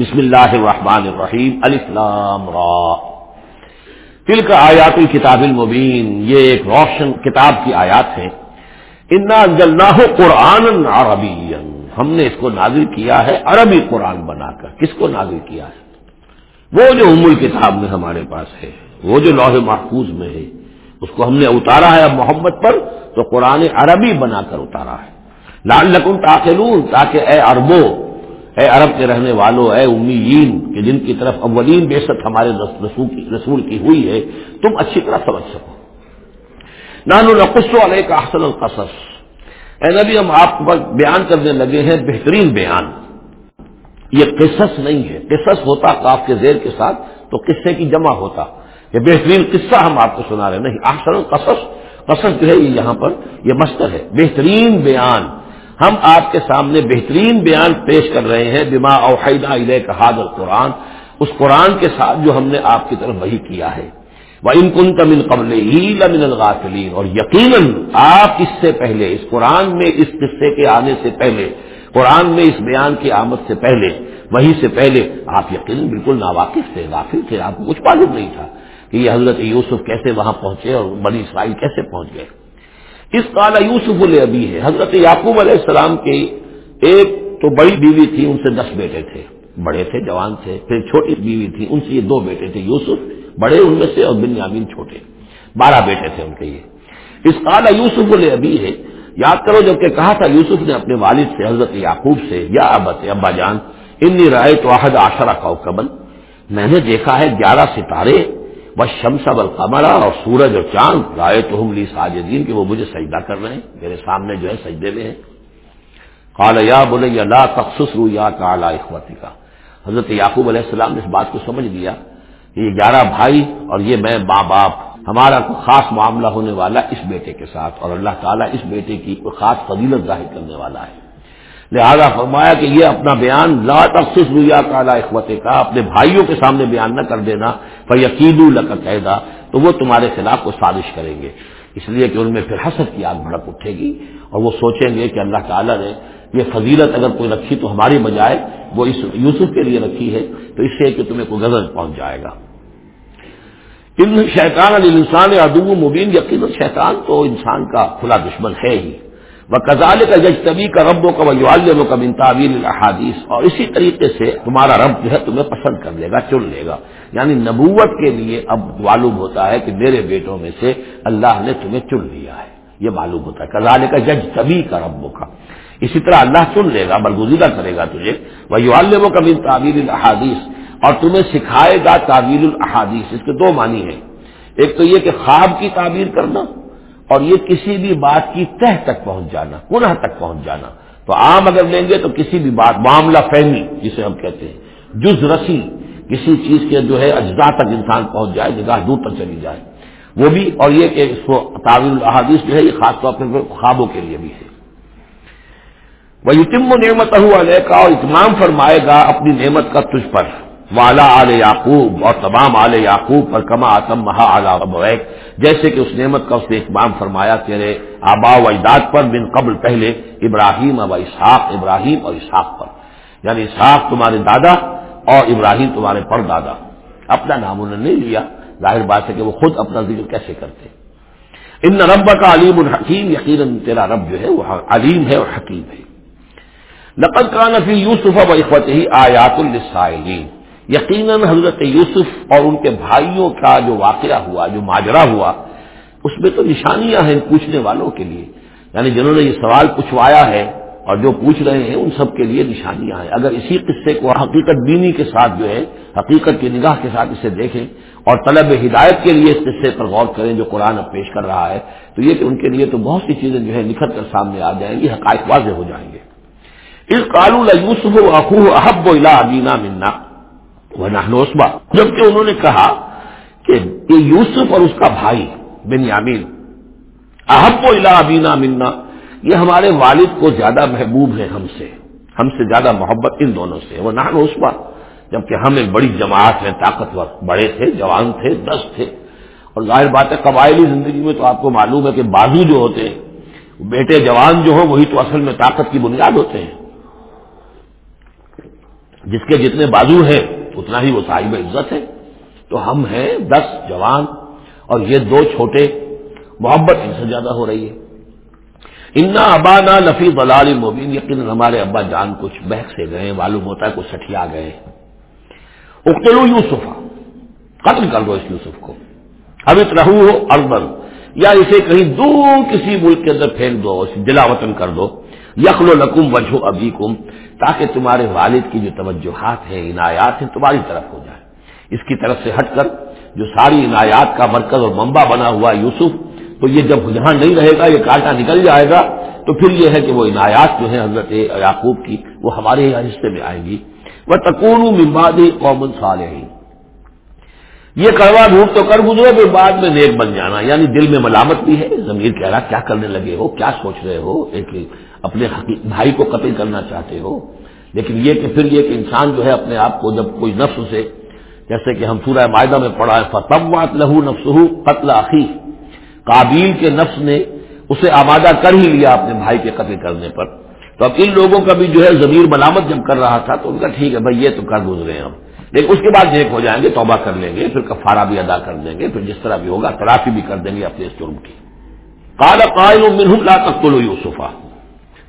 بسم اللہ الرحمن الرحیم الاسلام را۔ تل کا آیات الکتاب المبین، یہ ایک روشن کتاب کی آیات ہیں۔ انا جلنا قرآن عربی ہم نے اس کو نازل کیا ہے، عربی قرآن بنا کر۔ کس کو نازل کیا ہے؟ وہ جو ام کتاب میں ہمارے پاس ہے، وہ جو لوح محفوظ میں ہے، اس کو ہم نے اتارا ہے اب محمد پر، تو قرآن عربی بنا کر اتارا ہے۔ لال لکن تاخلون تاکہ اے اربو اے عرب کے رہنے والوں اے امیین، کہ جن کی طرف اولین بے ست ہمارے رسول کی ہوئی ہے، تم اچھی طرح سمجھ سکو۔ نان القص علیہ کا القصص۔ اے نبی، ہم آپ پر بیان کرنے لگے ہیں، بہترین بیان۔ یہ قصص نہیں ہے۔ قصص ہوتا کاف کے زیر کے ساتھ، تو قصے کی جمع ہوتا۔ یہ بہترین قصہ ہم آپ کو سنا رہے ہیں۔ نہیں، احسن القصص، قصص جو ہے یہ یہاں پر یہ مستر ہے۔ بہترین بیان۔ ہم آپ کے سامنے بہترین بیان پیش کر رہے ہیں بما اوحیدہ علیہ کا حاضر قرآن اس قرآن کے ساتھ جو ہم نے آپ کی طرف وہی کیا ہے۔ وہ ان کن قبل ہی لمن الغافلین اور یقیناً آپ اس سے پہلے، اس قرآن میں اس قصے کے آنے سے پہلے، قرآن میں اس بیان کی آمد سے پہلے وہی سے پہلے، آپ یقیناً بالکل ناواقف تھے، غافل تھے، آپ کو کچھ معلوم نہیں تھا کہ یہ حضرت یوسف کیسے وہاں پہنچے اور بنی اسرائیل کیسے پہنچ گئے۔ اس کالا یوسف ابھی ہے۔ حضرت یعقوب علیہ السلام کی ایک تو بڑی بیوی تھی، ان سے دس بیٹے تھے۔ بڑے تھے، جوان تھے، پھر چھوٹی بیوی تھی، ان سے یہ دو بیٹے تھے، یوسف بڑے ان میں سے اور بن یامین چھوٹے۔ بارہ بیٹے تھے ان کے یہ۔ اس کالا یوسف ابھی ہے۔ یاد کرو جبکہ کہا تھا یوسف نے اپنے والد سے، حضرت یعقوب سے، یا ابت ابا جان، انی رائے تو عہد آشرا کا میں نے دیکھا ہے گیارہ ستارے بس شمس اب القمرا اور سورج اور چاند رائے تو ہم لی ساجدین کہ وہ مجھے سجدہ کر رہے ہیں، میرے سامنے جو ہے سجدے میں ہے کالا یا بولے یا لا تخصص رو یا کالا اخوتی کا حضرت یعقوب علیہ السلام نے اس بات کو سمجھ لیا کہ یہ گیارہ بھائی اور یہ میں ماں باپ، ہمارا کوئی خاص معاملہ ہونے والا اس بیٹے کے ساتھ اور اللہ تعالیٰ اس بیٹے کی کوئی خاص فضیلت ظاہر کرنے والا ہے۔ لہذا فرمایا کہ یہ اپنا بیان لا تخصص رویا کالا اخوت کا، اپنے بھائیوں کے سامنے بیان نہ کر دینا پر یقین الق قیدا، تو وہ تمہارے خلاف کو سازش کریں گے۔ اس لیے کہ ان میں پھر حسد کی آگ بھڑک اٹھے گی اور وہ سوچیں گے کہ اللہ تعالیٰ نے یہ فضیلت اگر کوئی رکھی تو ہماری بجائے وہ اس یوسف کے لیے رکھی ہے، تو اس سے کہ تمہیں کوئی غزل پہنچ جائے گا۔ ان شیطان علی انسان ادو مبین یقین شیطان تو انسان کا کھلا دشمن ہے ہی۔ وہ کزال کا جج طبی کا رب و کا وجوال کا بن تعویل الحادیث اور اسی طریقے سے تمہارا رب جو ہے تمہیں پسند کر لے گا، چن لے گا۔ یعنی نبوت کے لیے اب معلوم ہوتا ہے کہ میرے بیٹوں میں سے اللہ نے تمہیں چن لیا ہے۔ یہ معلوم ہوتا ہے۔ کزال کا جج طبی کا رب کا اسی طرح اللہ چن لے گا، برگزیدہ کرے گا تجھے۔ وہ یو کا بن تعویل الحادیث اور تمہیں سکھائے گا تعویل الحادیث اس کے دو معنی ہیں۔ ایک تو یہ کہ خواب کی تعبیر کرنا اور یہ کسی بھی بات کی تہ تک پہنچ جانا کنہ تک پہنچ جانا۔ تو عام اگر لیں گے تو کسی بھی بات، معاملہ فہمی، جسے ہم کہتے ہیں۔ جز رسی، کسی چیز کے جو ہے اجزاء تک انسان پہنچ جائے، نگاہ دور تک چلی جائے۔ وہ بھی، اور یہ کہ اس کو تعویل الحادیث جو ہے، یہ خاص طور پر خوابوں کے لیے بھی ہے۔ وہ یتم نعمت علیہ کا اور اتمام فرمائے گا اپنی نعمت کا تجھ پر۔ والا آل یعقوب اور تمام آل یعقوب پر کما آتم مہا اعلی جیسے کہ اس نعمت کا اس نے اقبام فرمایا تیرے آبا و اجداد پر بن قبل پہلے ابراہیم اب اسحاق، ابراہیم اور اسحاق پر۔ یعنی اسحاق تمہارے دادا اور ابراہیم تمہارے پر دادا۔ اپنا نام انہوں نے نہیں لیا۔ ظاہر بات ہے کہ وہ خود اپنا ذکر کیسے کرتے؟ ان رب کا علیم الحکیم یقیناً تیرا رب جو ہے وہ علیم ہے اور حکیم ہے۔ نقد کا نفی یوسف و اخوت ہی آیات السائلین یقیناً حضرت یوسف اور ان کے بھائیوں کا جو واقعہ ہوا، جو ماجرا ہوا، اس میں تو نشانیاں ہیں پوچھنے والوں کے لیے۔ یعنی جنہوں نے یہ سوال پوچھوایا ہے اور جو پوچھ رہے ہیں، ان سب کے لیے نشانیاں ہیں۔ اگر اسی قصے کو حقیقت بینی کے ساتھ جو ہے، حقیقت کی نگاہ کے ساتھ اسے دیکھیں اور طلب ہدایت کے لیے اس قصے پر غور کریں جو قرآن اب پیش کر رہا ہے، تو یہ کہ ان کے لیے تو بہت سی چیزیں جو ہے نکھر کر سامنے آ جائیں گی حقائق واضح ہو جائیں گے۔ اس قالو یوسف و احب و الا ابینا منا۔ وہ نہنوسبا جبکہ انہوں نے کہا کہ یہ یوسف اور اس کا بھائی بن یامین احب و الا ابینا منا، یہ ہمارے والد کو زیادہ محبوب ہے ہم سے ہم سے زیادہ محبت ان دونوں سے۔ وہ نہنوسبا جبکہ ہم ایک بڑی جماعت ہیں، طاقتور، بڑے تھے، جوان تھے دس تھے۔ اور ظاہر بات ہے، قبائلی زندگی میں تو آپ کو معلوم ہے کہ بازو جو ہوتے ہیں، بیٹے جوان جو ہوں، وہی تو اصل میں طاقت کی بنیاد ہوتے ہیں۔ جس کے جتنے بازو ہیں اتنا ہی وہ صاحب عزت ہے۔ تو ہم ہیں دس جوان اور یہ دو چھوٹے۔ محبت ان سے زیادہ ہو رہی ہے۔ انا ابانا لفی بلال مبین یقین ہمارے ابا جان کچھ بہک سے گئے معلوم ہوتا ہے کچھ سٹیا گئے اختلو یوسفا قتل کر دو اس یوسف کو۔ اب اترہو ہو اربن یا اسے کہیں دور کسی ملک کے اندر پھینک دو دلا وطن کر دو۔ یخل و لکم وجہ ابھی کم تاکہ تمہارے والد کی جو توجہات ہیں، عنایات ہیں، تمہاری طرف ہو جائے۔ اس کی طرف سے ہٹ کر جو ساری عنایات کا مرکز اور ممبا بنا ہوا یوسف، تو یہ جب یہاں نہیں رہے گا، یہ کانٹا نکل جائے گا، تو پھر یہ ہے کہ وہ عنایات جو ہیں حضرت یعقوب کی، وہ ہمارے حصے میں آئیں گی۔ وہ تکون ممبادی قومن صالحین یہ کڑوا ڈھونڈ تو کر گزرو پھر بعد میں نیک بن جانا۔ یعنی دل میں ملامت بھی ہے، ضمیر کہہ رہا کیا کرنے لگے ہو؟ کیا سوچ رہے ہو؟ ایک اپنے بھائی کو قتل کرنا چاہتے ہو، لیکن یہ کہ پھر یہ کہ انسان جو ہے اپنے آپ کو جب کوئی نفس سے جیسے کہ ہم سورہ معاہدہ میں پڑھا ہے فتبات لہو نفس قتل عقی کابیل کے نفس نے اسے آمادہ کر ہی لیا اپنے بھائی کے قتل کرنے پر۔ تو اب ان لوگوں کا بھی جو ہے ضمیر ملامت جب کر رہا تھا، تو ان کا ٹھیک ہے، بھائی یہ تو کر گزرے ہم۔ لیکن اس کے بعد نیک ہو جائیں گے، توبہ کر لیں گے، پھر کفارہ بھی ادا کر دیں گے، پھر جس طرح بھی ہوگا، تلافی بھی کر دیں گے اپنے اس جرم کی۔ کالا قائل منہ لا تقتلوا یوسفا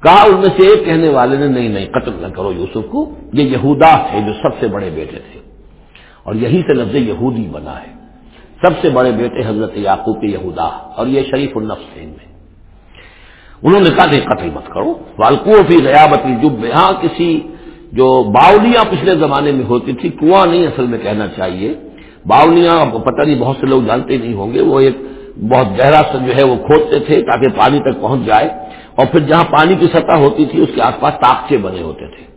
کہا ان میں سے ایک کہنے والے نے، نہیں نہیں، قتل نہ کرو یوسف کو، یہ یہودا تھے جو سب سے بڑے بیٹے تھے۔ اور یہی سے لفظ یہودی بنا ہے۔ سب سے بڑے بیٹے حضرت یعقوب کے یہودا، اور یہ شریف النفس تھے ان میں۔ انہوں نے کہا کہ قتل مت کرو۔ والکو فی غیابتی جب ہاں کسی جو باولیاں پچھلے زمانے میں ہوتی تھی، کنواں نہیں اصل میں کہنا چاہیے۔ باولیاں پتہ نہیں، بہت سے لوگ جانتے نہیں ہوں گے۔ وہ ایک بہت گہرا سا جو ہے، وہ کھودتے تھے تاکہ پانی تک پہنچ جائے۔ اور پھر جہاں پانی کی سطح ہوتی تھی، اس کے آس پاس تاکچے بنے ہوتے تھے۔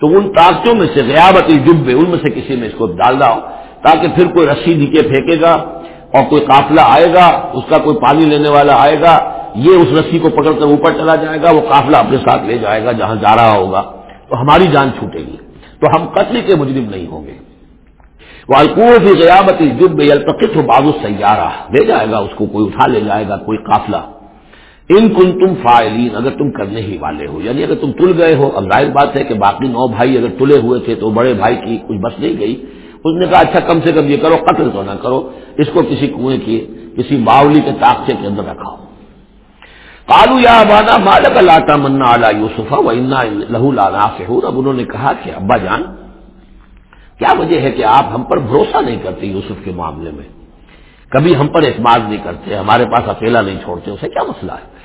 تو ان تاکچوں میں سے غیابتی جبے، ان میں سے کسی میں اس کو ڈال ہو تاکہ پھر کوئی رسی نیچے پھینکے گا اور کوئی قافلہ آئے گا، اس کا کوئی پانی لینے والا آئے گا، یہ اس رسی کو پکڑ کر اوپر چلا جائے گا، وہ قافلہ اپنے ساتھ لے جائے گا جہاں جا رہا ہوگا۔ تو ہماری جان چھوٹے گی۔ تو ہم قتل کے مجرم نہیں ہوں گے۔ والکو کی قیامتی جب التقط ہو بابو سیارہ لے جائے گا، اس کو کوئی اٹھا لے جائے گا، کوئی قافلہ۔ ان کن تم فائلین اگر تم کرنے ہی والے ہو یعنی اگر تم تل گئے ہو، اب ظاہر بات ہے کہ باقی نو بھائی اگر تلے ہوئے تھے تو بڑے بھائی کی کچھ بس نہیں گئی۔ اس نے کہا اچھا کم سے کم یہ کرو، قتل تو نہ کرو، اس کو کسی کنویں کی، کسی باولی کے تاخچے کے اندر رکھاؤ کالو یا ابانا مالک اللہ منا اعلیٰ یوسفا و انا لہو لانا فہور اب انہوں نے کہا کہ، ابا جان، کیا وجہ ہے کہ آپ ہم پر بھروسہ نہیں کرتے یوسف کے معاملے میں؟ کبھی ہم پر اعتماد نہیں کرتے، ہمارے پاس اکیلا نہیں چھوڑتے، اسے کیا مسئلہ ہے؟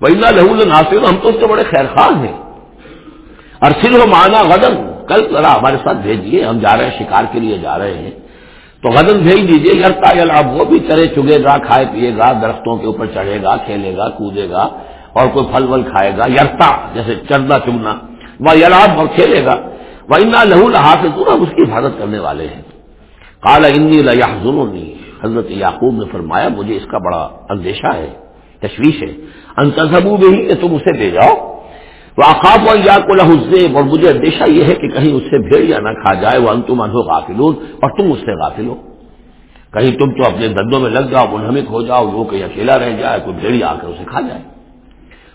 وہ انا لہو ناصر ہم تو اس کے بڑے خیر خان ہیں۔ ارسل ہو مانا غدن کل ذرا ہمارے ساتھ بھیجیے ہم جا رہے ہیں، شکار کے لیے جا رہے ہیں۔ تو غدن بھیج دیجیے یرتا یا وہ بھی چرے چگے گا کھائے پیے گا، درختوں کے اوپر چڑھے گا، کھیلے گا، کودے گا، اور کوئی پھل ول کھائے گا۔ یرتا جیسے چڑھنا چگنا وہ یلاب اور کھیلے گا۔ وہ انا لہو لہا سے اس کی حفاظت کرنے والے ہیں۔ کالا انی ظلم حضرت یعقوب نے فرمایا، مجھے اس کا بڑا اندیشہ ہے، تشویش ہے۔ انتظبو بھی کہ تم اسے لے جاؤ۔ وہ آخاب و یا کو اور مجھے اندیشہ یہ ہے کہ کہیں اس سے نہ کھا جائے وہ انتم انہو غافل اور تم اس سے غافل ہو کہیں تم تو اپنے دندوں میں لگ جاؤ، منہمک ہو جاؤ وہ کہیں اکیلا رہ جائے، کوئی بھیڑی آ کر اسے کھا جائے۔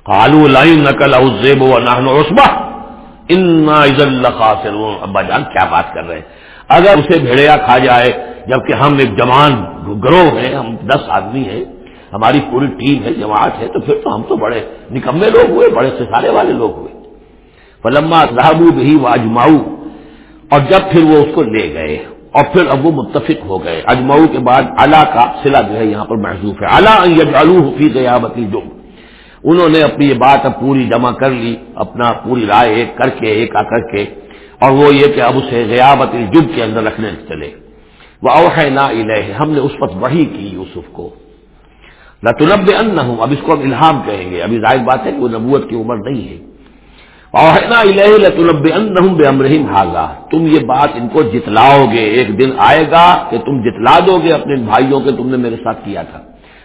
کالو لائن نقل ازیب و نہن رسبا ان خاصر ابا جان، کیا بات کر رہے ہیں؟ اگر اسے بھیڑیا کھا جائے، جبکہ ہم ایک جوان گروہ ہیں، ہم دس آدمی ہیں ہماری پوری ٹیم ہے، جماعت ہے، تو پھر تو ہم تو بڑے نکمے لوگ ہوئے، بڑے ستارے والے لوگ ہوئے۔ پلما راہبو بھی وہ اجماؤ اور جب پھر وہ اس کو لے گئے، اور پھر اب وہ متفق ہو گئے۔ اجماؤ کے بعد اللہ کا سلا جو ہے یہاں پر محضوف ہے۔ اللہ فی قیامتی جو انہوں نے اپنی یہ بات اب پوری جمع کر لی، اپنا پوری رائے ایک کر کے، ایک آ کر کے، اور وہ یہ کہ اب اسے غیابت الجب کے اندر رکھنے چلے۔ وہ اوہ نا ہم نے اس وقت وہی کی یوسف کو۔ لطلب ان ہوں اب اس کو اب الہام کہیں گے. ابھی ظاہر بات ہے کہ وہ نبوت کی عمر نہیں ہے. لطلب ان بے امرحیم حاضہ تم یہ بات ان کو جتلاؤ گے. ایک دن آئے گا کہ تم جتلا دو گے اپنے بھائیوں کے تم نے میرے ساتھ کیا تھا.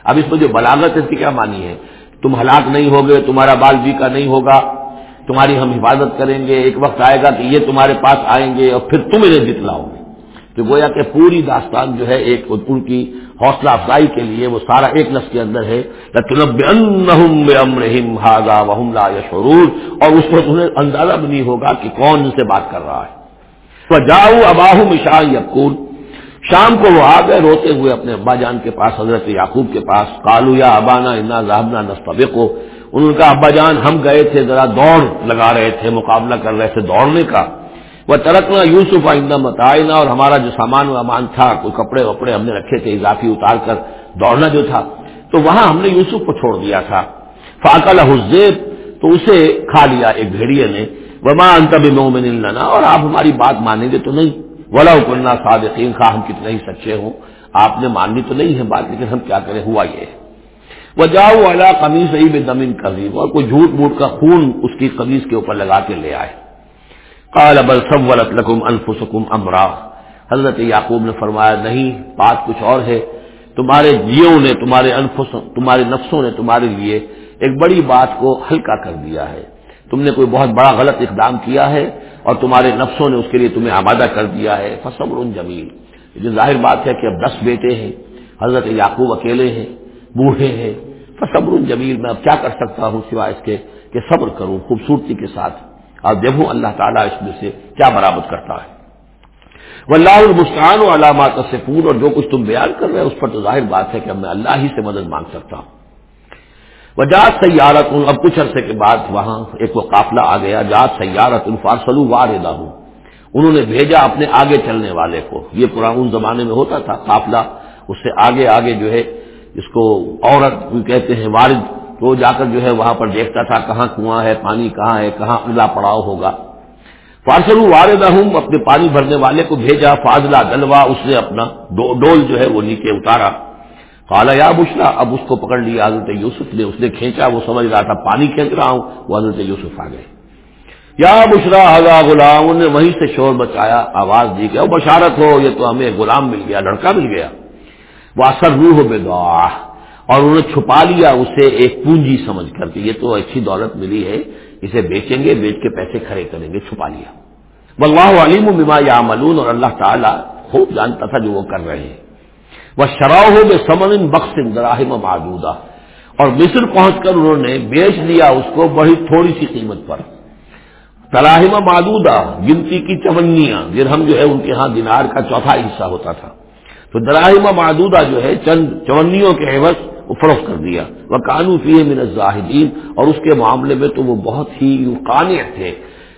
اب اس میں جو بلاغت ہے اس کی کیا مانی ہے؟ تم ہلاک نہیں ہوگے، تمہارا بال جی کا نہیں ہوگا. تمہاری ہم حفاظت کریں گے. ایک وقت آئے گا کہ یہ تمہارے پاس آئیں گے اور پھر تم انہیں جتلاؤ گے. کہ گویا کہ پوری داستان جو ہے ایک ان کی حوصلہ افزائی کے لیے وہ سارا ایک لفظ کے اندر ہے۔ اور اس وقت انہیں اندازہ بھی نہیں ہوگا کہ کون ان سے بات کر رہا ہے۔ وہ جاؤ اباہ مشا یقول شام کو وہ آ گئے روتے ہوئے اپنے ابا جان کے پاس، حضرت یعقوب کے پاس۔ کالو یا ابانا انا ذہبنا نستبق کو ان کا ابا جان، ہم گئے تھے، ذرا دوڑ لگا رہے تھے، مقابلہ کر رہے تھے دوڑنے کا۔ وہ ترکنا یوسف آئندہ متعینہ اور ہمارا جو سامان وامان تھا، کوئی کپڑے وپڑے ہم نے رکھے تھے، اضافی اتار کر دوڑنا جو تھا، تو وہاں ہم نے یوسف کو چھوڑ دیا تھا۔ فاقل حزیب تو اسے کھا لیا ایک بھیڑیے نے۔ وما انتب مومن لنا، اور آپ ہماری بات مانیں گے تو نہیں۔ ولا کرنا صادقین خواہ ہم کتنے ہی سچے ہوں۔ آپ نے ماننی تو نہیں ہے بات، لیکن ہم کیا کریں، ہوا یہ۔ وہ جاؤ والا قمیص ہی میں دمن قریب اور کوئی جھوٹ موٹ کا خون اس کی قمیص کے اوپر لگا کے لے آئے۔ کال ابل سولت لکم انفسکم امرا۔ حضرت یعقوب نے فرمایا، نہیں، بات کچھ اور ہے۔ تمہارے جیوں نے، تمہارے انفس، تمہارے نفسوں نے تمہارے لیے ایک بڑی بات کو ہلکا کر دیا ہے۔ تم نے کوئی بہت بڑا غلط اقدام کیا ہے اور تمہارے نفسوں نے اس کے لیے تمہیں آبادہ کر دیا ہے۔ فصبر جمیل۔ جو ظاہر بات ہے کہ اب دس بیٹے ہیں، حضرت یعقوب اکیلے ہیں، بوڑھے ہیں۔ فصبر جمیل، میں اب کیا کر سکتا ہوں سوائے اس کے کہ صبر کروں خوبصورتی کے ساتھ۔ اور دیکھوں اللہ تعالیٰ اس میں سے کیا برابر کرتا ہے۔ وہ اللہ و علامات سے پور اور جو کچھ تم بیان کر رہے ہیں اس پر تو ظاہر بات ہے کہ میں اللہ ہی سے مدد مانگ سکتا ہوں۔ وہ جات سیارت اب کچھ عرصے کے بعد وہاں ایک وہ قافلہ آ گیا جات سیارت الفارسلو واردا ہوں انہوں نے بھیجا اپنے آگے چلنے والے کو۔ یہ پرانے زمانے میں ہوتا تھا، قافلہ اس سے آگے آگے جو ہے اس کو عورت کہتے ہیں وارد تو جا کر جو ہے وہاں پر دیکھتا تھا کہاں کنواں ہے، پانی کہاں ہے، کہاں اگلا پڑاؤ ہوگا۔ فارسل وارد ہوں اپنے پانی بھرنے والے کو بھیجا، فاضلہ دلوا اس نے اپنا ڈول جو ہے وہ نیچے اتارا۔ کالا یا بشرا، اب اس کو پکڑ لیا، حضرت یوسف نے، اس نے کھینچا، وہ سمجھ رہا تھا پانی کھینچ رہا ہوں، وہ حضرت یوسف آ گئے۔ یا بشرا حضا غلام نے وہیں سے شور بچایا آواز دی کہ بشارت ہو، یہ تو ہمیں غلام مل گیا، لڑکا مل گیا۔ وہ اثر روح بے دعا اور انہوں نے چھپا لیا اسے ایک پونجی سمجھ کر کہ یہ تو اچھی دولت ملی ہے، اسے بیچیں گے، بیچ کے پیسے کھڑے کریں گے، چھپا لیا۔ واللہ علیم بما یا ملون اور اللہ تعالیٰ خوب جانتا تھا جو وہ کر رہے ہیں۔ وہ شراہ میں سمن بخش دراہم معدودہ اور مصر پہنچ کر انہوں نے بیچ لیا اس کو بڑی تھوڑی سی قیمت پر۔ دراہم معدودہ گنتی کی چونیاں درہم جو ہے ان کے ہاں دینار کا چوتھا حصہ ہوتا تھا۔ تو دراہم معدودہ جو ہے، چند چونیوں کے عوض وہ فروخت کر دیا۔ وہ قانو فی من الزاہدین اور اس کے معاملے میں تو وہ بہت ہی قانع تھے۔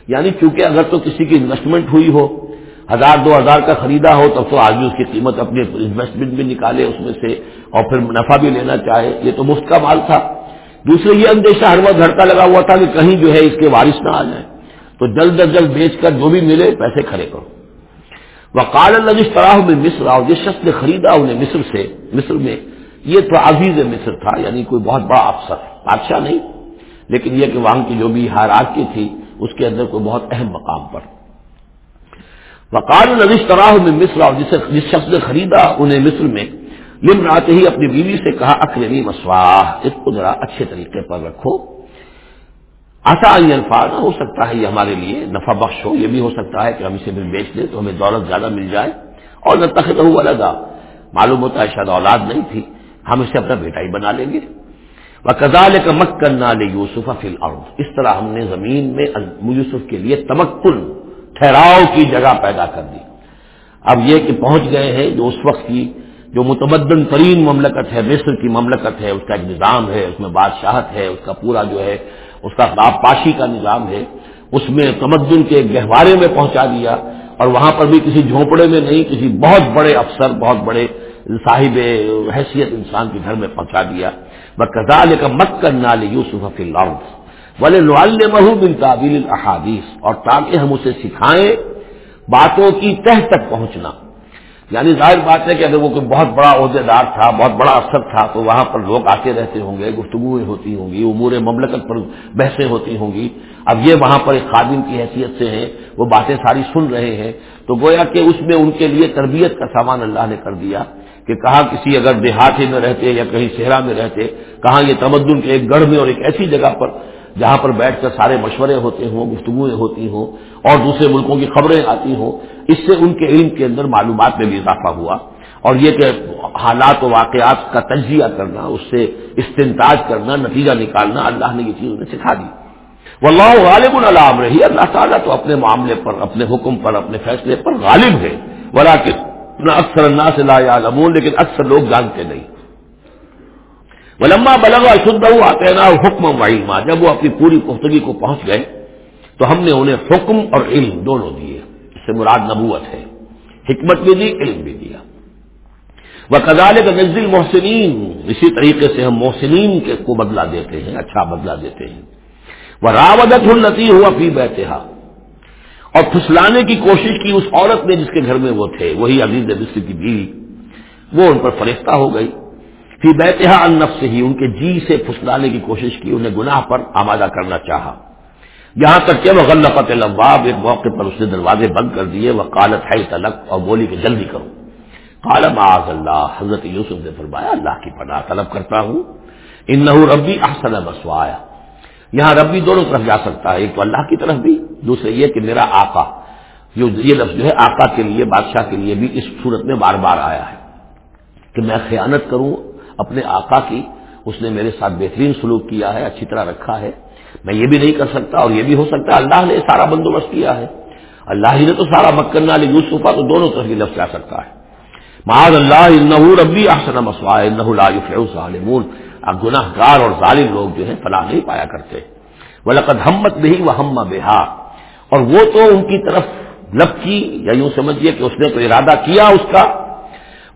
یعنی چونکہ اگر تو کسی کی انویسٹمنٹ ہوئی ہو، ہزار، دو ہزار کا خریدا ہو، تب تو آدمی اس کی قیمت اپنے انویسٹمنٹ بھی نکالے اس میں سے اور پھر نفع بھی لینا چاہے۔ یہ تو مفت کا مال تھا۔ دوسرے یہ اندیشہ ہر وقت گھڑتا لگا ہوا تھا کہ کہیں جو ہے اس کے وارث نہ آ جائیں۔ تو جلد از جلد بیچ کر جو بھی ملے پیسے کھڑے کرو۔ وہ کال النجش طرح میں مصر آؤ جس شخص نے خریدا انہیں مصر سے، مصر میں یہ تو عزیز مصر تھا یعنی کوئی بہت بڑا افسر، بادشاہ نہیں۔ لیکن یہ کہ وہاں کی جو بھی حیرات کی تھی، اس کے اندر کوئی بہت اہم مقام پر۔ وقال نویش طرح میں مصر، اور جسے جس شخص نے خریدا انہیں مصر میں لم آتے ہی اپنی بیوی سے کہا اکرمی مسواہ، اس کو ذرا اچھے طریقے پر رکھو۔ آسان الفاظ ہو سکتا ہے یہ ہمارے لیے نفع بخش ہو، یہ بھی ہو سکتا ہے کہ ہم اسے بھی بیچ دیں تو ہمیں دولت زیادہ مل جائے۔ اور نہ تخت ہوا لگا معلوم ہوتا ہے شاید اولاد نہیں تھی۔ ہم اسے اپنا بیٹا ہی بنا لیں گے۔ وہ کزال کا مک کرنا لے یوسف فل اس طرح ہم نے زمین میں یوسف کے لیے تمکن، ٹھہراؤ کی جگہ پیدا کر دی۔ اب یہ کہ پہنچ گئے ہیں، جو اس وقت کی جو متمدن ترین مملکت ہے، مصر کی مملکت ہے، اس کا ایک نظام ہے، اس میں بادشاہت ہے، اس کا پورا جو ہے، اس کا پاشی کا نظام ہے۔ اس میں تمدن کے گہوارے میں پہنچا دیا۔ اور وہاں پر بھی کسی جھونپڑے میں نہیں، کسی بہت بڑے افسر، بہت بڑے صاحب حیثیت انسان کے گھر میں پہنچا دیا۔ کزال کا مت کرنا لے یوسف ولے محو بن تعبیل الحادیث اور تاکہ ہم اسے سکھائیں باتوں کی تہ تک پہنچنا۔ یعنی ظاہر بات ہے کہ اگر وہ کوئی بہت بڑا عہدے دار تھا، بہت بڑا افسر تھا، تو وہاں پر لوگ آتے رہتے ہوں گے، گفتگویں ہوتی ہوں گی، امور مملکت پر بحثیں ہوتی ہوں گی۔ اب یہ وہاں پر ایک خادم کی حیثیت سے ہیں، وہ باتیں ساری سن رہے ہیں۔ تو گویا کہ اس میں ان کے لیے تربیت کا سامان اللہ نے کر دیا۔ کہ کہاں کسی اگر دیہاتی میں رہتے یا کہیں صحرا میں رہتے، کہاں یہ تمدن کے ایک گڑھ میں اور ایک ایسی جگہ پر جہاں پر بیٹھ کر سارے مشورے ہوتے ہوں، گفتگویں ہوتی ہوں اور دوسرے ملکوں کی خبریں آتی ہوں، اس سے ان کے علم کے اندر معلومات میں بھی اضافہ ہوا اور یہ کہ حالات و واقعات کا تجزیہ کرنا، اس سے استنتاج کرنا، نتیجہ نکالنا اللہ نے یہ چیز انہیں سکھا دی۔ وہ اللہ غالب العلام رہی اللہ تعالیٰ تو اپنے معاملے پر، اپنے حکم پر، اپنے فیصلے پر غالب ہے۔ ولا نہ اکثر اللہ سے لا لیکن اکثر لوگ جانتے نہیں۔ وہ لمبا بلغا شدھ آتے نا حکم وعیما جب وہ اپنی پوری پختگی کو پہنچ گئے، تو ہم نے انہیں حکم اور علم دونوں دیے۔ اس سے مراد نبوت ہے۔ حکمت بھی دی، علم بھی دیا۔ وہ کزال کا نزل محسنین اسی طریقے سے ہم محسنین کے کو بدلا دیتے ہیں اچھا بدلا دیتے ہیں۔ وہ راودت النتی ہوا پی بیتہا۔ اور پھسلانے کی کوشش کی اس عورت نے جس کے گھر میں وہ تھے، وہی عزیز مصر کی بیوی۔ وہ ان پر فرشتہ ہو گئی۔ پھر بیتہا النف سے ہی ان کے جی سے پھسلانے کی کوشش کی، انہیں گناہ پر آمادہ کرنا چاہا۔ یہاں تک کہ وہ غلط لباب ایک موقع پر اس نے دروازے بند کر دیے وہ کالت ہے تلک اور بولی کہ جلدی کرو۔ کالم آز اللہ، حضرت یوسف نے فرمایا، اللہ کی پناہ طلب کرتا ہوں ان ربی احسن بسوایا یہاں ربی دونوں طرف جا سکتا ہے، ایک تو اللہ کی طرف بھی، دوسرے یہ کہ میرا آقا جو یہ لفظ جو ہے، آقا کے لیے، بادشاہ کے لیے بھی اس صورت میں بار بار آیا ہے کہ میں خیانت کروں، اپنے آقا کی، اس نے میرے ساتھ بہترین سلوک کیا ہے، اچھی طرح رکھا ہے، میں یہ بھی نہیں کر سکتا اور یہ بھی ہو سکتا ہے، اللہ نے سارا بندوبست کیا ہے۔ اللہ ہی نے تو سارا مکن علی یوسفا تو دونوں طرف لفظ جا سکتا ہے۔ معاذ اللہ ربی احسن ظالمون اب گناہ گار اور ظالم لوگ جو ہیں فلاح نہیں پایا کرتے۔ وہ لقد ہمت نہیں وہ ہم بہا اور وہ تو ان کی طرف لب کی یا یوں سمجھیے کہ اس نے تو ارادہ کیا اس کا۔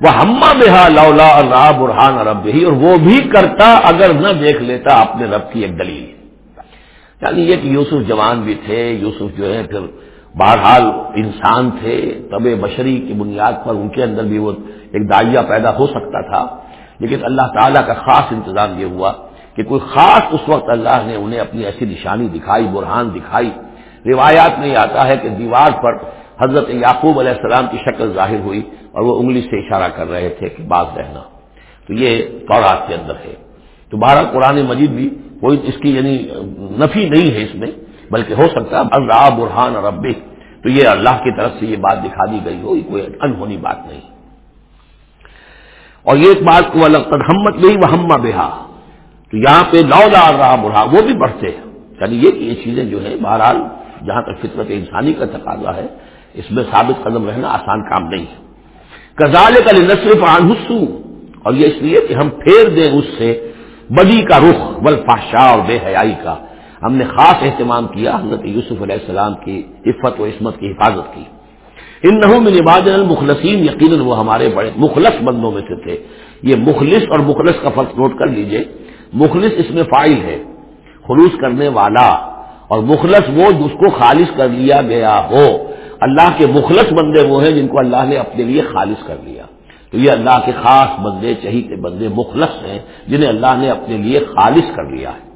وہ ہما بہا لولا اللہ برہان رب ہی اور وہ بھی کرتا اگر نہ دیکھ لیتا اپنے رب کی ایک دلیل۔ یعنی یہ کہ یوسف جوان بھی تھے، یوسف جو ہے پھر بہرحال انسان تھے طب بشری کی بنیاد پر ان کے اندر بھی وہ ایک دائیا پیدا ہو سکتا تھا۔ لیکن اللہ تعالیٰ کا خاص انتظام یہ ہوا کہ کوئی خاص اس وقت اللہ نے انہیں اپنی ایسی نشانی دکھائی، برہان دکھائی۔ روایات میں آتا ہے کہ دیوار پر حضرت یعقوب علیہ السلام کی شکل ظاہر ہوئی اور وہ انگلی سے اشارہ کر رہے تھے کہ باز رہنا۔ تو یہ تورات کے اندر ہے۔ تو بارہ قرآن مجید بھی کوئی اس کی یعنی نفی نہیں ہے اس میں، بلکہ ہو سکتا ہے اللہ برحان اور اب تو یہ اللہ کی طرف سے یہ بات دکھا دی گئی ہو، یہ کوئی انہونی بات نہیں۔ اور یہ ایک بات کو الگ تدہمت نہیں وہ ہما بہا تو یہاں پہ نو دار رہا برہا، وہ بھی بڑھتے ہیں۔ یعنی یہ کہ یہ چیزیں جو ہیں، بہرحال جہاں تک فطرت انسانی کا تقاضا ہے، اس میں ثابت قدم رہنا آسان کام نہیں ہے۔ کزال کا نصرف آنسو اور یہ اس لیے کہ ہم پھیر دیں اس سے بدی کا رخ بل اور بے حیائی کا۔ ہم نے خاص اہتمام کیا حضرت یوسف علیہ السلام کی عفت و عصمت کی حفاظت کی۔ ان نحو میں المخلصین، یقیناً وہ ہمارے بڑے مخلص بندوں میں سے تھے۔ یہ مخلص اور مخلص کا فرق نوٹ کر لیجیے۔ مخلص اس میں فائل ہے، خلوص کرنے والا۔ اور مخلص وہ جس کو خالص کر لیا گیا ہو۔ اللہ کے مخلص بندے وہ ہیں جن کو اللہ نے اپنے لیے خالص کر لیا۔ تو یہ اللہ کے خاص بندے چہیتے بندے مخلص ہیں جنہیں اللہ نے اپنے لیے خالص کر لیا ہے۔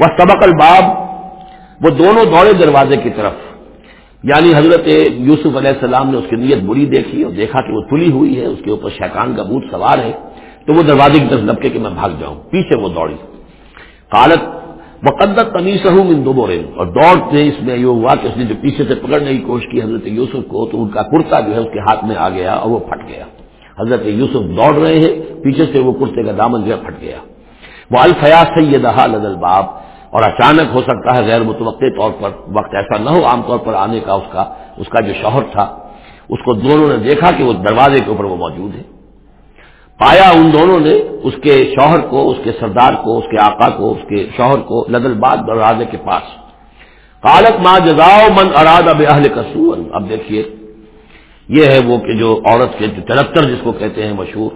وہ سبق الباب، وہ دونوں دوڑے دروازے کی طرف۔ یعنی حضرت یوسف علیہ السلام نے اس کی نیت بری دیکھی اور دیکھا کہ وہ تلی ہوئی ہے، اس کے اوپر شیطان کا بوت سوار ہے، تو وہ دروازے کی طرف لپکے کہ میں بھاگ جاؤں، پیچھے وہ دوڑی۔ قالت مقدت تمیز ہوں ان دو بورے اور دوڑتے اس میں یہ ہوا کہ اس نے جو پیچھے سے پکڑنے کی کوشش کی حضرت یوسف کو، تو ان کا کرتا جو ہے اس کے ہاتھ میں آ گیا اور وہ پھٹ گیا۔ حضرت یوسف دوڑ رہے ہیں، پیچھے سے وہ کرتے کا دامن جو ہے پھٹ گیا۔ وہ الفیا سیدہ لدل باب اور اچانک ہو سکتا ہے غیر متوقع طور پر وقت ایسا نہ ہو عام طور پر آنے کا اس کا اس کا جو شوہر تھا، اس کو دونوں نے دیکھا کہ وہ دروازے کے اوپر وہ موجود ہے۔ پایا ان دونوں نے اس کے شوہر کو، اس کے سردار کو، اس کے آقا کو، اس کے شوہر کو لدل باد دروازے کے پاس۔ کالک ماں جزاؤ من اراد اب اہل کسون اب دیکھیے، یہ ہے وہ کہ جو عورت کے جو چلکتر جس کو کہتے ہیں مشہور،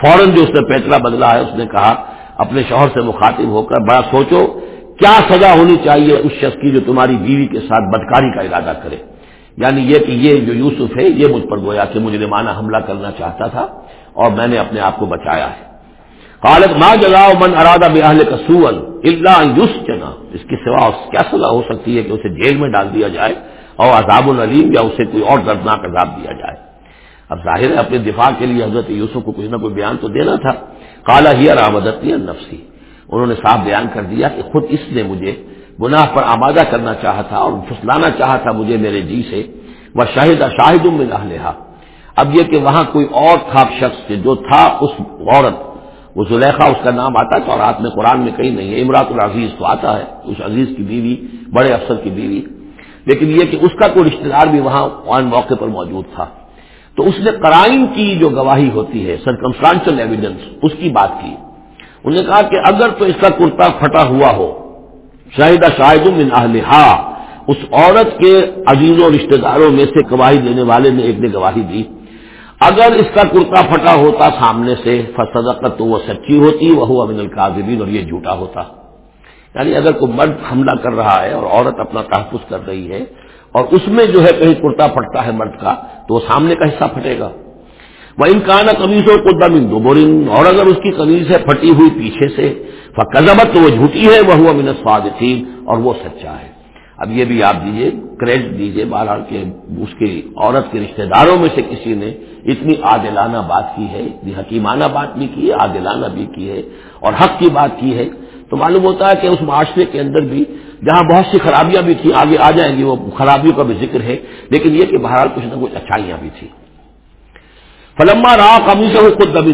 فوراً جو اس نے پیتلا بدلا ہے، اس نے کہا، اپنے شوہر سے مخاطب ہو کر بڑا سوچو کیا سزا ہونی چاہیے اس شخص کی جو تمہاری بیوی کے ساتھ بدکاری کا ارادہ کرے؟ یعنی یہ کہ یہ جو یوسف ہے، یہ مجھ پر گویا کہ مجھے مانا حملہ کرنا چاہتا تھا اور میں نے اپنے آپ کو بچایا ہے۔ قالت ماں جگاؤ من ارادہ بہل کا سول اللہ یوس جنا اس کی سوا کیا سزا ہو سکتی ہے کہ اسے جیل میں ڈال دیا جائے اور عذاب العلیم یا اسے کوئی اور دردناک عذاب دیا جائے؟ اب ظاہر ہے، اپنے دفاع کے لیے حضرت یوسف کو کچھ نہ کوئی بیان تو دینا تھا۔ کالا ہی رامدت نفسی انہوں نے صاف بیان کر دیا کہ خود اس نے مجھے گناہ پر آمادہ کرنا چاہا تھا اور پھسلانا چاہا تھا مجھے میرے جی سے، وہ شاہد شاہد میں نہ اب یہ کہ وہاں کوئی اور تھا شخص جو تھا اس عورت، وہ زلیخا، اس کا نام آتا ہے تو رات میں قرآن میں کہیں نہیں ہے امراط العزیز تو آتا ہے، اس عزیز کی بیوی، بڑے افسر کی بیوی۔ لیکن یہ کہ اس کا کوئی رشتے دار بھی وہاں آن موقع پر موجود تھا۔ تو اس نے کرائم کی جو گواہی ہوتی ہے سرکمسٹانشل ایویڈنس اس کی بات کی۔ انہوں نے کہا کہ اگر تو اس کا کرتا پھٹا ہوا ہو، شاہدہ شاہد من اہلہا، اس عورت کے عزیزوں رشتے داروں میں سے گواہی دینے والے نے ایک نے گواہی دی۔ اگر اس کا کرتا پھٹا ہوتا سامنے سے، فصدقت تو وہ سچی ہوتی وہ امن القاضبین اور یہ جھوٹا ہوتا۔ یعنی اگر کوئی مرد حملہ کر رہا ہے اور عورت اپنا تحفظ کر رہی ہے اور اس میں جو ہے کہیں کرتا پھٹتا ہے مرد کا، تو وہ سامنے کا حصہ پھٹے گا۔ وہ امکان قمیض ہو قدہ من دوبرین اور اگر اس کی قمیض ہے پھٹی ہوئی پیچھے سے فقضبت تو وہ جھوٹی ہے وہ ہوا من صادقین اور وہ سچا ہے۔ اب یہ بھی آپ دیجیے کریڈٹ دیجیے، بہرحال کے اس کی عورت کے رشتہ داروں میں سے کسی نے اتنی عادلانہ بات کی ہے، اتنی حکیمانہ بات بھی کی ہے، عادلانہ بھی کی ہے اور حق کی بات کی ہے۔ تو معلوم ہوتا ہے کہ اس معاشرے کے اندر بھی جہاں بہت سی خرابیاں بھی تھیں، آگے آ جائیں گی، وہ خرابیوں کا بھی ذکر ہے۔ لیکن یہ کہ بہرحال کچھ نہ کچھ اچھائیاں بھی تھیں۔ فلما رہا قمیص ہو خود دبی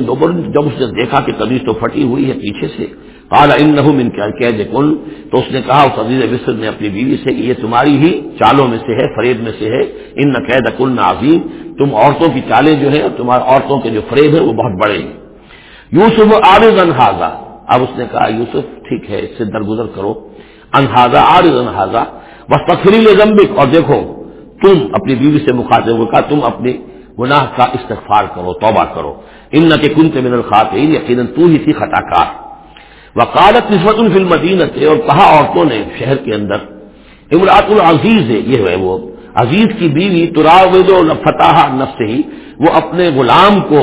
جب اس نے دیکھا کہ قمیص تو پھٹی ہوئی ہے پیچھے سے کالا ان نہ من قید کل تو اس نے کہا، اس عزیز مصر نے اپنی بیوی سے کہ یہ تمہاری ہی چالوں میں سے ہے، فریب میں سے ہے، ان نہ قید کل نہ عظیم، تم عورتوں کی چالیں جو ہیں تمہارے عورتوں کے جو فریب ہیں، وہ بہت بڑے ہیں۔ یوسف عارض انحاظہ اب اس نے کہا، یوسف ٹھیک ہے، اس سے درگزر کرو۔ انحاظہ عارض انحاظہ بس تفریل زمبک اور دیکھو، تم اپنی بیوی سے مخاطب کہا، تم اپنی گناہ کا استغفار کرو، توبہ کرو۔ ان نہ کہ کن کے من الخاطین یقیناً تو ہی تھی خطا کار وکالت نسبت الفلم مدینت اور کہا عورتوں نے شہر کے اندر امراط العزیز ہے یہ ہے وہ، عزیز کی بیوی تراود فتح نفس ہی، وہ اپنے غلام کو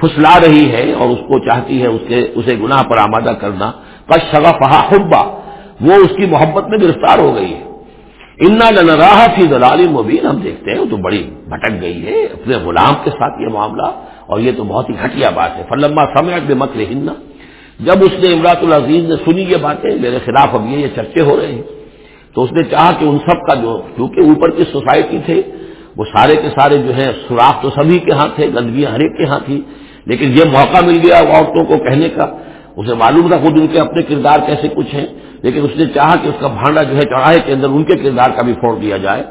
پھسلا رہی ہے اور اس کو چاہتی ہے اس کے، اسے گناہ پر آمادہ کرنا۔ کش شگا حبا، وہ اس کی محبت میں گرفتار ہو گئی ہے۔ انا لنراہ فی دلال مبین ہم دیکھتے ہیں وہ تو بڑی بھٹک گئی ہے اپنے غلام کے ساتھ یہ معاملہ، اور یہ تو بہت ہی گھٹیا بات ہے۔ فلما سمے بے مت ہننا جب اس نے امراط العزیز نے سنی یہ باتیں، میرے خلاف اب یہ چرچے ہو رہے ہیں، تو اس نے چاہا کہ ان سب کا جو کیونکہ اوپر کی سوسائٹی تھے، وہ سارے کے سارے جو ہے سوراخ تو سبھی کے ہاں تھے، گندگیاں ہر ایک کے ہاں تھی لیکن یہ موقع مل گیا عورتوں کو کہنے کا۔ اسے معلوم تھا خود ان کے اپنے کردار کیسے کچھ ہیں، لیکن اس نے چاہا کہ اس کا بھانڈا جو ہے چڑھائے کے اندر ان کے کردار کا بھی پھوڑ دیا جائے۔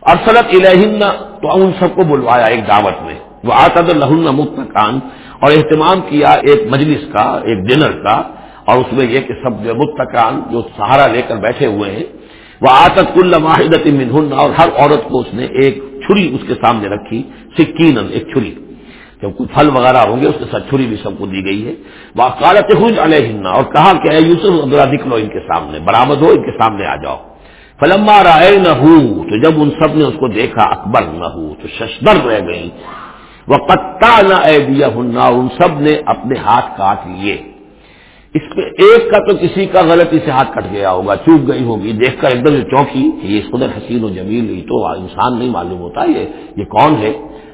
اور سلط الہن تو ان سب کو بلوایا ایک دعوت میں۔ وہ آتا لہن متقان اور اہتمام کیا ایک مجلس کا، ایک ڈنر کا، اور اس میں یہ کہ سب جو متقان جو سہارا لے کر بیٹھے ہوئے ہیں۔ وہ آتت کل ماہدت منہن، اور ہر عورت کو اس نے ایک چھری اس کے سامنے رکھی سکین ایک چھری۔ جب کوئی پھل وغیرہ ہوں گے، اس کے ساتھ چھری بھی سب کو دی گئی ہے۔ وہ کالت علیہ اور کہا کہ اے یوسف ذرا دکھ لو ان کے سامنے برامد ہو، ان کے سامنے آ جاؤ۔ فلما رائے نہ تو جب ان سب نے اس کو دیکھا اکبر نہ ہو تو ششدر رہ گئی۔ وہ پتا نہ اے دیا ہننا ان سب نے اپنے ہاتھ کاٹ لیے۔ اس میں ایک کا تو کسی کا غلطی سے ہاتھ کٹ گیا ہوگا چوک گئی ہوگی۔ دیکھ کر ایک دم چوکی یہ خود حسین و جمیل، یہ تو انسان نہیں معلوم ہوتا، یہ یہ کون ہے؟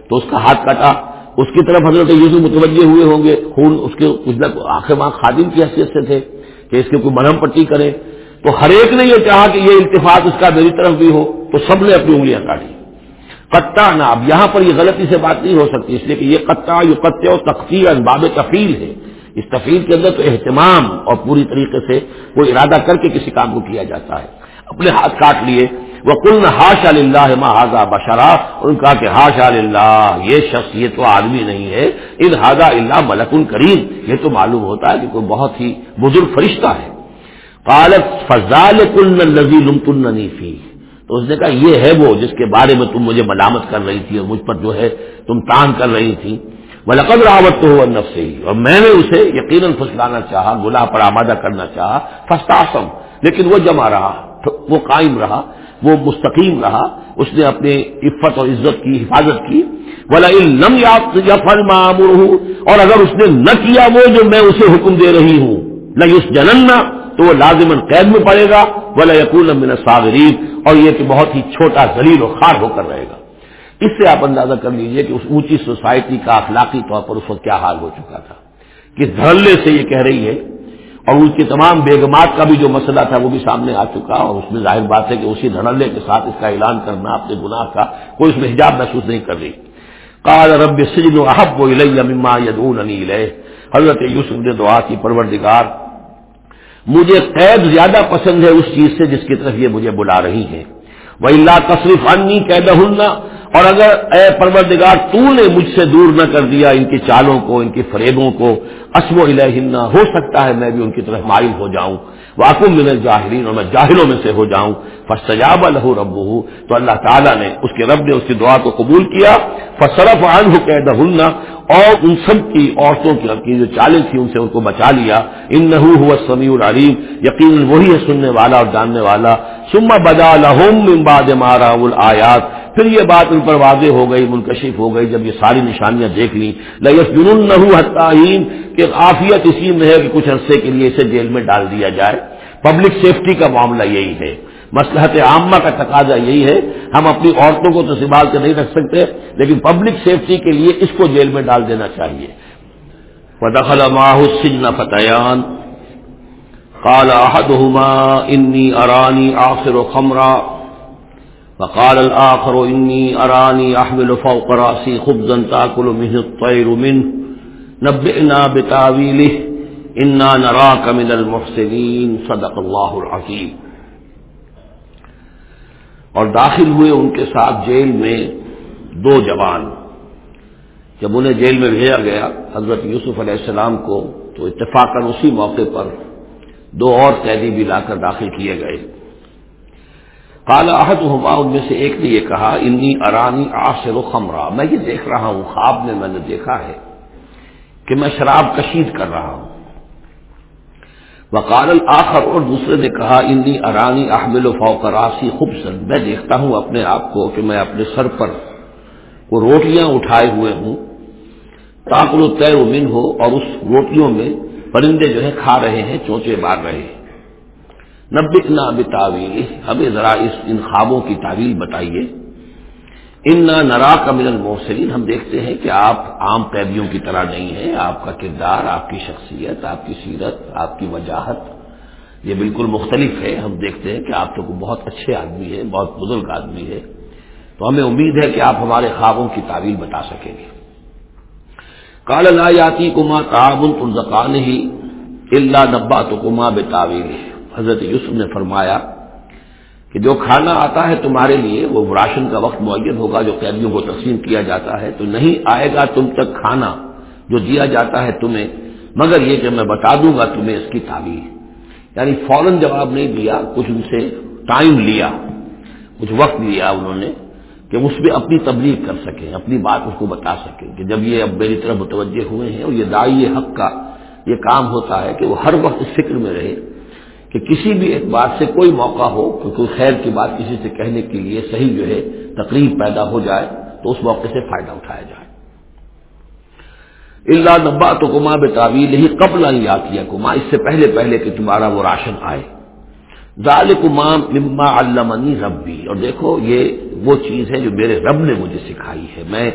تو اس کا ہاتھ کٹا اس کی طرف حضرت یوسف متوجہ ہوئے ہوں گے، خون اس کے کچھ نہ آخر ماں خادم کی حیثیت سے تھے کہ اس کے کوئی مرہم پٹی کرے تو ہر ایک نے یہ چاہا کہ یہ التفاق اس کا میری طرف بھی ہو، تو سب نے اپنی انگلیاں کاٹی۔ قطع نہ، اب یہاں پر یہ غلطی سے بات نہیں ہو سکتی، اس لیے کہ یہ قطع یہ قطع و تختی باب تفیل ہے۔ اس تفیل کے اندر تو اہتمام اور پوری طریقے سے کوئی ارادہ کر کے کسی کام کو کیا جاتا ہے۔ اپنے ہاتھ کاٹ لیے۔ وہ کل ہاش اللہ محاذہ بشرا۔ اور ان کہا کہ ہاش اللہ یہ شخص، یہ تو آدمی نہیں ہے۔ ان ہاضا اللہ ملک کریم یہ تو معلوم ہوتا ہے کہ کوئی بہت ہی بزرگ فرشتہ ہے۔ قالت فضال کل لذی لمتن فی تو اس نے کہا، یہ ہے وہ جس کے بارے میں تم مجھے ملامت کر رہی تھی اور مجھ پر جو ہے تم تان کر رہی تھی۔ وہ راوت تو ہو نف سے ہی اور میں نے اسے یقیناً پھسلانا چاہا، گناہ پر آمادہ کرنا چاہا۔ فستاسم لیکن وہ جمع رہا، وہ قائم رہا، وہ مستقیم رہا، اس نے اپنے عفت اور عزت کی، حفاظت کی۔ بلا علم یا فل معمور ہوں اور اگر اس نے نہ کیا وہ جو میں اسے حکم دے رہی ہوں۔ نہ اس جننا تو وہ لازمن قید میں پڑے گا۔ بلا یقول من صاغرین اور یہ کہ بہت ہی چھوٹا ذلیل و خار ہو کر رہے گا۔ اس سے آپ اندازہ کر لیجیے کہ اس اونچی سوسائٹی کا اخلاقی طور پر اس وقت کیا حال ہو چکا تھا۔ کہ دھڑلے سے یہ کہہ رہی ہے؟ اور اس کی تمام بیگمات کا بھی جو مسئلہ تھا وہ بھی سامنے آ چکا اور اس میں ظاہر بات ہے کہ اسی دھڑلے کے ساتھ اس کا اعلان کرنا اپنے گناہ کا کوئی اس میں حجاب محسوس نہیں کر رہی۔ قال رب سجن احب الی مما یدعوننی الیہ۔ حضرت یوسف نے دعا کی، پروردگار، مجھے قید زیادہ پسند ہے اس چیز سے جس کی طرف یہ مجھے بلا رہی ہے وہ اللہ تصریف انی قید اور اگر اے پروردگار تو نے مجھ سے دور نہ کر دیا ان کی چالوں کو، ان کی فریبوں کو اسم و الہنہ ہو سکتا ہے میں بھی ان کی طرف مائل ہو جاؤں۔ واقع من الجاہرین اور میں جاہلوں میں سے ہو جاؤں۔ فسجاب الح رب تو اللہ تعالیٰ نے اس کے رب نے اس کی دعا کو قبول کیا۔ فصرف عن قید اور ان سب کی عورتوں کی جو چالیں تھیں، ان سے ان کو بچا لیا۔ ان نہ سمیع العلیم یقین وہی ہے سننے والا اور جاننے والا۔ سما بدا لہم بعد مارا الآیات۔ پھر یہ بات ان پر واضح ہو گئی، منکشف ہو گئی، جب یہ ساری نشانیاں دیکھ لی لس جنون نہ کہ عافیت اسی میں ہے کہ کچھ عرصے کے لیے اسے جیل میں ڈال دیا جائے۔ پبلک سیفٹی کا معاملہ یہی ہے۔ مسلحت عامہ کا تقاضا یہی ہے۔ ہم اپنی عورتوں کو تو سنبھال کے نہیں رکھ سکتے، لیکن پبلک سیفٹی کے لیے اس کو جیل میں ڈال دینا چاہیے۔ ودخل معه السجن فتيان۔ قال احدهما اني اراني اعصر خمرا۔ وقال الاخر اني اراني احمل فوق راسي خبزا تاكل منه الطير منه. نبئنا بتاويله انا نراك من المحسنين. صدق الله العظيم. اور داخل ہوئے ان کے ساتھ جیل میں دو جوان. جب انہیں جیل میں بھیجا گیا، حضرت یوسف علیہ السلام کو، تو اتفاق اسی موقع پر دو اور قیدی بھی لا کر داخل کیے گئے۔ کالا عہد ہما ان میں سے ایک نے یہ کہا، انی ارانی آصر و خمرہ میں یہ دیکھ رہا ہوں، خواب میں میں نے دیکھا ہے کہ میں شراب کشید کر رہا ہوں۔ وقال آخر اور دوسرے نے کہا، انی ارانی احمل و فوکراسی خوبصورت میں دیکھتا ہوں اپنے آپ کو کہ میں اپنے سر پر وہ روٹیاں اٹھائے ہوئے ہوں، تاکل و طے من ہو، اور اس روٹیوں میں پرندے جو ہے کھا رہے ہیں، چونچے مار رہے ہیں۔ نبکنا بتاویل ہمیں ذرا اس ان خوابوں کی تعویل بتائیے۔ ان نرا کا من المحسرین ہم دیکھتے ہیں کہ آپ عام قیدیوں کی طرح نہیں ہیں۔ آپ کا کردار، آپ کی شخصیت، آپ کی سیرت، آپ کی وجاہت، یہ بالکل مختلف ہے۔ ہم دیکھتے ہیں کہ آپ تو بہت اچھے آدمی ہیں، بہت بزرگ آدمی ہے تو ہمیں امید ہے کہ آپ ہمارے خوابوں کی تعویل بتا سکیں گے۔ کال لا یاتی کما تعاون الزکان ہی اللہ نبا تو کما بے تعویل حضرت یوسف نے فرمایا کہ جو کھانا آتا ہے تمہارے لیے، وہ راشن کا وقت معین ہوگا جو قیدیوں کو تقسیم کیا جاتا ہے، تو نہیں آئے گا تم تک کھانا جو دیا جاتا ہے تمہیں، مگر یہ کہ میں بتا دوں گا تمہیں اس کی تعبیر۔ یعنی فوراً جواب نہیں دیا، کچھ ان سے ٹائم لیا، کچھ وقت لیا انہوں نے کہ اس میں اپنی تبلیغ کر سکیں، اپنی بات اس کو بتا سکیں کہ جب یہ اب میری طرف متوجہ ہوئے ہیں اور یہ دائی حق کا یہ کام ہوتا ہے کہ وہ ہر وقت اس فکر میں رہے۔ کہ کسی بھی ایک بات سے کوئی موقع ہو کہ کوئی خیر کی بات کسی سے کہنے کے لیے صحیح جو ہے، تقریب پیدا ہو جائے، تو اس موقع سے فائدہ اٹھایا جائے۔ اللہ نبا تو کما بے تعویل ہی قبل یاد کیا کما اس سے پہلے پہلے کہ تمہارا وہ راشن آئے۔ ظال کمام مما علمنی ربی اور دیکھو، یہ وہ چیز ہے جو میرے رب نے مجھے سکھائی ہے۔ میں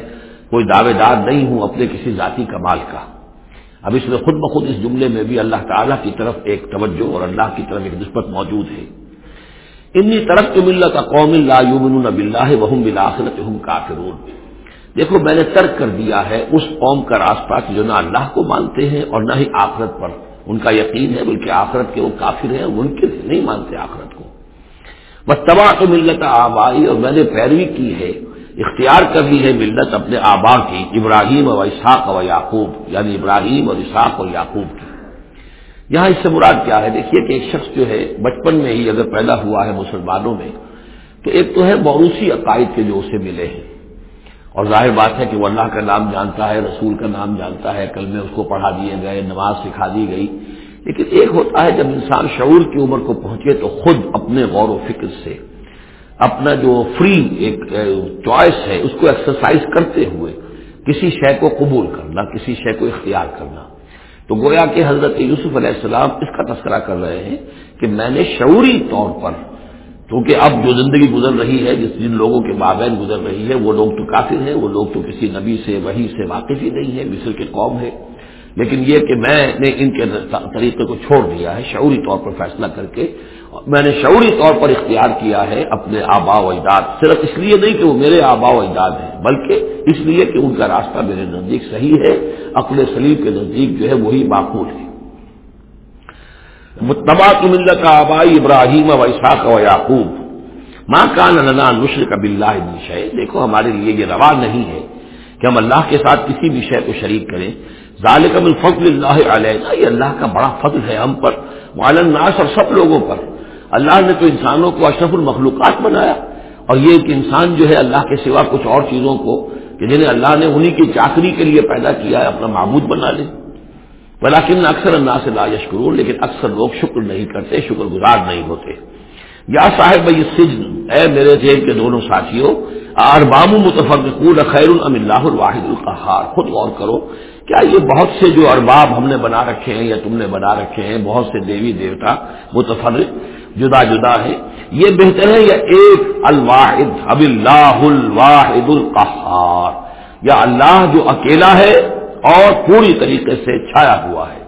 کوئی دعوے دار نہیں ہوں اپنے کسی ذاتی کمال کا۔ اب اس میں خود بخود اس جملے میں بھی اللہ تعالیٰ کی طرف ایک توجہ اور اللہ کی طرف ایک نسبت موجود ہے۔ انی طرف تو ملت قوم اللہ یومن بلّہ وحم بلاخرت ہم کافرون۔ دیکھو میں نے ترک کر دیا ہے اس قوم کا راستہ کہ جو نہ اللہ کو مانتے ہیں اور نہ ہی آخرت پر۔ ان کا یقین ہے بلکہ آخرت کے وہ کافر ہیں ان کے نہیں مانتے آخرت کو۔ بس تباہ تو ملت آبائی اور میں نے پیروی کی ہے۔ اختیار کر لی ہے ملت اپنے آبا کی، ابراہیم و اسحاق و یعقوب یعنی ابراہیم اور اسحاق اور یعقوب کی۔ یہاں اس سے مراد کیا ہے؟ دیکھیے کہ ایک شخص جو ہے، بچپن میں ہی اگر پیدا ہوا ہے مسلمانوں میں، تو ایک تو ہے موروثی عقائد کے جو اسے ملے ہیں۔ اور ظاہر بات ہے کہ وہ اللہ کا نام جانتا ہے، رسول کا نام جانتا ہے، کل میں اس کو پڑھا دیے گئے، نماز سکھا دی گئی۔ لیکن ایک ہوتا ہے جب انسان شعور کی عمر کو پہنچے تو خود اپنے غور و فکر سے اپنا جو فری ایک چوائس ہے، اس کو ایکسرسائز کرتے ہوئے کسی شے کو قبول کرنا، کسی شے کو اختیار کرنا۔ تو گویا کہ حضرت یوسف علیہ السلام اس کا تذکرہ کر رہے ہیں کہ میں نے شعوری طور پر کیونکہ اب جو زندگی گزر رہی ہے، جس جن لوگوں کے مابین گزر رہی ہے، وہ لوگ تو کافر ہیں، وہ لوگ تو کسی نبی سے وہی سے واقف ہی نہیں ہے مصر کے قوم ہے لیکن یہ کہ میں نے ان کے طریقے کو چھوڑ دیا ہے، شعوری طور پر فیصلہ کر کے میں نے شعوری طور پر اختیار کیا ہے اپنے آبا و اجداد، صرف اس لیے نہیں کہ وہ میرے آبا و اجداد ہیں، بلکہ اس لیے کہ ان کا راستہ میرے نزدیک صحیح ہے، عقل سلیم کے نزدیک جو ہے وہی معقول ہے۔ متبا کی ملت آبائی ابراہیم و اسحاق و یعقوب۔ ماں کان لنا نشر کب اللہ شے دیکھو ہمارے لیے یہ روا نہیں ہے کہ ہم اللہ کے ساتھ کسی بھی شے کو شریک کریں۔ ذالک من فضل اللہ علیہ یہ اللہ کا بڑا فضل ہے ہم پر۔ الناس اور سب لوگوں پر۔ اللہ نے تو انسانوں کو اشرف المخلوقات بنایا اور یہ کہ انسان جو ہے اللہ کے سوا کچھ اور چیزوں کو کہ جنہیں اللہ نے انہی کی چاکری کے لیے پیدا کیا ہے، اپنا معبود بنا لے۔ بلاکن اکثر اللہ سے لا یشکرون، لیکن اکثر لوگ شکر نہیں کرتے شکر گزار نہیں ہوتے۔ یا صاحب، یہ سجن۔ اے میرے جیل کے دونوں ساتھیوں اربام متفق خیر الم اللہ الواحد القحار خود غور کرو، کیا یہ بہت سے جو ارباب ہم نے بنا رکھے ہیں یا تم نے بنا رکھے ہیں، بہت سے دیوی دیوتا متفرق جدا جدا ہے یہ بہتر ہے یا ایک الواحد اب اللہ الواحد القحار یا اللہ جو اکیلا ہے اور پوری طریقے سے چھایا ہوا ہے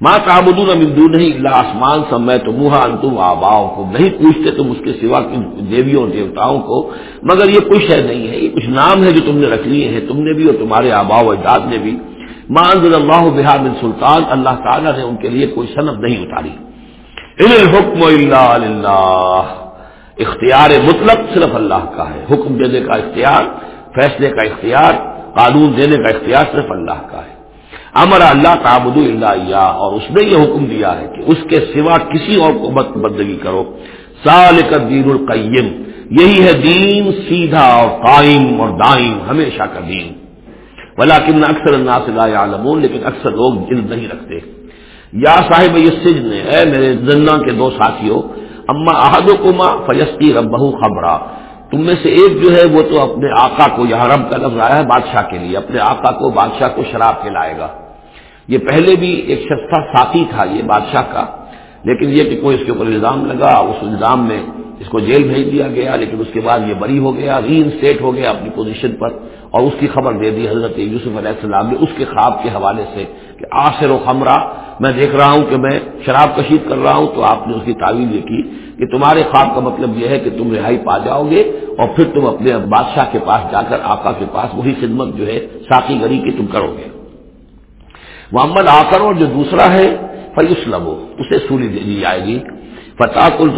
ماں کابدون مندو نہیں، اللہ آسمان سب میں تو منہ انتم آباؤ کو نہیں پوچھتے تم اس کے سوا دیویوں دیوتاؤں کو، مگر یہ کچھ ہے نہیں ہے، یہ کچھ نام ہے جو تم نے رکھ لیے ہیں، تم نے بھی اور تمہارے آبا و اجداد نے بھی۔ ماں انضل اللہ بحار بن سلطان، اللہ تعالیٰ نے ان کے لیے کوئی صنعت نہیں اتاری۔ حکم اللہ اختیار مطلب صرف اللہ کا ہے۔ حکم دینے کا اختیار، فیصلے کا اختیار، قانون دینے کا اختیار صرف اللہ کا ہے۔ امر اللہ تعبد اللہ اور اس نے یہ حکم دیا ہے کہ اس کے سوا کسی اور کو مت بندگی کرو۔ سال کا دین القیم، یہی ہے دین سیدھا اور قائم اور دائم، ہمیشہ کا دین۔ ولاکن اکثر اللہ سے عالمون لیکن اکثر لوگ علم نہیں رکھتے۔ یا صاحب یہ سجن میرے زنا کے دو ساتھیوں، اما احد و کما فیستی رب خبرا۔ تم میں سے ایک جو ہے وہ تو اپنے آقا کو، یہاں رب کا لفظ آیا ہے بادشاہ کے لیے، اپنے آقا کو، بادشاہ کو شراب کھلائے گا۔ یہ پہلے بھی ایک شخص ساتھی تھا یہ بادشاہ کا، لیکن یہ کہ کوئی اس کے اوپر الزام لگا، اس الزام میں اس کو جیل بھیج دیا گیا، لیکن اس کے بعد یہ بری ہو گیا ری انسٹیٹ ہو گیا اپنی پوزیشن پر، اور اس کی خبر دے دی حضرت یوسف علیہ السلام نے اس کے خواب کے حوالے سے کہ آخر و خمرہ، میں دیکھ رہا ہوں کہ میں شراب کشید کر رہا ہوں، تو آپ نے اس کی تعویل یہ کی کہ تمہارے خواب کا مطلب یہ ہے کہ تم رہائی پا جاؤ گے، اور پھر تم اپنے بادشاہ کے پاس جا کر آقا کے پاس وہی خدمت جو ہے، ساقی گری کی تم کرو گے۔ محمد آ اور جو دوسرا ہے فیوس لبو اسے سولی دے دی جائے گی۔ فتح کل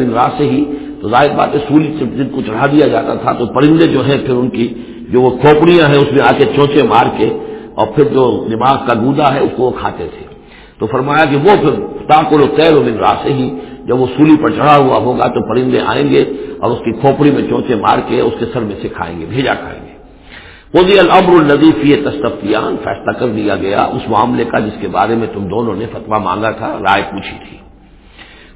منرا سے ہی تو ظاہر بات ہے، سولی سے جن کو چڑھا دیا جاتا تھا تو پرندے جو ہیں پھر ان کی جو وہ کھوپڑیاں ہیں، اس میں آ کے چونچے مار کے اور پھر جو دماغ کا گودا ہے، اس کو وہ کھاتے تھے۔ تو فرمایا کہ وہ پھر تاکل و تیر و من سے ہی جب وہ سولی پر چڑھا ہوا ہوگا تو پرندے آئیں گے اور اس کی کھوپڑی میں چونچے مار کے اس کے سر میں سے کھائیں گے، بھیجا کھائیں گے۔ خودی العبر النظیف یہ تصفیان فیصلہ کر دیا گیا اس معاملے کا جس کے بارے میں تم دونوں نے فتوا مانگا تھا، رائے پوچھی تھی۔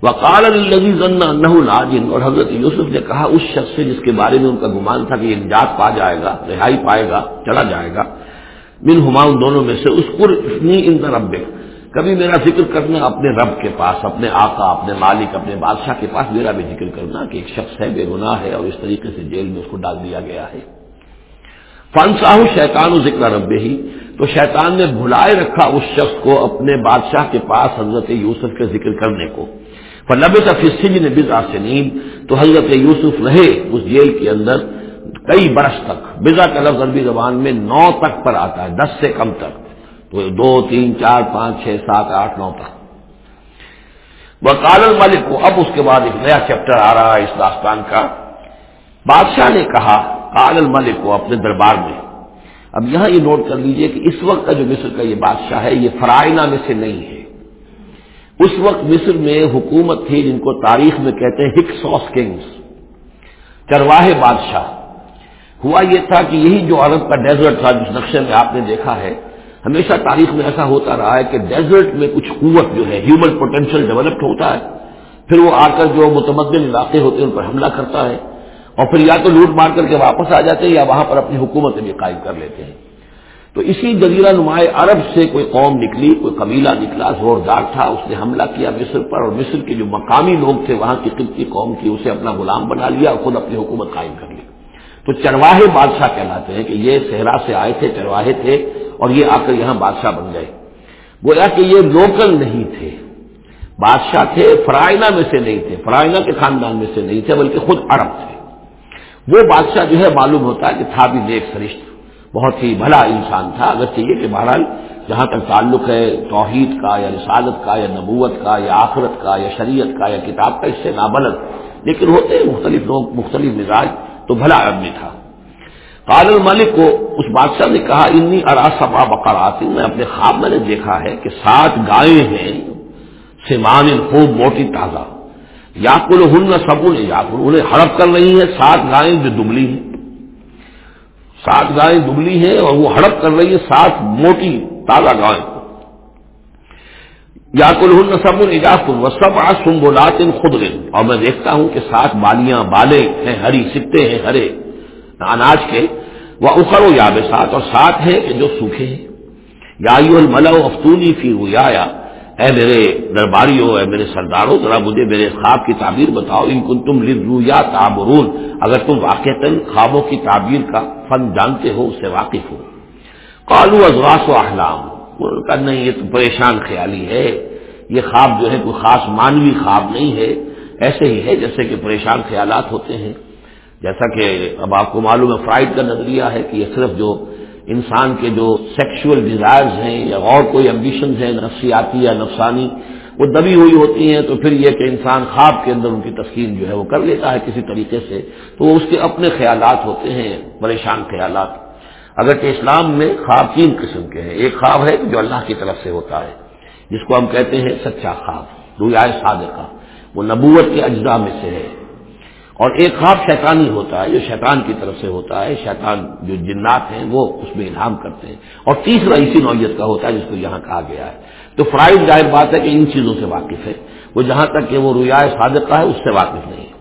وقال الزیز ناجن، اور حضرت یوسف نے کہا، اس شخص سے جس کے بارے میں ان کا گمان تھا کہ یہ نجات پا جائے گا، رہائی پائے گا، چلا جائے گا من ہماؤں دونوں میں سے اس پر اتنی ان رب کبھی میرا ذکر کرنا اپنے رب کے پاس، اپنے آقا، اپنے مالک، اپنے بادشاہ کے پاس، میرا بھی ذکر کرنا کہ ایک شخص ہے، بے گناہ ہے، اور اس طریقے سے جیل میں اس کو ڈال دیا گیا ہے۔ فنساہ شیطان و ذکر رب ہی، تو شیطان نے بھلائے رکھا اس شخص کو اپنے بادشاہ کے پاس حضرت یوسف کے ذکر کرنے کو۔ لب تفصیل نے بزا سے نیند تو حضرت یوسف رہے اس جیل کے اندر کئی برس تک۔ بزا کا لفظ عربی زبان میں نو تک پر آتا ہے، دس سے کم تک۔ تو دو، تین، چار، پانچ، چھ، سات، آٹھ، نو تک۔ وہ کالل ملک کو اب اس کے بعد ایک نیا چیپٹر آ رہا ہے اس داستان کا۔ بادشاہ نے کہا کالل ملک کو اپنے دربار میں، اب یہاں یہ نوٹ کر لیجیے کہ اس وقت کا جو مصر کا یہ بادشاہ ہے، یہ فرائنا میں سے نہیں ہے۔ اس وقت مصر میں حکومت تھی جن کو تاریخ میں کہتے ہیں ہک سوس کنگس بادشاہ۔ ہوا یہ تھا کہ یہی جو عرب کا ڈیزرٹ تھا، جس نقشے میں آپ نے دیکھا ہے، ہمیشہ تاریخ میں ایسا ہوتا رہا ہے کہ ڈیزرٹ میں کچھ قوت جو ہے ہیومن پوٹینشیل ڈیولپڈ ہوتا ہے۔ پھر وہ آ کر جو متمدن علاقے ہوتے ہیں، ان پر حملہ کرتا ہے۔ اور پھر یا تو لوٹ مار کر کے واپس آ جاتے ہیں، یا وہاں پر اپنی حکومتیں بھی قائم کر لیتے ہیں۔ تو اسی جزیرہ نمایاں عرب سے کوئی قوم نکلی، کوئی قبیلہ نکلا، زوردار تھا، اس نے حملہ کیا مصر پر اور مصر کے جو مقامی لوگ تھے وہاں کی قبطی قوم کی، اسے اپنا غلام بنا لیا اور خود اپنی حکومت قائم کر لی۔ تو چرواہے بادشاہ کہلاتے ہیں کہ یہ صحرا سے آئے تھے، چرواہے تھے اور یہ آ کر یہاں بادشاہ بن گئے۔ گویا کہ یہ لوکل نہیں تھے۔ بادشاہ تھے فرائنا میں سے نہیں تھے فرائنا کے خاندان میں سے نہیں تھے، بلکہ خود عرب تھے۔ وہ بادشاہ جو ہے معلوم ہوتا ہے کہ تھا بھی نیک سرشت۔ بہت ہی بھلا انسان تھا اگر چاہیے کہ بہرحال جہاں تک تعلق ہے، توحید کا یا رسالت کا یا نبوت کا یا آخرت کا یا شریعت کا یا کتاب کا، اس سے نابلد، لیکن ہوتے ہیں مختلف لوگ مختلف مزاج، تو بھلا آدمی تھا۔ قال الملک کو اس بادشاہ نے کہا، انی اراسفا بقرات، میں اپنے خواب میں نے دیکھا ہے کہ سات گائے ہیں سیمان خوب موٹی تازہ۔ یا کل ہن سبن یا انہیں ہڑپ کر رہی ہیں، سات گائیں جو دبلی ہیں۔ سات گائیں دبلی ہیں اور وہ ہڑپ کر رہی ہے سات موٹی تازہ گائیں یا کل ہن سب اجاف وہ آج سم بولات خود اور میں دیکھتا ہوں کہ سات بالیاں بالے ہیں، ہری سکتے ہیں، ہرے۔ اناج کے وہ اخر و یاب سات اور سات ہیں کہ جو سوکھے ہیں۔ یا الملا افطونی فی ہویا اے میرے درباریوں اے میرے سرداروں ذرا مجھے میرے خواب کی تعبیر بتاؤ۔ ان کن تم لو یا تابرون اگر تم واقع خوابوں کی تعبیر کا فن جانتے ہو، اس سے واقف ہو۔ کالو ازواس و احلام کا نہیں، یہ تو پریشان خیالی ہے۔ یہ خواب جو ہے، کوئی خاص مانوی خواب نہیں ہے۔ ایسے ہی ہے جیسے کہ پریشان خیالات ہوتے ہیں۔ جیسا کہ اب آپ کو معلوم ہے فرائڈ کا نظریہ ہے کہ یہ صرف جو انسان کے جو سیکشل ڈیزائرز ہیں یا اور کوئی امبیشنز ہیں، نفسیاتی یا نفسانی، وہ دبی ہوئی ہوتی ہیں تو پھر یہ کہ انسان خواب کے اندر ان کی تسکین جو ہے وہ کر لیتا ہے کسی طریقے سے، تو وہ اس کے اپنے خیالات ہوتے ہیں، پریشان خیالات۔ اگرچہ اسلام میں خواب تین قسم کے ہیں، ایک خواب ہے جو اللہ کی طرف سے ہوتا ہے، جس کو ہم کہتے ہیں سچا خواب رویائے صادقہ، وہ نبوت کے اجزاء میں سے ہے۔ اور ایک خواب شیطانی ہوتا ہے، جو شیطان کی طرف سے ہوتا ہے، شیطان جو جنات ہیں، وہ اس میں انعام کرتے ہیں۔ اور تیسرا اسی نوعیت کا ہوتا ہے جس کو یہاں کہا گیا ہے۔ تو فرائض ظاہر بات ہے کہ ان چیزوں سے واقف ہے۔ وہ جہاں تک کہ وہ رویائے صادقہ ہے، اس سے واقف نہیں ہے۔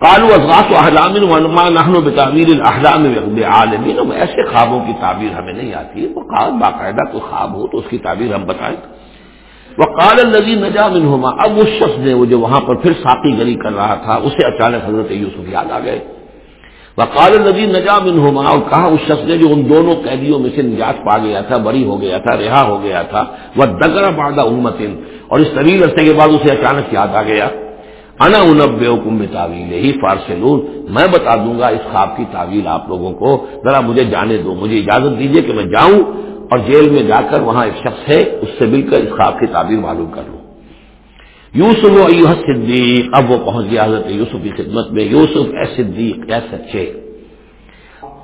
کالو ازغاس و احلام نحن بتعبیر الاحلام عالمین ایسے خوابوں کی تعبیر ہمیں نہیں آتی۔ ہے وہ خواب باقاعدہ کوئی خواب ہو تو اس کی تعبیر ہم بتائیں۔ وہ کال الزی نجام انہما اب اس شخص نے وہ جو وہاں پر پھر ساقی گری کر رہا تھا، اسے اچانک حضرت یوسف یاد آ گئے۔ وہ کال الزی نجام انہما اور کہا اس شخص نے جو ان دونوں قیدیوں میں سے نجات پا گیا تھا، بری ہو گیا تھا، رہا ہو گیا تھا۔ وہ دگرا بادہ امتن اور اس طویل عرصے کے بعد اسے اچانک یاد آ گیا۔ انا انب حکم تعویل ہی فارسلون۔ میں بتا دوں گا اس خواب کی تعویل آپ لوگوں کو۔ ذرا مجھے جانے دو، مجھے اجازت دیجیے کہ میں جاؤں۔ اور جیل میں جا کر وہاں ایک شخص ہے، اس سے مل کر اس خواب کی تعبیر معلوم کر لوں یوسف و ایوہ صدیق اب وہ پہنچ گیا حضرت یوسف کی خدمت میں۔ یوسف، اے صدیق، اے سچے۔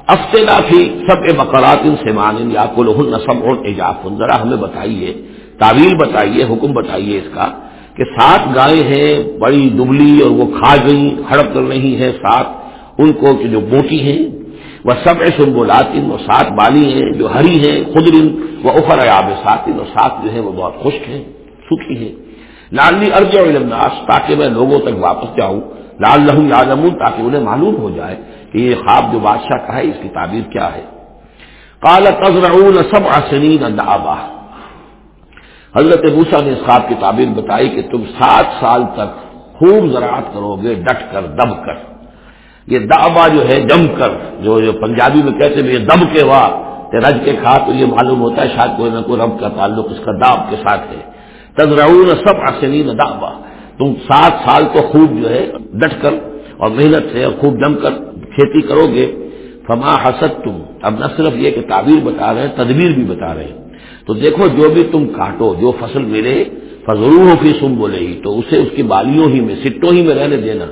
افتے تھی سب بقرات سے مان یا کل سب اور ایجاف ذرا ہمیں بتائیے، تعویل بتائیے، حکم بتائیے اس کا کہ سات گائے ہیں، بڑی دبلی اور وہ کھا گئی ہڑپ کر رہی ہیں سات۔ ان کو جو موٹی ہیں وہ سب ایسے وہ سات بالی ہیں، جو ہری ہیں خدرن وہ اخر آب ساتن اور سات جو ہے وہ بہت خشک ہیں سکھی ہیں۔ لالنی ارج اور علمناس تاکہ میں لوگوں تک واپس جاؤں۔ لال لہوں یادم تاکہ انہیں معلوم ہو جائے کہ یہ خواب جو بادشاہ کا ہے، اس کی تعبیر کیا ہے۔ کالا تزر سب آسنین دعبا۔ حضرت بوسا نے اس خواب کی تعبیر بتائی کہ تم سات سال تک خوب زراعت کرو گے، ڈٹ کر، دب کر۔ یہ دعبا جو ہے جم کر، جو جو پنجابی میں کہتے ہیں یہ دب کے وا رج کے کھا تو یہ معلوم ہوتا ہے، شاید کوئی نہ کوئی رب کا تعلق اس کا داب کے ساتھ ہے۔ تدرعون سب آسنین دعبا تم سات سال تو خوب جو ہے ڈٹ کر اور محنت سے اور خوب جم کر کھیتی کرو گے۔ فما حسد تم اب نہ صرف یہ کہ تعبیر بتا رہے ہیں، تدبیر بھی بتا رہے ہیں۔ تو دیکھو، جو بھی تم کاٹو، جو فصل ملے فضرور ہو پھر سم بولے ہی تو اسے اس کی بالیوں ہی میں، سٹوں ہی میں رہنے دینا۔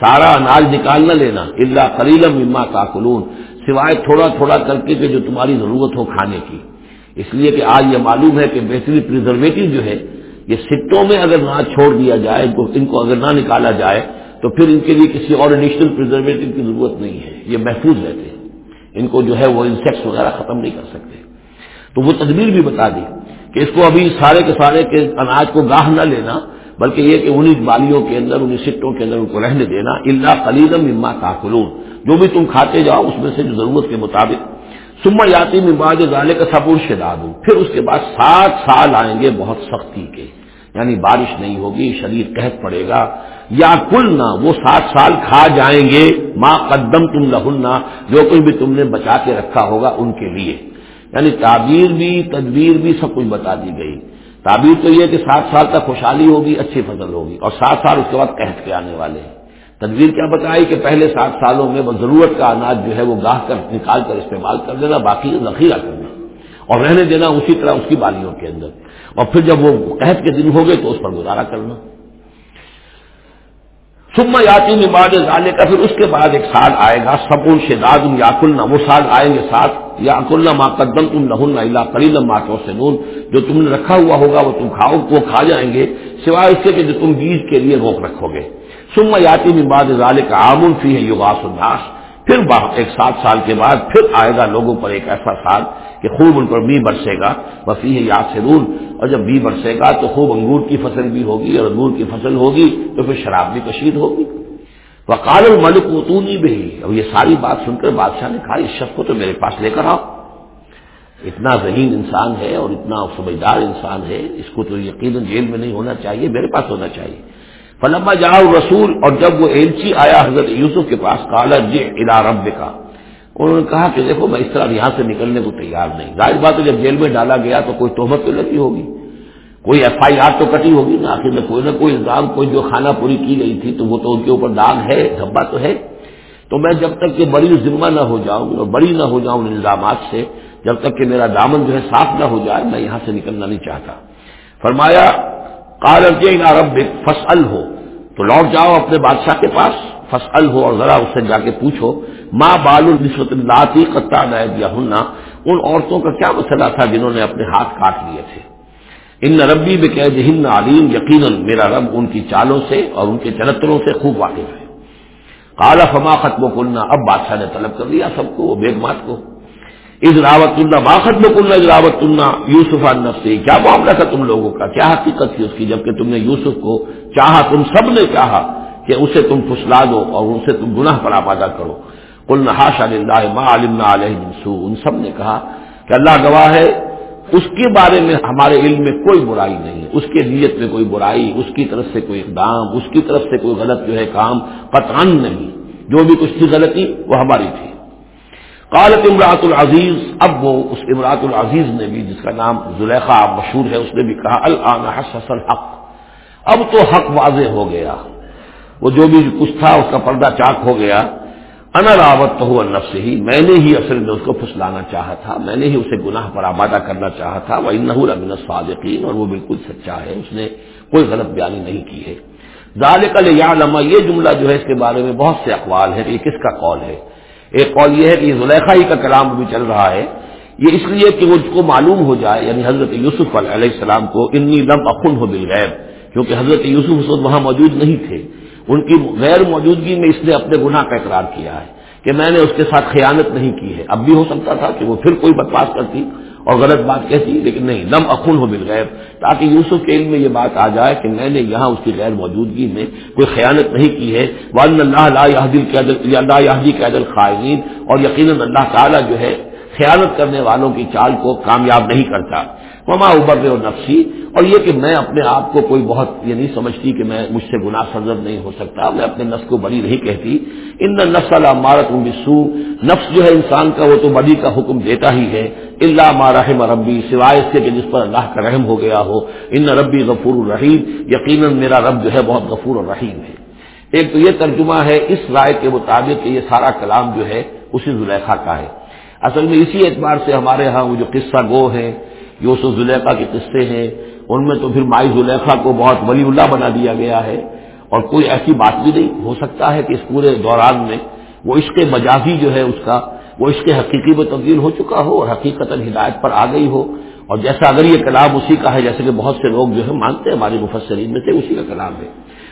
سارا اناج نکال نہ لینا اللہ خلیلم اما کاکلون سوائے تھوڑا تھوڑا کر کے کہ جو تمہاری ضرورت ہو کھانے کی۔ اس لیے کہ آج یہ معلوم ہے کہ بہترین پرزرویٹو جو ہے، یہ سٹوں میں اگر نہ چھوڑ دیا جائے، ان کو اگر نہ نکالا جائے، تو پھر ان کے لیے کسی اور ایڈیشنل پرزرویٹو کی ضرورت نہیں ہے۔ یہ محفوظ رہتے ہیں۔ ان کو جو ہے وہ انسیکٹس وغیرہ ختم نہیں کر سکتے۔ تو وہ تدبیر بھی بتا دی کہ اس کو ابھی سارے کے سارے کے اناج کو گاہ نہ لینا بلکہ یہ کہ انہیں بالیوں کے اندر انہیں سٹوں کے اندر ان کو رہنے دینا اللہ خلیدم اما تاخلون جو بھی تم کھاتے جاؤ، اس میں سے جو ضرورت کے مطابق۔ سما یاتی مماج ظالے کا سبور شدا دوں پھر اس کے بعد سات سال آئیں گے بہت سختی کے۔ یعنی بارش نہیں ہوگی، شریر قحط پڑے گا۔ یا کل نہ وہ سات سال کھا جائیں گے۔ ماں قدم تم لہلنا جو کچھ بھی تم نے بچا کے رکھا ہوگا ان کے لیے۔ یعنی تعبیر بھی، تدبیر بھی سب کچھ بتا دی گئی۔ تعبیر تو یہ کہ سات سال تک خوشحالی ہوگی، اچھی فصل ہوگی، اور سات سال اس کے بعد قحط کے آنے والے ہیں۔ تدبیر کیا بتائی کہ پہلے سات سالوں میں ضرورت کا اناج جو ہے وہ گاہ کر نکال کر استعمال کر دینا، باقی ذخیرہ کرنا اور رہنے دینا اسی طرح اس کی بالیوں کے اندر۔ اور پھر جب وہ قحط کے دن ہو گئے تو اس پر گزارا کرنا۔ سما یاتی میں بعد ڈالے کا پھر اس کے بعد ایک سال آئے گا سب شداد یاقلنا وہ سال آئیں گے ساتھ یاقلنا ماں قدم تم نہ اللہ کلیلم ماں تو سنون جو تم نے رکھا ہوا ہوگا وہ تم کھاؤ، وہ کھا جائیں گے، سوائے اس کے کہ جو تم بیج کے لیے روک رکھو گے۔ سما یاتی میں بعد ظال کا عامن فی ہے یوگاس الناس، پھر ایک سات سال کے بعد پھر آئے گا لوگوں پر ایک ایسا سال کہ خوب ان پر بی برسے گا۔ وفی ہے یاد سے اور جب بی برسے گا تو خوب انگور کی فصل بھی ہوگی۔ اور انگور کی فصل ہوگی تو پھر شراب بھی کشید ہوگی۔ وقال الملک اتونی بھی اب یہ ساری بات سن کر بادشاہ نے کہا، اس شخص کو تو میرے پاس لے کر آؤ۔ اتنا ذہین انسان ہے اور اتنا سمجھدار انسان ہے، اس کو تو یقیناً جیل میں نہیں ہونا چاہیے، میرے پاس ہونا چاہیے۔ فلما جاؤ رسول اور جب وہ ایلچی آیا حضرت یوسف کے پاس کالا جی ادا رب کا انہوں نے کہا کہ دیکھو میں اس طرح یہاں سے نکلنے کو تیار نہیں۔ ظاہر بات ہے جب جیل میں ڈالا گیا تو کوئی تہمت تو لگی ہوگی۔ کوئی ایف آئی آر تو کٹی ہوگی نا۔ آخر میں کوئی نہ کوئی الزام، کوئی جو کھانا پوری کی گئی تھی تو وہ تو ان کے اوپر داغ ہے، دھبا تو ہے۔ تو میں جب تک کہ بڑی ذمہ نہ ہو جاؤں اور بڑی نہ ہو جاؤں ان الزامات سے، جب تک کہ میرا دامن جو ہے صاف نہ ہو جائے، میں یہاں سے نکلنا نہیں چاہتا۔ فرمایا کال رب فصل ہو تو لوٹ جاؤ اپنے بادشاہ کے پاس۔ فصل ہو اور ذرا اس سے جا کے پوچھو ماں بال النسوت لاتی قطع دیا ہننا ان عورتوں کا کیا مسئلہ تھا جنہوں نے اپنے ہاتھ کاٹ لیے تھے؟ ان ربی میں کہ ہند علیم یقیناً میرا رب ان کی چالوں سے اور ان کے چرتروں سے خوب واقف ہے۔ کالا فما ختم و اب بادشاہ نے طلب کر لیا سب کو بیگ مات کو۔ از راوت اللہ ما ختم کننا از راوت اللہ یوسف سے کیا معاملہ تھا تم لوگوں کا؟ کیا حقیقت تھی اس کی جبکہ تم نے یوسف کو چاہا، تم سب نے چاہا۔ کہ اسے تم پھسلا دو اور اسے تم گناہ پر آبادہ کرو۔ کل نحاش اللہ ما علم علیہ ان سب نے کہا کہ اللہ گواہ ہے، اس کے بارے میں ہمارے علم میں کوئی برائی نہیں ہے۔ اس کے نیت میں کوئی برائی، اس کی طرف سے کوئی اقدام، اس کی طرف سے کوئی غلط جو ہے کام قطعا نہیں۔ جو بھی کچھ تھی غلطی، وہ ہماری تھی۔ قالت امراط العزیز، اب وہ اس امراط العزیز نے بھی، جس کا نام زلیخا مشہور ہے، اس نے بھی کہا حس الحق۔ اب تو حق واضح ہو گیا۔ وہ جو بھی کچھ تھا اس کا پردہ چاک ہو گیا۔ انا راوت تو ہوا نفس ہی۔ میں نے ہی اصل میں اس کو پھسلانا چاہا تھا۔ میں نے ہی اسے گناہ پر آبادہ کرنا چاہا تھا۔ وہ انہور امن صادقین اور وہ بالکل سچا ہے۔ اس نے کوئی غلط بیانی نہیں کی ہے۔ ذالک یا لما یہ جملہ جو ہے اس کے بارے میں بہت سے اقوال ہے یہ کس کا قول ہے؟ ایک قول یہ ہے کہ زلیخا ہی کا کلام بھی چل رہا ہے۔ یہ اس لیے کہ وہ کو معلوم ہو جائے۔ یعنی حضرت یوسف علیہ السلام کو انی لم اخن ہو بالغیب، کیونکہ حضرت یوسف اس وقت وہاں موجود نہیں تھے۔ ان کی غیر موجودگی میں اس نے اپنے گناہ کا اقرار کیا ہے کہ میں نے اس کے ساتھ خیانت نہیں کی ہے۔ اب بھی ہو سکتا تھا کہ وہ پھر کوئی بکواس کرتی اور غلط بات کہتی، لیکن نہیں۔ دم اخن ہو بالغیر تاکہ یوسف کے علم میں یہ بات آ جائے کہ میں نے یہاں اس کی غیر موجودگی میں کوئی خیانت نہیں کی ہے۔ والن اللہ یادی قید الخائین اور یقیناً اللہ تعالیٰ جو ہے خیانت کرنے والوں کی چال کو کامیاب نہیں کرتا۔ مما ابر و نفسی اور یہ کہ میں اپنے آپ کو کوئی بہت یہ نہیں سمجھتی کہ میں مجھ سے گناہ سرزد نہیں ہو سکتا، میں اپنے نفس کو بڑی نہیں کہتی۔ ان نفس عمارت بسو نفس جو ہے انسان کا وہ تو بڑی کا حکم دیتا ہی ہے۔ اللہ مارحم ربی سوائے اس کے کہ جس پر اللہ کا رحم ہو گیا ہو۔ ان ربی غفور الرحیم یقیناً میرا رب جو ہے بہت غفور الرحیم ہے۔ ایک تو یہ ترجمہ ہے اس رائے کے مطابق کہ یہ سارا کلام جو ہے اسی زلیخا کا ہے۔ اصل میں اسی اعتبار سے ہمارے ہاں وہ جو قصہ گو ہے یوسف زلیخا کے قصے ہیں۔ ان میں تو پھر مائی زلیخا کو بہت ولی اللہ بنا دیا گیا ہے۔ اور کوئی ایسی بات بھی نہیں، ہو سکتا ہے کہ اس پورے دوران میں وہ عشق مجازی جو ہے اس کا، وہ عشق حقیقی میں تبدیل ہو چکا ہو اور حقیقت ہدایت پر آ گئی ہو۔ اور جیسا اگر یہ کلام اسی کا ہے، جیسے کہ بہت سے لوگ جو ہے مانتے ہیں، ہمارے مفسرین میں سے اسی کا کلام ہے۔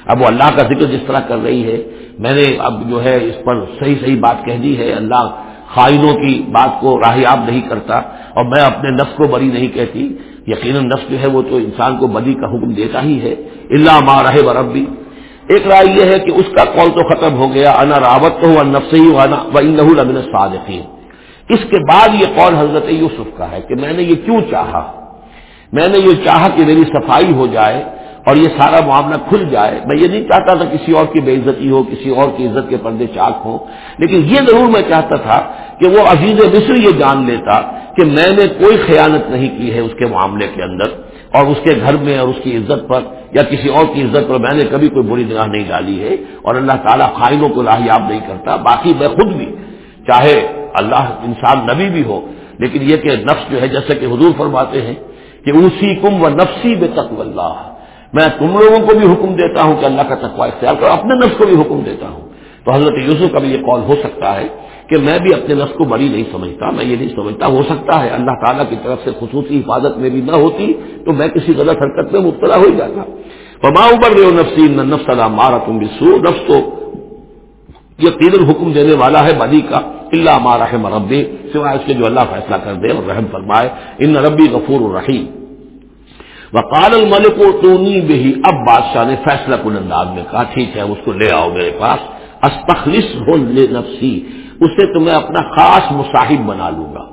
اب وہ اللہ کا ذکر جس طرح کر رہی ہے، میں نے اب جو ہے اس پر صحیح صحیح بات کہہ دی ہے، اللہ خائنوں کی بات کو راہیاب نہیں کرتا اور میں اپنے نفس کو بری نہیں کہتی یقیناً نفس جو ہے وہ تو انسان کو بدی کا حکم دیتا ہی ہے اللہ ماں رہے بربی ایک رائے یہ ہے کہ اس کا قول تو ختم ہو گیا۔ انا راوت تو ہوا نفس ہی لمن صادقین اس کے بعد یہ قول حضرت یوسف کا ہے کہ میں نے یہ کیوں چاہا؟ میں نے یہ چاہا کہ میری صفائی ہو جائے۔ اور یہ سارا معاملہ کھل جائے۔ میں یہ نہیں چاہتا تھا کسی اور کی بے عزتی ہو، کسی اور کی عزت کے پردے چاک ہوں، لیکن یہ ضرور میں چاہتا تھا کہ وہ عزیز مصر یہ جان لیتا کہ میں نے کوئی خیانت نہیں کی ہے اس کے معاملے کے اندر اور اس کے گھر میں اور اس کی عزت پر یا کسی اور کی عزت پر میں نے کبھی کوئی بری نگاہ نہیں ڈالی ہے اور اللہ تعالیٰ خائنوں کو راہیاب نہیں کرتا، باقی میں خود بھی، چاہے اللہ انسان نبی بھی ہو، لیکن یہ کہ نفس جو ہے جیسے کہ حضور فرماتے ہیں کہ اسی کم و نفسی بے تقو اللہ۔ میں تم لوگوں کو بھی حکم دیتا ہوں کہ اللہ کا تقوا اختیار کرو، اپنے نفس کو بھی حکم دیتا ہوں۔ تو حضرت یوسف کا بھی یہ کال ہو سکتا ہے کہ میں بھی اپنے نفس کو بری نہیں سمجھتا، میں یہ نہیں سمجھتا، ہو سکتا ہے اللہ تعالیٰ کی طرف سے خصوصی حفاظت میں بھی نہ ہوتی تو میں کسی غلط حرکت میں مبتلا ہو ہی جاتا۔ پما ابر رہے ہو نفسی نفس اللہ مارا تم بھی سو نفس تو یہ حکم دینے والا ہے بدی کا اللہ مارا ہے مربی سوائے اس کے جو اللہ فیصلہ کر دے اور رحم فرمائے۔ ان ربی غفور الرحیم وقال الملک و تونی بہی، اب بادشاہ نے فیصلہ کن انداز میں کہا، ٹھیک ہے اس کو لے آؤ میرے پاس۔ استخلص ہو لے نفسی اسے تو میں اپنا خاص مصاحب بنا لوں گا۔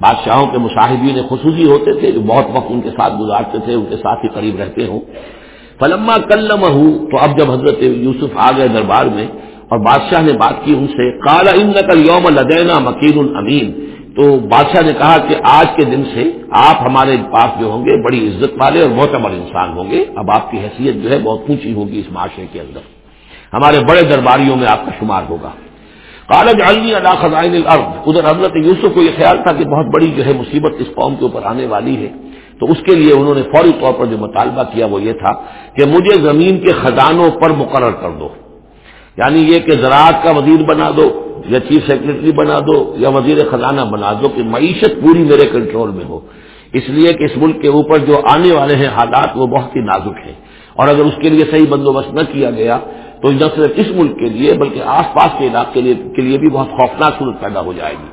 بادشاہوں کے مصاحبین خصوصی ہوتے تھے، جو بہت وقت ان کے ساتھ گزارتے تھے، ان کے ساتھ ہی قریب رہتے ہوں۔ فلما کلم ہوں تو اب جب حضرت یوسف آ گئے دربار میں اور بادشاہ نے بات کی ان سے کالا ان نقل یوم لدینا مکین الامین تو بادشاہ نے کہا کہ آج کے دن سے آپ ہمارے پاس جو ہوں گے بڑی عزت والے اور معتبر انسان ہوں گے۔ اب آپ کی حیثیت جو ہے بہت اونچی ہوگی اس معاشرے کے اندر۔ ہمارے بڑے درباریوں میں آپ کا شمار ہوگا۔ کالج علی اللہ خزائن الارض۔ ادھر حضرت یوسف کو یہ خیال تھا کہ بہت بڑی جو ہے مصیبت اس قوم کے اوپر آنے والی ہے۔ تو اس کے لیے انہوں نے فوری طور پر جو مطالبہ کیا وہ یہ تھا کہ مجھے زمین کے خزانوں پر مقرر کر دو۔ یعنی یہ کہ زراعت کا وزیر بنا دو۔ یا چیف سیکرٹری بنا دو یا وزیر خزانہ بنا دو کہ معیشت پوری میرے کنٹرول میں ہو۔ اس لیے کہ اس ملک کے اوپر جو آنے والے ہیں حالات وہ بہت ہی نازک ہیں۔ اور اگر اس کے لیے صحیح بندوبست نہ کیا گیا تو نہ صرف اس ملک کے لیے بلکہ آس پاس کے علاقے کے لیے بھی بہت خوفناک صورت پیدا ہو جائے گی۔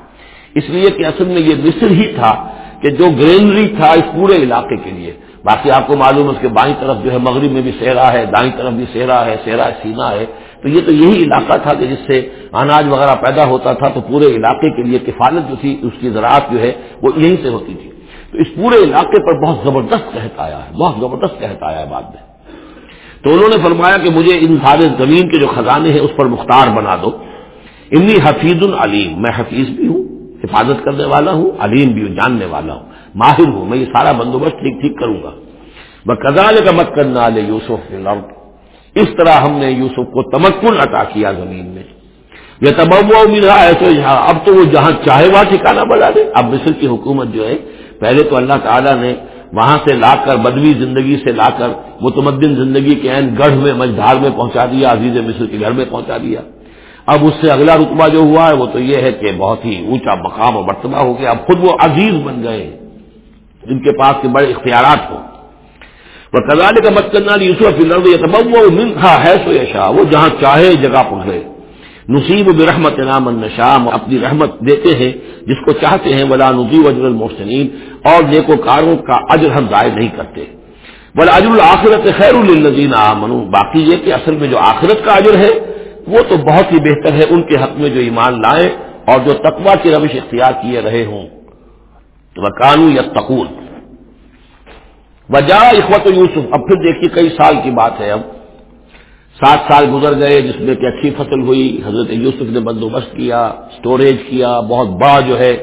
اس لیے کہ اصل میں یہ مصر ہی تھا کہ جو گرینری تھا اس پورے علاقے کے لیے۔ باقی آپ کو معلوم ہے اس کے بائیں طرف جو ہے مغرب میں بھی صحرا ہے، دائیں طرف بھی صحرا ہے، صحرا سینا ہے۔ تو یہ تو یہی علاقہ تھا کہ جس سے اناج وغیرہ پیدا ہوتا تھا، تو پورے علاقے کے لیے کفالت جو تھی، اس کی زراعت جو ہے، وہ یہیں سے ہوتی تھی۔ تو اس پورے علاقے پر بہت زبردست قحط آیا ہے، بہت زبردست قحط آیا ہے بعد میں۔ تو انہوں نے فرمایا کہ مجھے ان سارے زمین کے جو خزانے ہیں، اس پر مختار بنا دو۔ انی حفیظ العلیم میں حفیظ بھی ہوں، حفاظت کرنے والا ہوں، علیم بھی ہوں، جاننے والا ہوں، ماہر ہوں، میں یہ سارا بندوبست ٹھیک ٹھیک کروں گا۔ میں کزال کا مت کرنا یوسف اس طرح ہم نے یوسف کو تمکن عطا کیا زمین میں۔ یہ تبوا ملا ایسے یہاں اب تو وہ جہاں چاہے وہاں ٹھکانا بنا دے۔ اب مصر کی حکومت جو ہے، پہلے تو اللہ تعالیٰ نے وہاں سے لا کر بدوی زندگی سے لا کر متمدن زندگی کے عین گڑھ میں مجھار میں پہنچا دیا، عزیز مصر کے گھر میں پہنچا دیا۔ اب اس سے اگلا رتبہ جو ہوا ہے، وہ تو یہ ہے کہ بہت ہی اونچا مقام اور مرتبہ ہو گیا۔ اب خود وہ عزیز بن گئے، جن کے پاس کے بڑے اختیارات ہوں۔ وہ کزال کا مت کرنا یوسف وہ منتھا ہے سو یشا وہ جہاں چاہے جگہ پکڑے۔ نصیب برحمت نام النشام اپنی رحمت دیتے ہیں جس کو چاہتے ہیں، ولا نصیب اجر المحسنین۔ اور نیکو کاروں کا اجر ہم ضائع نہیں کرتے۔ بلا اجر الآخرت خیر الزین منو باقی یہ کہ اصل میں جو آخرت کا اجر ہے، وہ تو بہت ہی بہتر ہے، ان کے حق میں جو ایمان لائیں اور جو تقوا کی روش اختیار کیے رہے ہوں۔ وہ کانو یا تقول وجہ اخوت یوسف، اب پھر دیکھیے کئی سال کی بات ہے، اب سات سال گزر گئے، جس میں کہ اچھی فصل ہوئی، حضرت یوسف نے بندوبست کیا سٹوریج کیا، بہت بڑا جو ہے،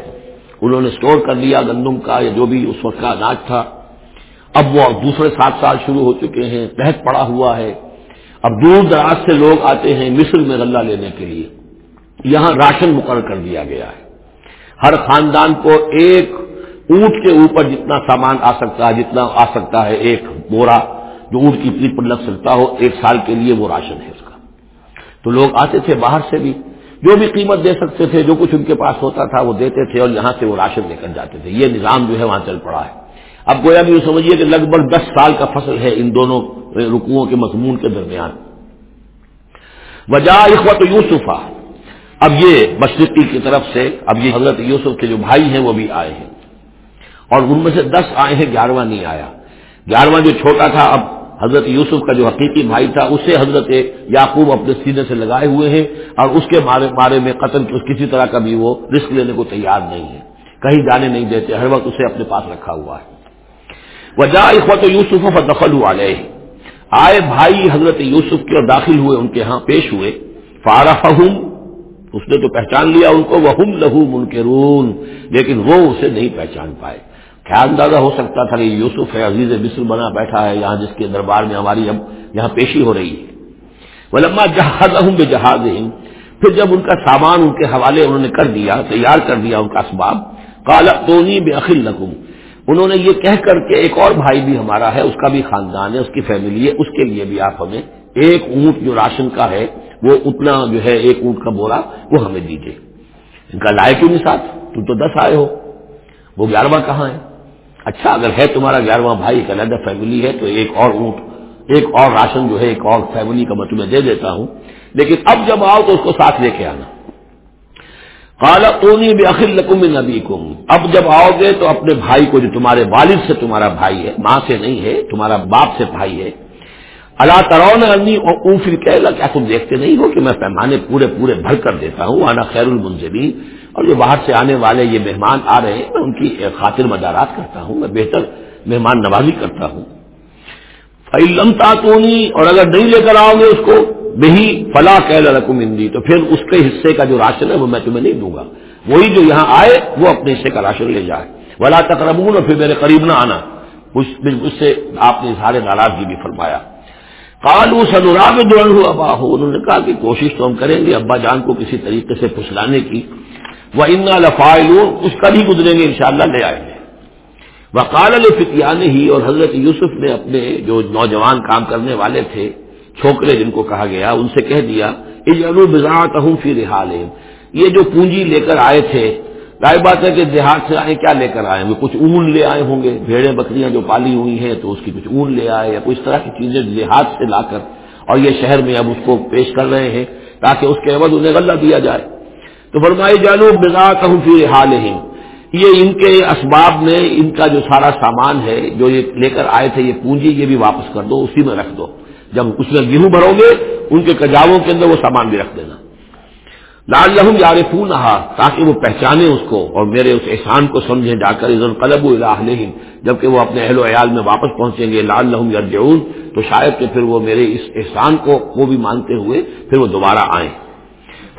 انہوں نے سٹور کر لیا گندم کا، یا جو بھی اس وقت کا اناج تھا۔ اب وہ دوسرے سات سال شروع ہو چکے ہیں تحت پڑا ہوا ہے۔ اب دور دراز سے لوگ آتے ہیں مصر میں غلہ لینے کے لیے۔ یہاں راشن مقرر کر دیا گیا ہے۔ ہر خاندان کو ایک اونٹ کے اوپر جتنا سامان آ سکتا ہے، جتنا آ سکتا ہے ایک بورا، جو اونٹ کی پیٹ پر لگ سکتا ہو، ایک سال کے لیے وہ راشن ہے اس کا۔ تو لوگ آتے تھے باہر سے بھی، جو بھی قیمت دے سکتے تھے، جو کچھ ان کے پاس ہوتا تھا، وہ دیتے تھے اور یہاں سے وہ راشن لے کر جاتے تھے۔ یہ نظام جو ہے، وہاں چل پڑا ہے۔ اب گویا بھی یہ سمجھیے کہ لگ بھگ دس سال کا فصل ہے ان دونوں رکوؤں کے مضمون کے درمیان۔ وجہ اخوت یوسفا اب یہ مشرقی کی طرف سے، اب یہ حضرت یوسف کے جو بھائی ہیں، وہ بھی آئے ہیں۔ اور ان میں سے دس آئے ہیں، گیارہواں نہیں آیا۔ گیارہواں جو چھوٹا تھا، اب حضرت یوسف کا جو حقیقی بھائی تھا، اسے حضرت یعقوب اپنے سینے سے لگائے ہوئے ہیں اور اس کے بارے میں قتل کسی طرح کا بھی وہ رسک لینے کو تیار نہیں ہے۔ کہیں جانے نہیں دیتے، ہر وقت اسے اپنے پاس رکھا ہوا ہے۔ وہ جا وقت یوسف و دخل ہوا گئے آئے بھائی حضرت یوسف کے اور داخل ہوئے ان کے ہاں پیش ہوئے۔ فارح اس نے تو پہچان لیا ان کو وہ ہم لہو من لیکن وہ اسے نہیں پہچان پائے۔ کیا اندازہ ہو سکتا تھا کہ یوسف ہے، عزیز مصر بنا بیٹھا ہے، یہاں جس کے دربار میں ہماری اب یہاں پیشی ہو رہی ہے۔ وہ لمبا جہاز ہوں بے جہاز پھر جب ان کا سامان ان کے حوالے انہوں نے کر دیا، تیار کر دیا ان کا اسباب کالا دونی بے عقل نقم انہوں نے یہ کہہ کر کے ایک اور بھائی بھی ہمارا ہے، اس کا بھی خاندان ہے، اس کی فیملی ہے، اس کے لیے بھی آپ ہمیں ایک اونٹ جو راشن کا ہے، وہ اتنا جو ہے ایک اونٹ کا بورا، وہ ہمیں دیجیے ان کا لائے کیوں نہیں ساتھ، تم تو دس آئے ہو۔ وہ گیارہواں کہاں ہے؟ اچھا اگر ہے تمہارا گیارہواں بھائی ایک علیحدہ فیملی ہے، تو ایک اور اونٹ، ایک اور راشن جو ہے، ایک اور فیملی کا میں تمہیں دے دیتا ہوں۔ لیکن اب جب آؤ تو اس کو ساتھ لے کے آنا۔ کالا تونی بے عقل نبی کم اب جب آؤ گے تو اپنے بھائی کو جو تمہارے والد سے تمہارا بھائی ہے، ماں سے نہیں ہے، تمہارا باپ سے بھائی ہے۔ اللہ ترون انی اور پھر کہلا کیا تم دیکھتے نہیں ہو کہ میں پیمانے پورے پورے بھر کر دیتا ہوں؟ آنا خیر المنظمین اور جو باہر سے آنے والے یہ مہمان آ رہے ہیں، میں ان کی خاطر مدارات کرتا ہوں، میں بہتر مہمان نوازی کرتا ہوں۔ فعلم تاتونی اور اگر نہیں لے کر آؤ گے اس کو بہی فلا کہ رقم اندی تو پھر اس کے حصے کا جو راشن ہے، وہ میں تمہیں نہیں دوں گا۔ وہی جو یہاں آئے، وہ اپنے حصے کا راشن لے جائے۔ ولا تقربون اور پھر میرے قریب نہ آنا۔ اس سے آپ نے اظہار ناراضگی بھی فرمایا۔ کالو سنوراب دورن ہوا ابا ہو انہوں نے کہا کہ کوشش تو ہم کریں گے، ابا جان کو کسی طریقے سے پھسلانے کی۔ وہ ان لفائل اس کا بھی گزریں گے انشاءاللہ، لے آئیں گے۔ وقال الفتیان ہی اور حضرت یوسف نے اپنے جو نوجوان کام کرنے والے تھے، چھوکرے جن کو کہا گیا، ان سے کہہ دیا بزاط ہوں فی رحال یہ جو پونجی لے کر آئے تھے رائے بات ہے کہ دیہات سے آئے، کیا لے کر آئے وہ کچھ اون لے آئے ہوں گے، بھیڑیں بکریاں جو پالی ہوئی ہیں تو اس کی کچھ اون لے آئے، یا کچھ طرح کی چیزیں دیہات سے لا کر، اور یہ شہر میں اب اس کو پیش کر رہے ہیں، تاکہ اس کے عوض انہیں غلہ دیا جائے۔ تو فرمائی جانو بزا ہوں فی رحال یہ ان کے اسباب میں ان کا جو سارا سامان ہے، جو یہ لے کر آئے تھے، یہ پونجی، یہ بھی واپس کر دو، اسی میں رکھ دو۔ جب اس میں گیہوں بھرو گے، ان کے کجاووں کے اندر وہ سامان بھی رکھ دینا۔ لال لہم یار پھول تاکہ وہ پہچانے اس کو اور میرے اس احسان کو سمجھیں، جا کر عزن قلب الہم جبکہ وہ اپنے اہل و عیال میں واپس پہنچیں گے۔ لال لہم یا تو شاید کہ پھر وہ میرے اس احسان کو وہ بھی مانتے ہوئے پھر وہ دوبارہ آئیں۔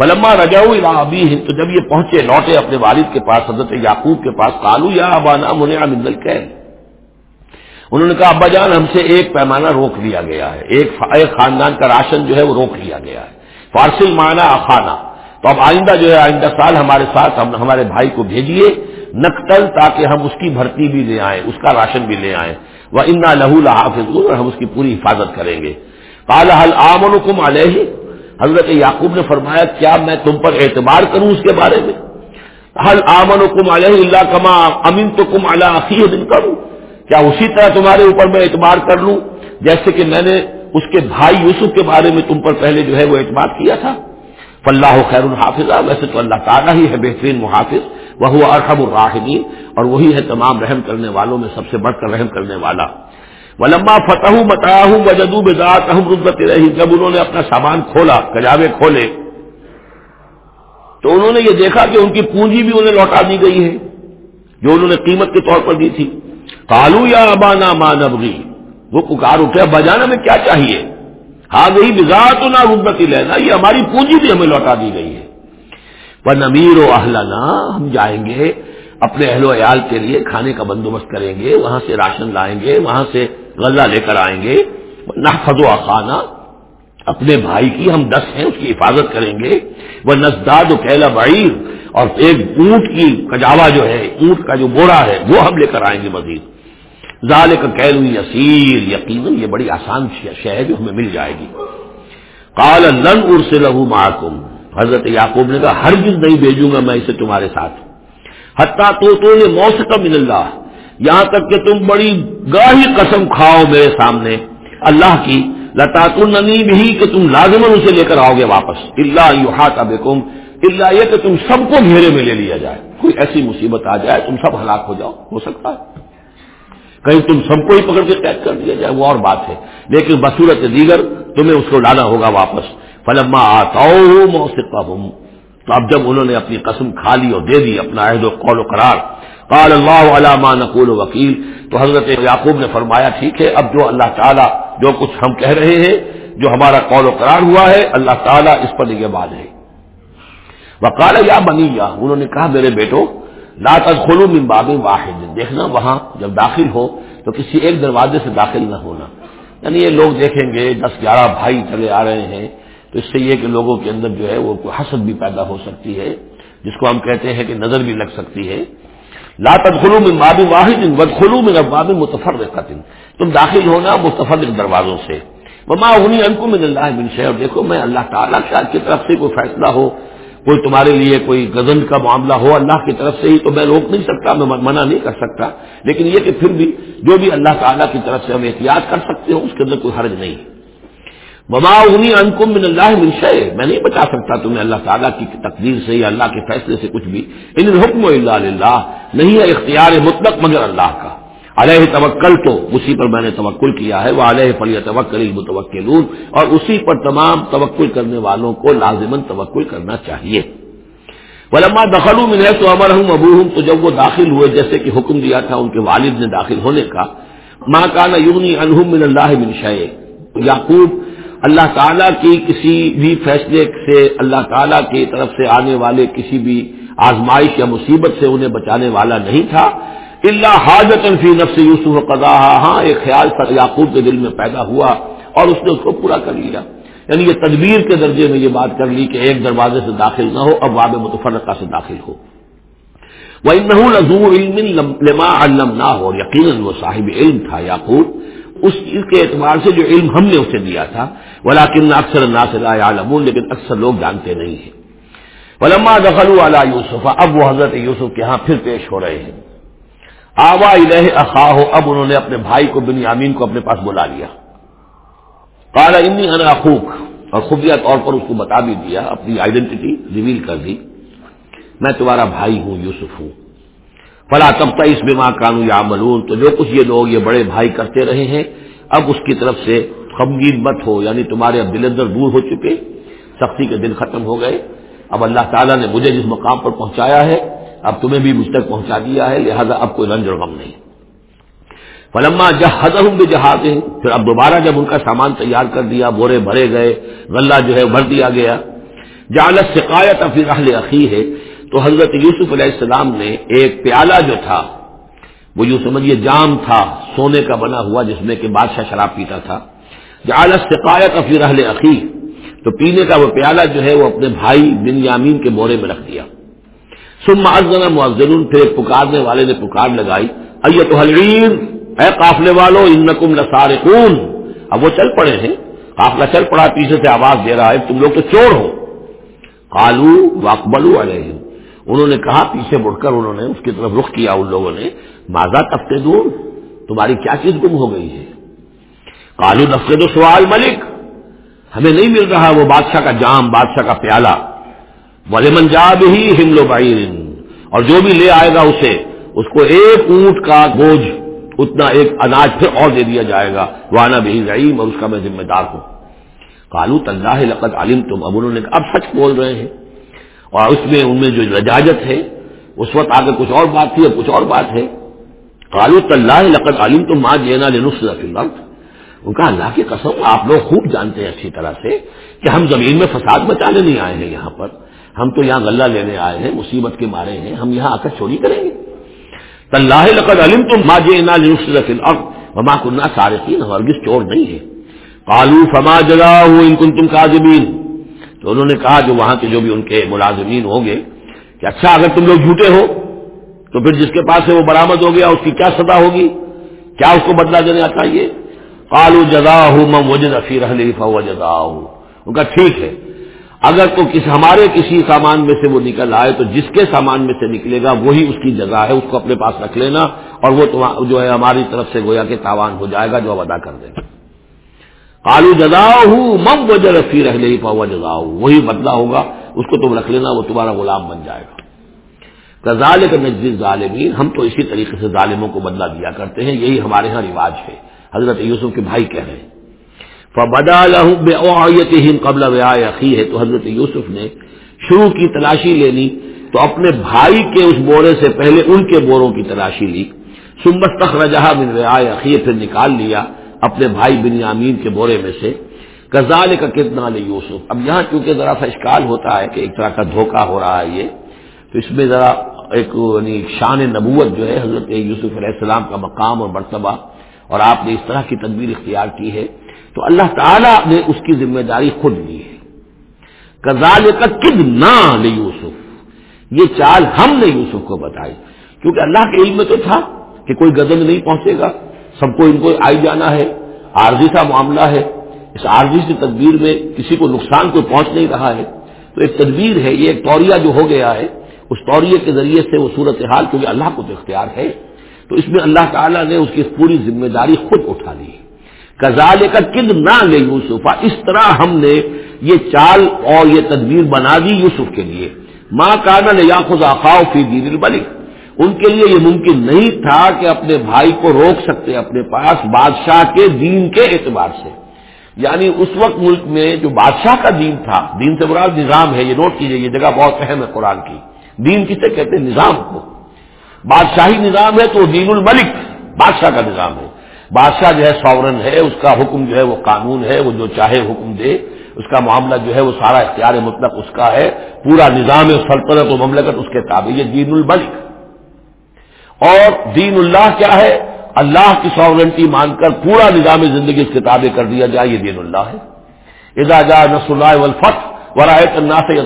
فلما رجاؤ ابھی تو جب یہ پہنچے، لوٹے اپنے والد کے پاس، حضرت یعقوب کے پاس کالو یا ابانا منع مندل کہ انہوں نے کہا، ابا جان، ہم سے ایک پیمانہ روک لیا گیا ہے۔ ایک خاندان کا راشن جو ہے وہ روک لیا گیا ہے۔ فارسی معنی اخانہ۔ تو اب آئندہ جو ہے، آئندہ سال ہمارے ساتھ، ہم، ہمارے بھائی کو بھیجیے نقتل تاکہ ہم اس کی بھرتی بھی لے آئیں، اس کا راشن بھی لے آئیں۔ وہ انا لہو لحافظ اور ہم اس کی پوری حفاظت کریں گے۔ کالا حل آمن کم علیہ حضرت یعقوب نے فرمایا، کیا میں تم پر اعتبار کروں اس کے بارے میں؟ حل آمن کم علیہ اللہ کما امین تو کم اللہ دن کروں؟ کیا اسی طرح تمہارے اوپر میں اعتبار کر لوں؟ جیسے کہ میں نے اس کے بھائی یوسف کے بارے میں تم پر پہلے جو ہے وہ اعتبار کیا تھا۔ فلاح خیر الحافظ ویسے تو اللہ تعالیٰ ہی ہے بہترین محافظ وہ ارحم الراحمین، اور وہی ہے تمام رحم کرنے والوں میں سب سے بڑھ کر رحم کرنے والا۔ ولما فتح متاح وجدو بذات ربت رہی جب انہوں نے اپنا سامان کھولا کجاوے کھولے، تو انہوں نے یہ دیکھا کہ ان کی پونجی بھی انہیں لوٹا دی گئی ہے، جو انہوں نے قیمت کے طور پر دی تھی۔ کالو یا ابانا ماں نبغی، وہ پکار اٹھے بجانا میں کیا چاہیے؟ ہاں گئی بزاد نہ ربتی لینا یہ ہماری پونجی بھی ہمیں لوٹا دی گئی ہے۔ وہ نمیر و اہلنا ہم جائیں گے اپنے اہل و عیال کے لیے کھانے کا بندوبست کریں گے، وہاں سے راشن لائیں گے، وہاں سے غلہ لے کر آئیں گے۔ نہ خزو خانہ اپنے بھائی کی ہم دس ہیں، اس کی حفاظت کریں گے۔ وہ نزداد و کیلا بعیر اور ایک اونٹ کی کجاوا جو ہے، اونٹ کا جو بوڑا ہے، وہ ہم لے کر آئیں گے مزید۔ زال کا کیلو یسیر یقیناً یہ بڑی آسان شہ جو ہمیں مل جائے گی۔ کال لن ارس لہو حضرت یعقوب نے کہا، ہر نہیں بھیجوں گا میں اسے تمہارے ساتھ۔ حتیٰ تو تو یہ موسک مل اللہ۔ یہاں تک کہ تم بڑی گاہی قسم کھاؤ میرے سامنے۔ اللہ کی لتا ننی بھی کہ تم لازمن اسے لے کر آؤ گے واپس۔ اللہ یو ہاتھ اب اللہ یہ کہ تم سب کو گھیرے میں لے لیا جائے۔ کوئی ایسی مصیبت آ جائے، تم سب ہلاک ہو جاؤ۔ ہو سکتا ہے۔ کہیں تم سب کو ہی پکڑ کے قید کر دیا جائے، وہ اور بات ہے۔ لیکن بصورت دیگر تمہیں اس کو لانا ہوگا واپس۔ فلما آتا تو اب جب انہوں نے اپنی قسم کھا لی اور دے دی اپنا عہد و قول و قرار، قال اللہ علامہ نقول و وکیل، تو حضرت یعقوب نے فرمایا، ٹھیک ہے، اب جو اللہ تعالیٰ جو کچھ ہم کہہ رہے ہیں، جو ہمارا قول و قرار ہوا ہے، اللہ تعالیٰ اس پر نگہ باد ہے۔ وکال یا بنی یا انہوں نے کہا، میرے بیٹو لات خلو من باب واحد، دیکھنا وہاں جب داخل ہو تو کسی ایک دروازے سے داخل نہ ہونا۔ یعنی یہ لوگ دیکھیں گے، دس گیارہ بھائی چلے آ رہے ہیں تو اس سے یہ کہ لوگوں کے اندر جو ہے وہ حسد بھی پیدا ہو سکتی ہے، جس کو ہم کہتے ہیں کہ نظر بھی لگ سکتی ہے۔ لا تدخلوا من باب واحد وادخلوا من ابواب متفرقه تم داخل ہونا متفرق دروازوں سے۔ وما اغنی عنكم من اللہ من شيء اور دیکھو، میں اللہ تعالیٰ کی طرف سے کوئی فیصلہ ہو، کوئی تمہارے لیے کوئی غزل کا معاملہ ہو، اللہ کی طرف سے ہی تو میں روک نہیں سکتا، میں منع نہیں کر سکتا۔ لیکن یہ کہ پھر بھی جو بھی اللہ تعالیٰ کی طرف سے ہم احتیاط کر سکتے ہوں، اس کے اندر کوئی حرج نہیں۔ ہے وما اغنی عنكم من اللہ من شيء میں نہیں بچا سکتا تمہیں اللہ تعالیٰ کی تقدیر سے یا اللہ کے فیصلے سے کچھ بھی۔ ان الحکم اللہ للہ نہیں ہے اختیار مطلق مگر اللہ کا۔ علیہ توکل تو اسی پر میں نے توکل کیا ہے۔ وہ علیہ فلی توکل متوکلون اور اسی پر تمام توکل کرنے والوں کو لازمن توکل کرنا چاہیے۔ ولما دخلوں میں ہے تو امر ہوں ابو ہوں تو جب وہ داخل ہوئے، جیسے کہ حکم دیا تھا ان کے والد نے داخل ہونے کا ماں کانا یونی انہم من اللہ من شے یعقوب اللہ تعالیٰ کی کسی بھی فیصلے سے، اللہ تعالیٰ کی طرف سے آنے والے کسی بھی آزمائش یا مصیبت سے انہیں بچانے والا نہیں تھا۔ اللہ حاجت فی نفس یوسف قضا ہاں ایک خیال یعقوب کے دل میں پیدا ہوا اور اس نے اس کو پورا کر لیا۔ یعنی یہ تدبیر کے درجے میں یہ بات کر لی کہ ایک دروازے سے داخل نہ ہو اب واب متفرقہ سے داخل ہو۔ وہ نظور علم لما علم نہ ہو یقیناً وہ صاحب علم تھا یعقوب۔ اس چیز کے اعتبار سے جو علم ہم نے اسے دیا تھا ولاکن اکثر ناصر عالمون لیکن اکثر لوگ جانتے نہیں ہیں۔ ولما دخل والا یوسف اب وہ حضرت یوسف کے ہاں پھر پیش ہو رہے ہیں۔ آوا الہ اخا ہو اب انہوں نے اپنے بھائی کو بن یامین کو اپنے پاس بلا لیا۔ کالا انی انا اخوک اور خفیہ طور پر اس کو بتا بھی دیا، اپنی آئیڈینٹی ریویل کر دی۔ میں تمہارا بھائی ہوں، یوسف ہوں۔ فلا تب اس بیما کانو یا ملون تو جو کچھ یہ لوگ، یہ بڑے بھائی کرتے رہے ہیں، اب اس کی طرف سے خمگین مت ہو یعنی تمہارے اب دل اندر دور ہو چکے، سختی کے دن ختم ہو گئے۔ اب اللہ تعالیٰ نے مجھے جس مقام پر پہنچایا ہے، اب تمہیں بھی مجھ تک پہنچا دیا ہے، لہذا اب کوئی رنج اور غم نہیں۔ فلما جہاز ہوں گے جہاز پھر اب دوبارہ جب ان کا سامان تیار کر دیا، بورے بھرے گئے، غلہ جو ہے بھر دیا گیا۔ جالت شکایت پھر اہل عقی ہے تو حضرت یوسف علیہ السلام نے ایک پیالہ جو تھا، وہ یوں سمجھیے جام تھا، سونے کا بنا ہوا جس میں کہ بادشاہ شراب پیتا تھا۔ جالت شکایت پھر اہل عقی تو پینے کا وہ پیالہ جو ہے وہ اپنے بھائی بن یامین کے بورے میں رکھ دیا۔ سم معذنا معذرون پھر ایک پکارنے والے نے پکار لگائی۔ اے تو اے قافلے والو ان نقم نسار اب وہ چل پڑے ہیں۔ قافلہ چل پڑا، پیچھے سے آواز دے رہا ہے، تم لوگ تو چور ہو۔ کالو واقبلو علیہ انہوں نے کہا، پیچھے مڑ کر انہوں نے اس کی طرف رخ کیا ان لوگوں نے ماضا تفتے دور تمہاری کیا چیز گم ہو گئی ہے؟ کالو نفتے دو سوال ملک ہمیں نہیں مل رہا وہ بادشاہ کا جام، بادشاہ کا پیالہ۔ ولیمن جاب ہی ہملو بائرن اور جو بھی لے آئے گا اسے، اس کو ایک اونٹ کا بوجھ، اتنا ایک اناج پھر اور دے دیا جائے گا۔ وانا بھی ضعیم اور اس کا میں ذمہ دار ہوں۔ کالو طلّہ لقت عالم تم اب انہوں نے اب سچ بول رہے ہیں۔ اور اس میں ان میں جو رجاجت ہے، اس وقت آگے کچھ اور بات تھی، اب کچھ اور بات ہے۔ کالو طلّہ لقت عالم تم ماں جینا لنس ان کا اللہ کی قسم، آپ لوگ خوب جانتے ہیں اچھی طرح سے کہ ہم زمین میں فساد بچانے نہیں آئے ہیں یہاں پر۔ ہم تو یہاں غلہ لینے آئے ہیں، مصیبت کے مارے ہیں، ہم یہاں آ کر چوری کریں گے۔ طلّہ لقد علم تم ماں جینا اب وما کنہ سارقین ہرگز چور نہیں ہے کالو فما جلا ان کن تم تو انہوں نے کہا جو وہاں کے جو بھی ان کے ملازمین ہوں گے کہ اچھا اگر تم لوگ جھوٹے ہو، تو پھر جس کے پاس سے وہ برامد ہو گیا، اس کی کیا سزا ہوگی؟ کیا اس کو بدلا دینا چاہیے؟ کالو جزا ہوں مم وجد افیر فو جزا ہوں ان کا ٹھیک ہے۔ اگر تو کس، ہمارے کسی سامان میں سے وہ نکل آئے، تو جس کے سامان میں سے نکلے گا، وہی اس کی جگہ ہے، اس کو اپنے پاس رکھ لینا اور وہ جو ہے ہماری طرف سے گویا کے تاوان ہو جائے گا، جو اب ادا کر دے گا کالو جزا ہوں مم و جرفی رہ لے پا جزا وہی بدلا ہوگا، اس کو تم رکھ لینا، وہ تمہارا غلام بن جائے گا۔ کزال کا نجز ظالمین ہم تو اسی طریقے سے ظالموں کو بدلا دیا کرتے ہیں، یہی ہمارے ہاں رواج ہے۔ حضرت یوسف کے بھائی کہہ رہے ہیں۔ فبدا لہم قبل عقی ہے تو حضرت یوسف نے شروع کی تلاشی لینی تو اپنے بھائی کے اس بورے سے پہلے ان کے بوروں کی تلاشی لی۔ سمت تخ رجحا بن رعای عقی پھر نکال لیا۔ اپنے بھائی بن یامین کے بورے میں سے کزال کا کتنا لے یوسف۔ اب یہاں چونکہ ذرا سا اشکال ہوتا ہے کہ ایک طرح کا دھوکہ ہو رہا ہے یہ، تو اس میں ذرا ایک یعنی شان نبوت جو ہے، حضرت یوسف علیہ السلام کا مقام اور مرتبہ، اور آپ نے اس طرح کی تدبیر اختیار کی ہے، تو اللہ تعالیٰ نے اس کی ذمہ داری خود لی ہے۔ کزال کا کد نہ یوسف۔ یہ چال ہم نے یوسف کو بتائی۔ کیونکہ اللہ کے علم میں تو تھا کہ کوئی گزن نہیں پہنچے گا۔ سب کو ان کو آئی جانا ہے۔ عارضی سا معاملہ ہے۔ اس عارضی سی تدبیر میں کسی کو نقصان کوئی پہنچ نہیں رہا ہے۔ تو ایک تدبیر ہے، یہ ایک طوریہ جو ہو گیا ہے، اس طوریے کے ذریعے سے وہ صورت حال کیونکہ اللہ کو تو اختیار ہے۔ تو اس میں اللہ تعالیٰ نے اس کی پوری ذمہ داری خود اٹھا لی۔ کزال کا کد نہ لے یوسفا اس طرح ہم نے یہ چال اور یہ تدبیر بنا دی یوسف کے لیے۔ ماں کانا نے یا خدا خاؤ فی دین الملک ان کے لیے یہ ممکن نہیں تھا کہ اپنے بھائی کو روک سکتے اپنے پاس بادشاہ کے دین کے اعتبار سے۔ یعنی اس وقت ملک میں جو بادشاہ کا دین تھا، دین سے براد نظام ہے، یہ نوٹ کیجیے، یہ جگہ بہت اہم ہے قرآن کی۔ دین کسے کہتے ہیں؟ نظام کو۔ بادشاہی نظام ہے تو دین الملک، بادشاہ کا نظام ہے۔ بادشاہ جو ہے سورن ہے، اس کا حکم جو ہے وہ قانون ہے، وہ جو چاہے حکم دے۔ اس کا معاملہ جو ہے وہ سارا اختیار مطلق اس کا ہے۔ پورا نظام سلطنت و مملکت اس کے تابع یہ دین الملک۔ اور دین اللہ کیا ہے؟ اللہ کی ساورنٹی مان کر پورا نظام زندگی اس کتابیں کر دیا جائے، یہ دین اللہ ہے۔ ادا نس اللہ ولفت ورائے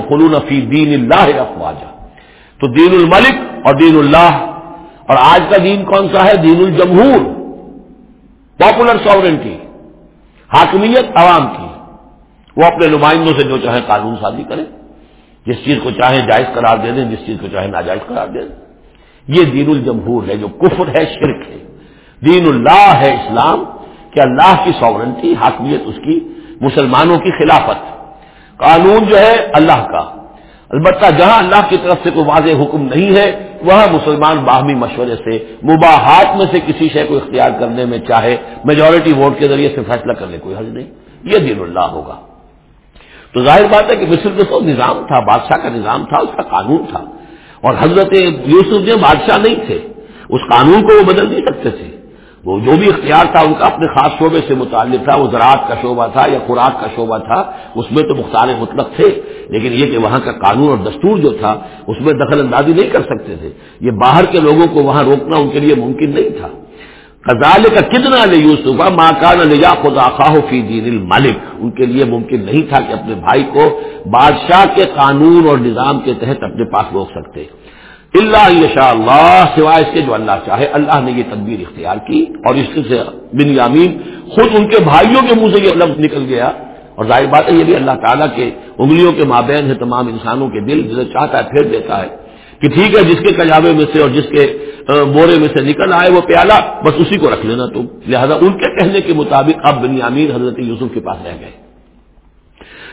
خلون فی دین اللہ افواجہ تو دین الملک اور دین اللہ، اور آج کا دین کون سا ہے؟ دین الجمہور پاپولر ساورنٹی حاکمیت عوام کی۔ وہ اپنے نمائندوں سے جو چاہے قانون سازی کریں، جس چیز کو چاہیں جائز قرار دے دیں، جس چیز کو چاہے ناجائز قرار دے دیں۔ یہ دین الجمہور ہے جو کفر ہے، شرک ہے۔ دین اللہ ہے اسلام، کہ اللہ کی ساورنٹی حاکمیت اس کی، مسلمانوں کی خلافت۔ قانون جو ہے اللہ کا۔ البتہ جہاں اللہ کی طرف سے کوئی واضح حکم نہیں ہے، وہاں مسلمان باہمی مشورے سے، مباحات میں سے کسی شے کو اختیار کرنے میں چاہے میجورٹی ووٹ کے ذریعے سے فیصلہ کرنے کوئی حل نہیں۔ یہ دین اللہ ہوگا۔ تو ظاہر بات ہے کہ مصر میں تو نظام تھا، بادشاہ کا نظام تھا، اس کا قانون تھا۔ اور حضرت یوسف جو بادشاہ نہیں تھے، اس قانون کو وہ بدل نہیں سکتے تھے۔ وہ جو بھی اختیار تھا، ان کا اپنے خاص شعبے سے متعلق تھا، وہ زراعت کا شعبہ تھا یا خوراک کا شعبہ تھا، اس میں تو مختار مطلق تھے۔ لیکن یہ کہ وہاں کا قانون اور دستور جو تھا، اس میں دخل اندازی نہیں کر سکتے تھے۔ یہ باہر کے لوگوں کو وہاں روکنا ان کے لیے ممکن نہیں تھا۔ کزال کا کتنا لے یوسف ماں کا نہ خدا خواہ فی دین المالک ان کے لیے ممکن نہیں تھا کہ اپنے بھائی کو بادشاہ کے قانون اور نظام کے تحت اپنے پاس روک سکتے۔ اللہ یشاء اللہ، سوائے اس کے جو اللہ چاہے، اللہ نے یہ تدبیر اختیار کی اور اس سے بن یامین خود ان کے بھائیوں کے منہ سے یہ لفظ نکل گیا۔ اور ظاہر بات ہے یہ بھی اللہ تعالیٰ کے انگلیوں کے مابین ہے تمام انسانوں کے دل جسے چاہتا ہے پھیر دیتا ہے۔ کہ ٹھیک ہے، جس کے کجابے میں سے اور جس کے بورے میں سے نکل آئے وہ پیالہ، بس اسی کو رکھ لینا تم لہذا ان کے کہنے کے مطابق اب بنیامین حضرت یوسف کے پاس رہ گئے۔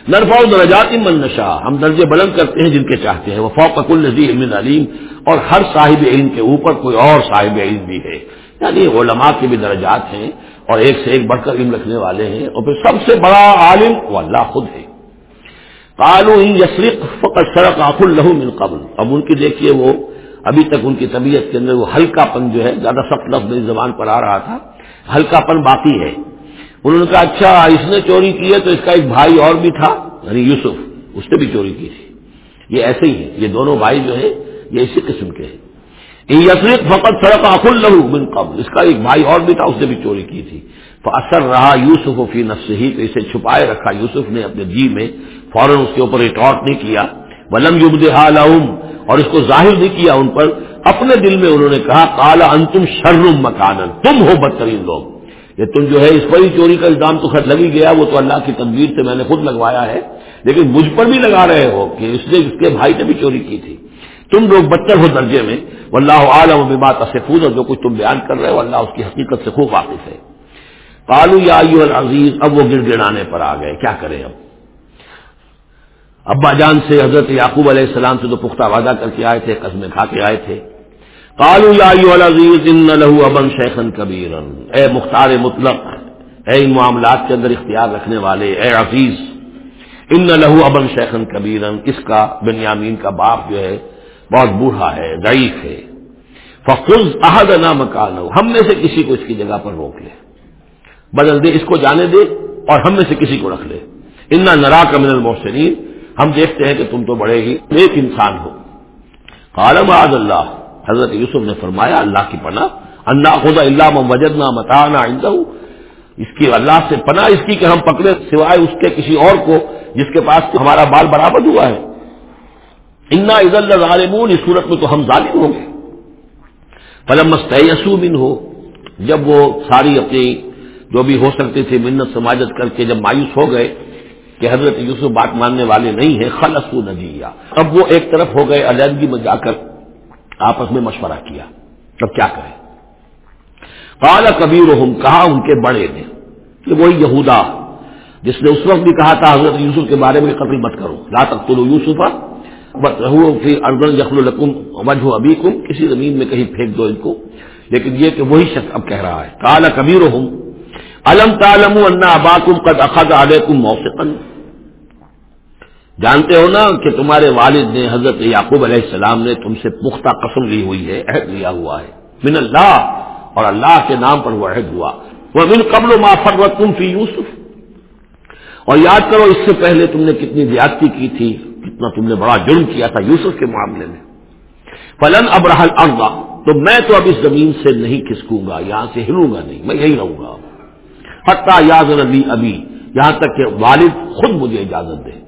نرفا درجات من نشا ہم درجے بلند کرتے ہیں جن کے چاہتے ہیں۔ وہ فوق النزی علم علیم، اور ہر صاحب علم کے اوپر کوئی اور صاحب علم بھی ہے۔ یعنی علماء کے بھی درجات ہیں اور ایک سے ایک بڑھ کر علم رکھنے والے ہیں۔ اور پھر سب سے بڑا عالم وہ اللہ خود ہے۔ کالو یسرق فقط سڑک آخ الہ من قبل. اب ان کی دیکھیے وہ ابھی تک ان کی طبیعت کے اندر وہ ہلکا پن جو ہے، زیادہ سخت لفظ میری زبان پر آ رہا تھا، ہلکا پن باقی ہے۔ انہوں نے کہا اچھا اس نے چوری کی ہے تو اس کا ایک بھائی اور بھی تھا یعنی یوسف، اس نے بھی چوری کی تھی۔ یہ ایسے ہی ہے، یہ دونوں بھائی جو ہے یہ اسی قسم کے ہیں۔ یسرت فقط سڑک آخل لہو بن قبل۔ اس کا ایک بھائی اور بھی تھا، اس نے بھی چوری کی تھی۔ تو اثر رہا یوسف و فی نفس ہی تو اسے چھپائے رکھا۔ یوسف نے اپنے جی میں فوراً اس کے اوپر ریٹارٹ نہیں کیا، ولم یوب حال اور اس کو ظاہر نہیں کیا ان پر۔ اپنے دل میں انہوں نے کہا کالا انتم شرم مکان تم ہو بدترین لوگ۔ کہ تم جو ہے، اس پر ہی چوری کا الزام تو خط لگی گیا، وہ تو اللہ کی تدبیر سے میں نے خود لگوایا ہے، لیکن مجھ پر بھی لگا رہے ہو کہ اس نے اس کے بھائی نے بھی چوری کی تھی۔ تم لوگ بدتر ہو درجے میں وہ اللہ عالم و بات اور جو کچھ تم بیان کر رہے ہو، اللہ اس کی حقیقت سے خوب واقف ہے۔ کالو یا عزیز اب وہ گر گڑانے پر آ گئے، کیا کریں اب؟ ابا جان سے حضرت یعقوب علیہ السلام سے تو پختہ وعدہ کر کے آئے تھے، قسمیں کھا کے آئے تھے۔ کالو یا ان لہو ابن شیخن کبیر اے مختار مطلق، اے ان معاملات کے اندر اختیار رکھنے والے، اے عزیز، ان لہو ابن شیخن کبیر اس کا بنیامین کا باپ جو ہے، بہت بوڑھا ہے، ضعیف ہے۔ فخذ عہد نہ مکان ہم میں سے کسی کو اس کی جگہ پر روک لے۔ بدل دے، اس کو جانے دے اور ہم میں سے کسی کو رکھ لے۔ ان نرا کا من المحسنین۔ ہم دیکھتے ہیں کہ تم تو بڑے ہی نیک انسان ہو۔ عالم آد اللہ۔ حضرت یوسف نے فرمایا، اللہ کی پناہ۔ اللہ خدا اللہ وجدنا متانا اس کی اللہ سے پناہ اس کی کہ ہم پکڑے، سوائے اس کے کسی اور کو جس کے پاس ہمارا بال برابر ہوا ہے۔ انا عز اللہ ظالمون اس صورت میں تو ہم ظالم ہوں گے۔ پلم مستو ہو جب وہ ساری اپنی جو بھی ہو سکتے تھے منت سماجت کر کے جب مایوس ہو گئے کہ حضرت یوسف بات ماننے والے نہیں ہیں خلص نجیہ۔ اب وہ ایک طرف ہو گئے، علیحدگی میں جا کر آپس میں مشورہ کیا۔ تب کیا کریں؟ کالا کبیر کہا ان کے بڑے نے کہ وہی یہودا، جس نے اس وقت بھی کہا تھا حضرت یوسف کے بارے میں قتل مت کرو۔ لا تک یوسف اردن یخل القم وجہ ابھی کم کسی زمین میں کہیں پھینک دو ان کو۔ لیکن یہ کہ وہی شخص اب کہہ رہا ہے۔ کالا کبیر الم تالم انا اباکم قد اخذ علیکم موسیقن جانتے ہو نا کہ تمہارے والد نے حضرت یعقوب علیہ السلام نے تم سے پختہ قسم لی ہوئی ہے، عہد لیا ہوا ہے۔ من اللہ، اور اللہ کے نام پر وہ عہد ہوا۔ وہ من قبل ما تم فی یوسف۔ اور یاد کرو، اس سے پہلے تم نے کتنی زیادتی کی تھی، کتنا تم نے بڑا جرم کیا تھا یوسف کے معاملے میں۔ فلن ابراہل اردا تو میں تو اب اس زمین سے نہیں کھسکوں گا، یہاں سے ہلوں گا نہیں، میں یہی رہوں گا۔ حتہ یاد نبی ابھی یہاں تک کہ والد خود مجھے اجازت دے۔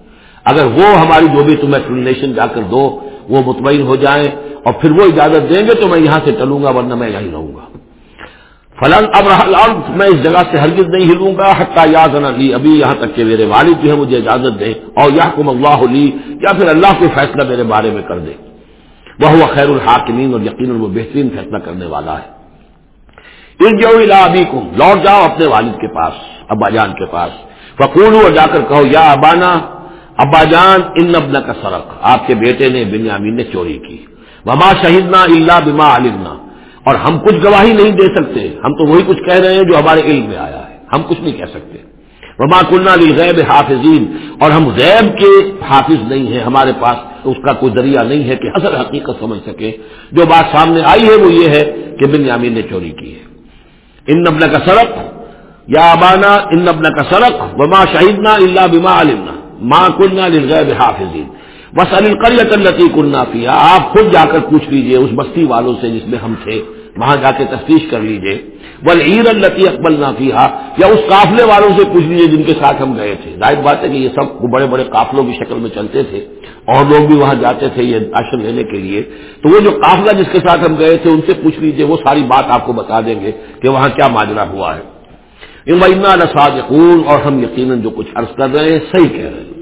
اگر وہ ہماری جو بھی تمہیں ایکسپلینیشن جا کر دو، وہ مطمئن ہو جائیں اور پھر وہ اجازت دیں گے تو میں یہاں سے چلوں گا ورنہ میں یہیں رہوں گا۔ فلن اب میں اس جگہ سے ہرگز نہیں ہلوں گا حتہ یاد لی ابھی یہاں تک کہ میرے والد جو ہے مجھے اجازت دیں اور یا کم اللہ لی، یا پھر اللہ کو فیصلہ میرے بارے میں کر دے وہ خیر الحاکمین اور یقیناً وہ بہترین فیصلہ کرنے والا ہے۔ ان جو ابھی لوٹ جاؤ اپنے والد کے پاس، ابا جان کے پاس۔ فکول اور جا کر کہو، یا ابانا ابا جان ان ابن کا سرق، آپ کے بیٹے نے بنیامین نے چوری کی۔ وما شہیدنا اللہ بما علمنا۔ اور ہم کچھ گواہی نہیں دے سکتے۔ ہم تو وہی کچھ کہہ رہے ہیں جو ہمارے علم میں آیا ہے۔ ہم کچھ نہیں کہہ سکتے۔ وما کلنا للغیب حافظین۔ اور ہم غیب کے حافظ نہیں ہیں۔ ہمارے پاس اس کا کوئی ذریعہ نہیں ہے کہ اصل حقیقت سمجھ سکے۔ جو بات سامنے آئی ہے وہ یہ ہے کہ بن یامین نے چوری کی ہے۔ ان نبل کا سڑک یا ابانا، ان نبل کا سڑک وما شہیدنا اللہ بما علمنا۔ ماں کننا للغیب حافظین بس القریت التی کننا پیا آپ خود جا کر پوچھ لیجیے اس بستی والوں سے جس میں ہم تھے وہاں جا کے تفتیش کر لیجیے بل عیر التی اکبل نافیہ یا اس قافلے والوں سے پوچھ لیجیے جن کے ساتھ ہم گئے تھے ظاہر بات ہے کہ یہ سب بڑے بڑے قافلوں کی شکل میں چلتے تھے اور لوگ بھی وہاں جاتے تھے یہ راشن لینے کے لیے تو وہ جو قافلہ جس کے ساتھ ہم گئے تھے ان سے پوچھ لیجیے وہ ساری بات آپ کو بتا دیں گے کہ وہاں کیا ماجرا ہوا ہے ان لساد اور ہم یقیناً جو کچھ عرض کر رہے ہیں صحیح کہہ رہے ہیں۔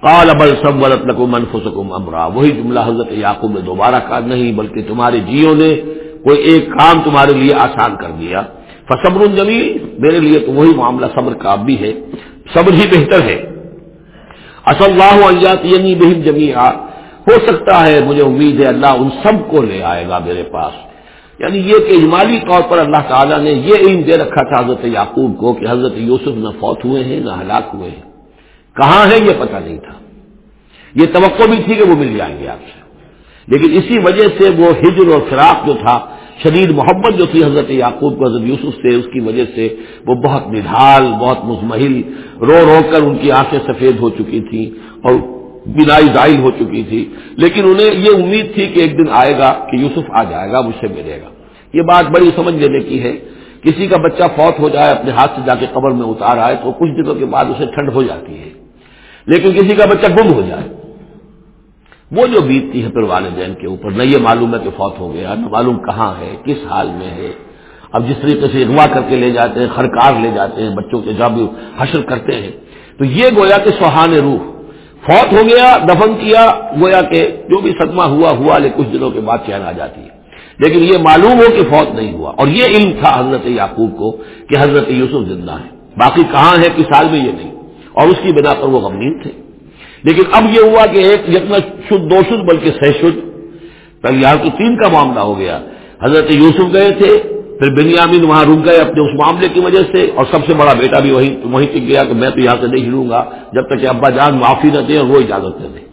قال بل سولت لکم انفسکم امرا، وہی جملہ حضرت یعقوب نے دوبارہ کہا، نہیں، بلکہ تمہارے جیوں نے کوئی ایک کام تمہارے لیے آسان کر دیا۔ فصبر جمیل، میرے لیے تو وہی معاملہ صبر کا بھی ہے۔ صبر ہی بہتر ہے۔ اصل اللہ یعنی بہم جمی ہو سکتا ہے، مجھے امید ہے اللہ ان سب کو لے آئے گا میرے پاس۔ یعنی یہ کہ اجمالی طور پر اللہ تعالیٰ نے یہ علم دے رکھا تھا حضرت یعقوب کو کہ حضرت یوسف نہ فوت ہوئے ہیں، نہ ہلاک ہوئے ہیں۔ کہاں ہے یہ پتہ نہیں تھا۔ یہ توقع بھی تھی کہ وہ مل جائیں گے آپ سے۔ لیکن اسی وجہ سے وہ ہجر اور فراق جو تھا، شدید محبت جو تھی حضرت یعقوب کو، حضرت یوسف سے، اس کی وجہ سے وہ بہت نڈھال، بہت مزمحل، رو رو کر ان کی آنکھیں سفید ہو چکی تھیں اور بینائی زائل ہو چکی تھی۔ لیکن انہیں یہ امید تھی کہ ایک دن آئے گا کہ یوسف آ جائے گا، مجھ سے ملے گا۔ یہ بات بڑی سمجھ لینے کی ہے۔ کسی کا بچہ فوت ہو جائے، اپنے ہاتھ سے جا کے قبر میں اتار آئے تو کچھ دنوں کے بعد اسے ٹھنڈ ہو جاتی ہے۔ لیکن کسی کا بچہ گم ہو جائے، وہ جو بیتتی ہے پھر والدین کے اوپر، نہ یہ معلوم ہے کہ فوت ہو گیا، نہ معلوم کہاں ہے، کس حال میں ہے۔ اب جس طریقے سے اغوا کر کے لے جاتے ہیں، خرکار لے جاتے ہیں، بچوں کے جب حشر کرتے ہیں، تو یہ گویا کہ سہان روح، فوت ہو گیا، دفن کیا، گویا کہ جو بھی صدمہ ہوا ہوا لے کچھ دنوں کے بعد چین آ جاتی ہے۔ لیکن یہ معلوم ہو کہ فوت نہیں ہوا اور یہ علم تھا حضرت یعقوب کو کہ حضرت یوسف زندہ ہے باقی کہاں ہے کس حال میں یہ نہیں اور اس کی بنا پر وہ غمگین تھے لیکن اب یہ ہوا کہ ایک یتنا شدھ دو شدھ بلکہ سہ شدھ پہلے یہاں تو تین کا معاملہ ہو گیا۔ حضرت یوسف گئے تھے، پھر بنیامین وہاں رک گئے اپنے اس معاملے کی وجہ سے اور سب سے بڑا بیٹا بھی وہی وہیں ٹک گیا کہ میں تو یہاں سے نہیں ہلوں گا جب تک کہ ابا جان معافی نہ دیں اور وہ اجازت نہ دیں۔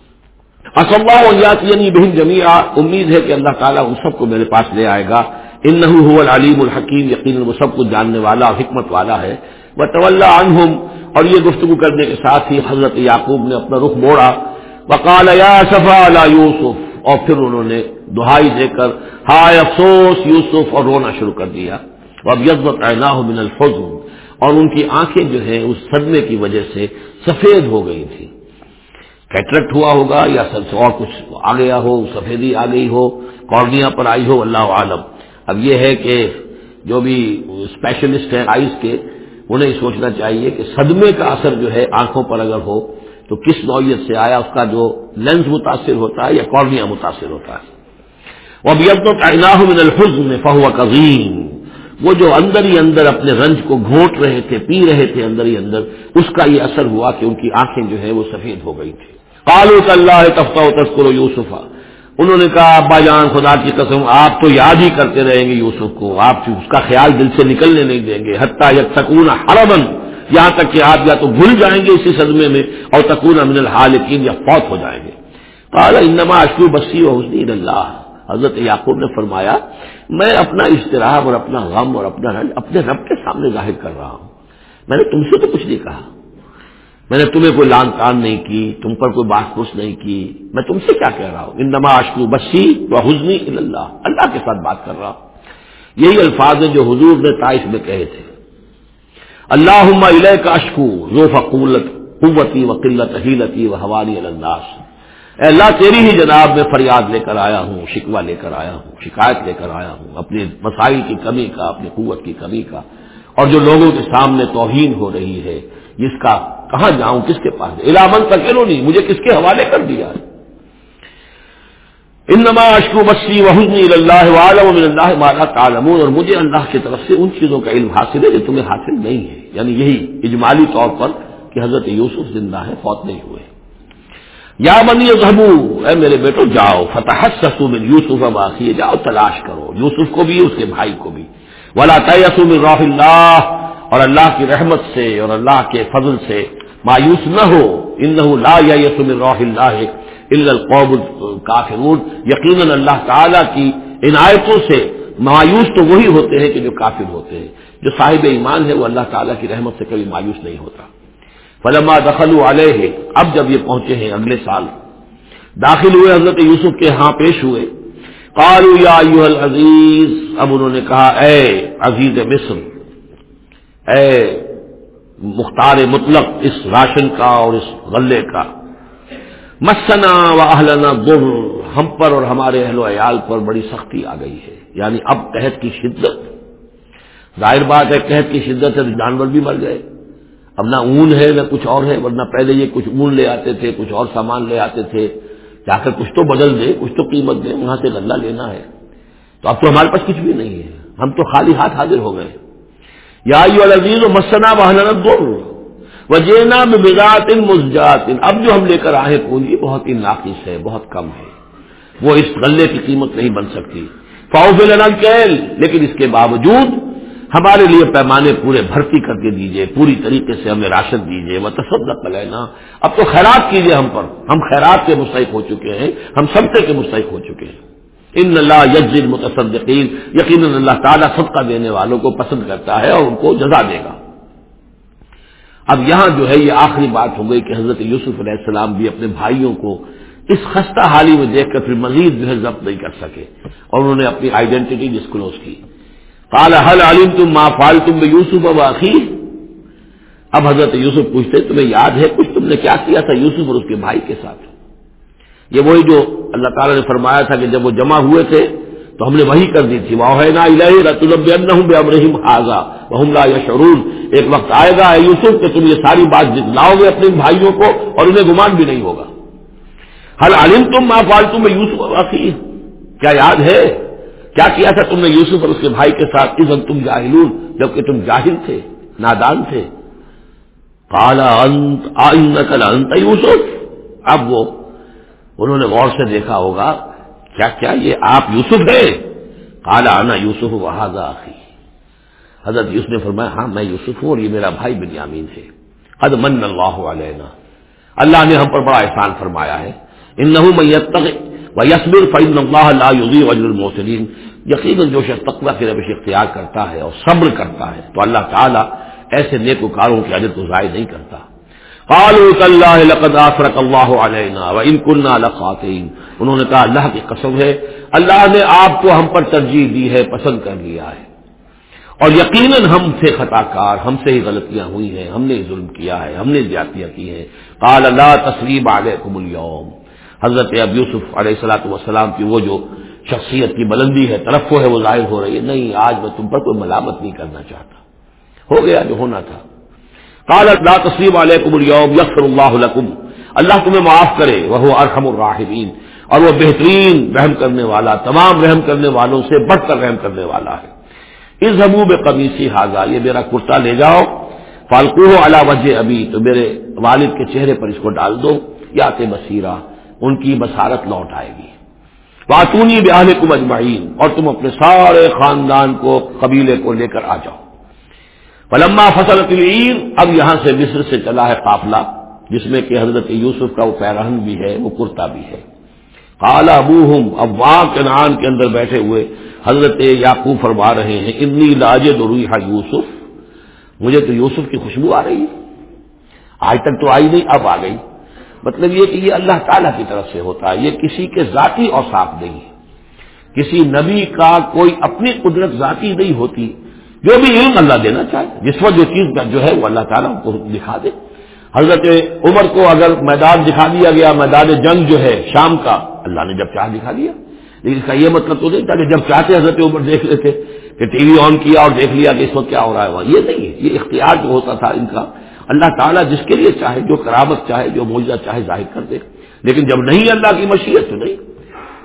اسمبا یات یعنی بہن جمیا امید ہے کہ اللہ تعالیٰ ان سب کو میرے پاس لے آئے گا. ان نہ العلیم الحکیم. یقین وہ سب کچھ جاننے والا حکمت والا ہے. وہ طول عنہم. اور یہ گفتگو کرنے کے ساتھ ہی حضرت یعقوب نے اپنا رخ موڑا. وقال یا صفا یوسف. اور پھر انہوں نے دہائی دے کر ہائے افسوس یوسف اور رونا شروع کر دیا. اب یزت من الفظ اور ان کی آنکھیں جو ہیں اس صدمے کی وجہ سے سفید ہو گئی تھی کیٹریکٹ ہوا ہوگا یا سب سے اور کچھ آ گیا ہو، سفیدی آ گئی ہو کارنیا پر آئی ہو، اللہ عالم۔ اب یہ ہے کہ جو بھی اسپیشلسٹ ہیں آئس کے، انہیں سوچنا چاہیے کہ صدمے کا اثر جو ہے آنکھوں پر اگر ہو، تو کس نوعیت سے آیا، اس کا جو لینس متاثر ہوتا ہے یا کارنیا متاثر ہوتا ہے۔ وہ ابھی اب تو تعیناہ من الحزن فہو قزیم وہ جو اندر ہی اندر اپنے رنج کو گھونٹ رہے تھے، پی رہے تھے اندر ہی اندر، اس کا یہ اثر ہوا کہ ان کی آنکھیں جو ہے وہ سفید ہو گئی تھی کالو اللہ تفتہ و تسکر یوسفا۔ انہوں نے کہا، ابا جان، خدا کی قسم، آپ تو یاد ہی کرتے رہیں گے یوسف کو۔ آپ اس کا خیال دل سے نکلنے نہیں دیں گے۔ حتیٰ یا تکون حرمن یہاں تک کہ آپ یا تو بھول جائیں گے اسی صدمے میں، اور تکون امن الحالکین، یا فوت ہو جائیں گے۔ کالا انما اشکو بسی و حسین اللہ۔ حضرت یعقوب نے فرمایا، میں اپنا اشتراک اور اپنا غم اور اپنا رنج اپنے رب کے سامنے ظاہر کر رہا ہوں۔ میں نے تم سے تو کچھ نہیں کہا۔ میں نے تمہیں کوئی لان تان نہیں کی، تم پر کوئی بات پوچھ نہیں کی۔ میں تم سے کیا کہہ رہا ہوں؟ ان نما اشکو بسی و حزنی اللہ اللہ کے ساتھ بات کر رہا ہوں۔ یہی الفاظ ہیں جو حضور نے تائش میں کہے تھے۔ اللہ کا اشکو ذوف قولت قوتی و قلت حیلتی و حوانی اللہ اے اللہ، تیری ہی جناب میں فریاد لے کر آیا ہوں، شکوہ لے کر آیا ہوں، شکایت لے کر آیا ہوں، اپنے مسائل کی کمی کا، اپنی قوت کی کمی کا۔ اور جو لوگوں کے سامنے توہین ہو رہی ہے، جس کا کہاں جاؤں؟ کس کے پاس؟ علامن تک نہیں مجھے کس کے حوالے کر دیا ان نما اشکو بسی وحنی اللہ عالم اللہ مالا تعالم اور مجھے اللہ کی طرف سے ان چیزوں کا علم حاصل ہے جو تمہیں حاصل نہیں ہے۔ یعنی یہی اجمالی طور پر کہ حضرت یوسف زندہ ہے فوت نہیں ہوئے۔ یا بنی زبو اے میرے بیٹو، جاؤ فتح سسو میں یوسف باقی جاؤ تلاش کرو، یوسف کو بھی، اس کے بھائی کو بھی۔ ولا تیسم راہ اللہ اور اللہ کی رحمت سے اور اللہ کے فضل سے مایوس نہ ہو ان لا یسم راہ اللہ القوب کافرون یقیناً اللہ تعالی کی عنایتوں سے مایوس تو وہی ہوتے ہیں کہ جو کافر ہوتے ہیں۔ جو صاحب ایمان ہے وہ اللہ تعالیٰ کی رحمت سے کبھی مایوس نہیں ہوتا۔ فلما دخل علیہ، اب جب یہ پہنچے ہیں اگلے سال، داخل ہوئے حضرت یوسف کے ہاں پیش ہوئے۔ قالوا یا ایوہ العزیز، اب انہوں نے کہا، اے عزیز مصر اے مختار مطلق، اس راشن کا اور اس غلے کا۔ مسنا و اہلنا گر ہم پر اور ہمارے اہل و عیال پر بڑی سختی آ گئی ہے۔ یعنی اب قحط کی شدت۔ ظاہر بات ہے، قحط کی شدت سے جانور بھی مر گئے۔ اب نہ اون ہے، نہ کچھ اور ہے، ورنہ پہلے یہ کچھ اون لے آتے تھے، کچھ اور سامان لے آتے تھے۔ جا کر کچھ تو بدل دے، کچھ تو قیمت دے، وہاں سے غلہ لینا ہے۔ تو اب تو ہمارے پاس کچھ بھی نہیں ہے۔ ہم تو خالی ہاتھ حاضر ہو گئے۔ یا العزیز و مسنا بہانا دور وجینا میں بگاط مسجات اب جو ہم لے کر آئے پونجی بہت ہی ناقص ہے، بہت کم ہے۔ وہ اس غلے کی قیمت نہیں بن سکتی۔ فاؤ کیل لیکن اس کے باوجود ہمارے لیے پیمانے پورے بھرتی کر کے دیجیے پوری طریقے سے ہمیں راشد دیجیے وہ تصدق لینا اب تو خیرات کیجیے ہم پر۔ ہم خیرات کے مستحق ہو چکے ہیں، ہم سبتے کے مستحق ہو چکے ہیں۔ ان اللہ یج متصدقین یقیناً اللہ تعالیٰ صدقہ دینے والوں کو پسند کرتا ہے اور ان کو جزا دے گا۔ اب یہاں جو ہے یہ آخری بات ہو گئی کہ حضرت یوسف علیہ السلام بھی اپنے بھائیوں کو اس خستہ حالی میں دیکھ کر پھر مزید جو ہے ضبط نہیں کر سکے اور انہوں نے اپنی آئیڈینٹی ڈسکلوز کی۔ کال حل عالم تم ما فال تم یوسف اب اب حضرت یوسف پوچھتے، تمہیں یاد ہے کچھ؟ تم نے کیا کیا تھا یوسف اور اس کے بھائی کے ساتھ؟ یہ وہی جو اللہ تعالیٰ نے فرمایا تھا کہ جب وہ جمع ہوئے تھے تو ہم نے وہی کر دی تھی۔ رتم حاضا لا یا شرون ایک وقت آئے گا یوسف کہ تم یہ ساری بات لاؤ گے اپنے بھائیوں کو اور انہیں گمان بھی نہیں ہوگا۔ حل عالم تم ما فال تم یوسف واقعی کیا یاد ہے؟ کیا کیا تھا تم نے یوسف اور اس کے بھائی کے ساتھ؟ اس تم جاہلون۔ جبکہ تم جاہل تھے، نادان تھے۔ کالا انت انت یوسف؟ اب وہ انہوں نے غور سے دیکھا ہوگا، کیا کیا یہ آپ یوسف ہے کالا آنا یوسف وہاں آخری حضرت یوسف نے فرمایا ہاں میں یوسف ہوں اور یہ میرا بھائی بنیامین ہے۔ حد من اللہ علینا۔ اللہ نے ہم پر بڑا احسان فرمایا ہے۔ ان نہ وہ یسبر فعین اللہ وجر المحسنین۔ یقیناً جو شخص تقوی کی روش اختیار کرتا ہے اور صبر کرتا ہے، تو اللہ تعالیٰ ایسے نیک وکاروں کی عجت کو ضائع نہیں کرتا۔ اللہ لقد آفرق اللہ علینا و ان کنہ لخاتین انہوں نے کہا، اللہ کی قسم ہے، اللہ نے آپ کو ہم پر ترجیح دی ہے، پسند کر لیا ہے۔ اور یقیناً ہم سے خطا کار، ہم سے ہی غلطیاں ہوئی ہیں، ہم نے ظلم کیا ہے، ہم نے زیادتیاں کی ہیں۔ قال اللہ تسلیم علیکم اليوم۔ حضرت اب یوسف علیہ السلاۃ والسلام کی وہ جو شخصیت کی بلندی ہے طرف ہے، وہ ظاہر ہو رہی ہے، نہیں، آج میں تم پر کوئی ملامت نہیں کرنا چاہتا۔ ہو گیا جو ہونا تھا۔ قال لا تسلیم علیکم اليوم یغفر اللہ لکم اللہ تمہیں معاف کرے وہ ارحم الراحمین۔ اور وہ بہترین رحم کرنے والا، تمام رحم کرنے والوں سے بڑھ کر رحم کرنے والا ہے۔ اس حبوب قمیصی حاضہ یہ میرا کرتا لے جاؤ۔ فالکو علا وجہ ابھی تو میرے والد کے چہرے پر اس کو ڈال دو۔ یا کہ بصیرہ، ان کی بصارت لوٹ آئے گی۔ باتونی بیاہ کم اجمعین، اور تم اپنے سارے خاندان کو، قبیلے کو لے کر آ جاؤ۔ پلما فصل العیر اب یہاں سے مصر سے چلا ہے قافلہ، جس میں کہ حضرت یوسف کا وہ پیرہن بھی ہے، وہ کرتا بھی ہے۔ کالا ابو ہوں اب وہاں کے کے اندر بیٹھے ہوئے حضرت یاقوب فرما رہے ہیں، انی لاجد روحا یوسف۔ مجھے تو یوسف کی خوشبو آ رہی ہے۔ آج تک تو آئی نہیں، اب آ گئی۔ مطلب یہ کہ یہ اللہ تعالیٰ کی طرف سے ہوتا ہے، یہ کسی کے ذاتی اور صاف نہیں ہے۔ کسی نبی کا کوئی اپنی قدرت ذاتی نہیں ہوتی۔ جو بھی علم اللہ دینا چاہے، جس وقت جو چیز جو ہے وہ اللہ تعالیٰ کو دکھا دے۔ حضرت عمر کو اگر میدان دکھا دیا گیا، میدان جنگ جو ہے شام کا، اللہ نے جب چاہ دکھا دیا۔ لیکن اس کا یہ مطلب تو نہیں تھا کہ جب چاہتے حضرت عمر دیکھ لیتے، کہ ٹی وی آن کیا اور دیکھ لیا کہ اس وقت کیا ہو رہا ہے۔ وہاں یہ نہیں ہے، یہ اختیار جو ہوتا تھا ان کا، اللہ تعالیٰ جس کے لیے چاہے، جو کرامت چاہے، جو معجزہ چاہے ظاہر کر دے۔ لیکن جب نہیں اللہ کی مشیت تو نہیں۔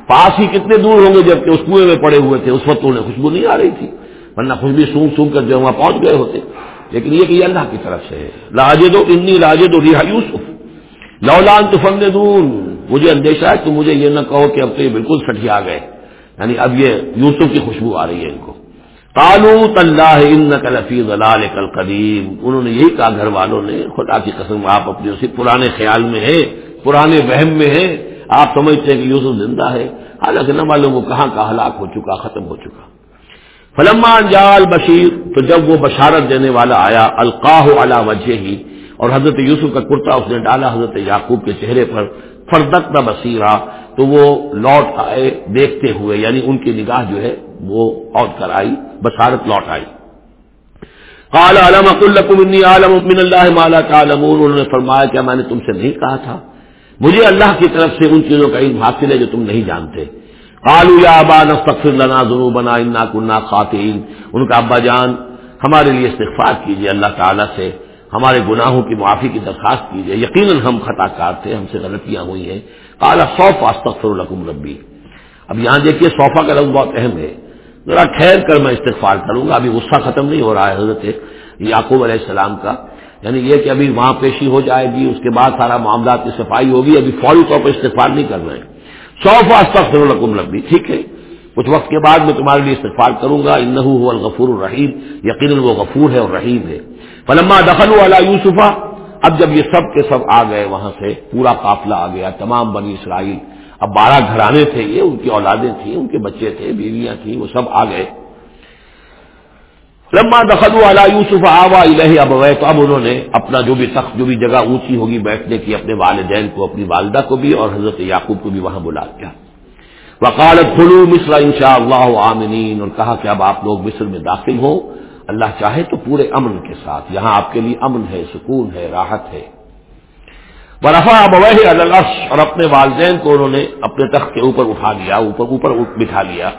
پاس ہی کتنے دور ہوں گے جبکہ اس کنویں میں پڑے ہوئے تھے، اس وقت انہیں خوشبو نہیں آ رہی تھی۔ ورنہ خوشبو سونگ سونگ کر جو وہاں پہنچ گئے ہوتے۔ لیکن یہ کہ یہ اللہ کی طرف سے ہے۔ لاجد و انی لاجد و رہا یوسف۔ لولان تو فن دون مجھے اندیشہ ہے تو مجھے یہ نہ کہو کہ اب تو یہ بالکل سٹیا گئے۔ یعنی اب یہ یوسف کی خوشبو آ رہی ہے ان کو۔ کالو طلّہ ان کلفی ضلال کل قدیم انہوں نے یہی کہا گھر والوں نے، خدا کی قسم آپ اپنے اسی پرانے خیال میں ہیں، پرانے وہم میں ہیں۔ آپ سمجھتے ہیں کہ یوسف زندہ ہے۔ حالانکہ نہ معلوم وہ کہاں کا ہلاک ہو چکا، ختم ہو چکا۔ فلما جال بشیر تو جب وہ بشارت دینے والا آیا القاہ علا وجہ ہی اور حضرت یوسف کا کرتا اس نے ڈالا حضرت یعقوب کے چہرے پر فردک نہ بصیرہ تو وہ لوٹ آئے دیکھتے ہوئے یعنی ان کی نگاہ جو ہے، وہ اوٹ کر آئی، بشارت لوٹ آئی۔ قال، علم انی عالم من اللہ مالا تعلمون، انہوں نے فرمایا کیا میں نے تم سے نہیں کہا تھا۔ مجھے اللہ کی طرف سے ان چیزوں کا علم حاصل ہے جو تم نہیں جانتے۔ قالوا یا ابا نستغفر لنا ذنوبنا انا كنا خاطئين ان کا ابا جان، ہمارے لیے استغفار کیجیے اللہ تعالی سے، ہمارے گناہوں کی معافی کی درخواست کیجیے۔ یقیناً ہم خطا کار تھے، ہم سے غلطیاں ہوئی ہیں۔ کالا صوف استغفر القم ربی۔ اب یہاں دیکھیے صوفہ کا لفظ بہت اہم ہے۔ ذرا ٹھہر کر میں استغفار کروں گا، ابھی غصہ ختم نہیں ہو رہا ہے حضرت یعقوب علیہ السلام کا۔ یعنی یہ کہ ابھی وہاں پیشی ہو جائے گی، اس کے بعد سارا معاملات کی صفائی ہوگی، ابھی فوری طور پر استغفار نہیں کر رہے۔ ہیں صوفہ استغفر القم ربی، ٹھیک ہے؟ کچھ وقت کے بعد میں تمہارے لیے استغفار کروں گا انه هو الغفور الرحیم، یقینا وہ غفور ہے اور رحیم ہے۔ فلما دخل والا یوسفا اب جب یہ سب کے سب آ گئے وہاں سے، پورا قافلہ آ گیا، تمام بنی اسرائیل۔ اب بارہ گھرانے تھے یہ، ان کی اولادیں تھیں، ان کے بچے تھے، بیویاں تھیں، وہ سب آ گئے۔ لما دخل والا یوسف آوا الہ اب تو اب انہوں نے اپنا جو بھی تخت جو بھی جگہ اونچی ہوگی بیٹھنے کی، اپنے والدین کو، اپنی والدہ کو بھی اور حضرت یعقوب کو بھی وہاں بلا دیا وکالت خلو مصر ان شاء اللہ عامنین اور کہا کہ اب آپ لوگ مصر میں داخل ہوں۔ اللہ چاہے تو پورے امن کے ساتھ، یہاں آپ کے لیے امن ہے، سکون ہے، راحت ہے۔ برفا اب اللہ اور اپنے والدین کو انہوں نے اپنے تخت کے اوپر اٹھا لیا، اوپر اوپر بٹھا لیا۔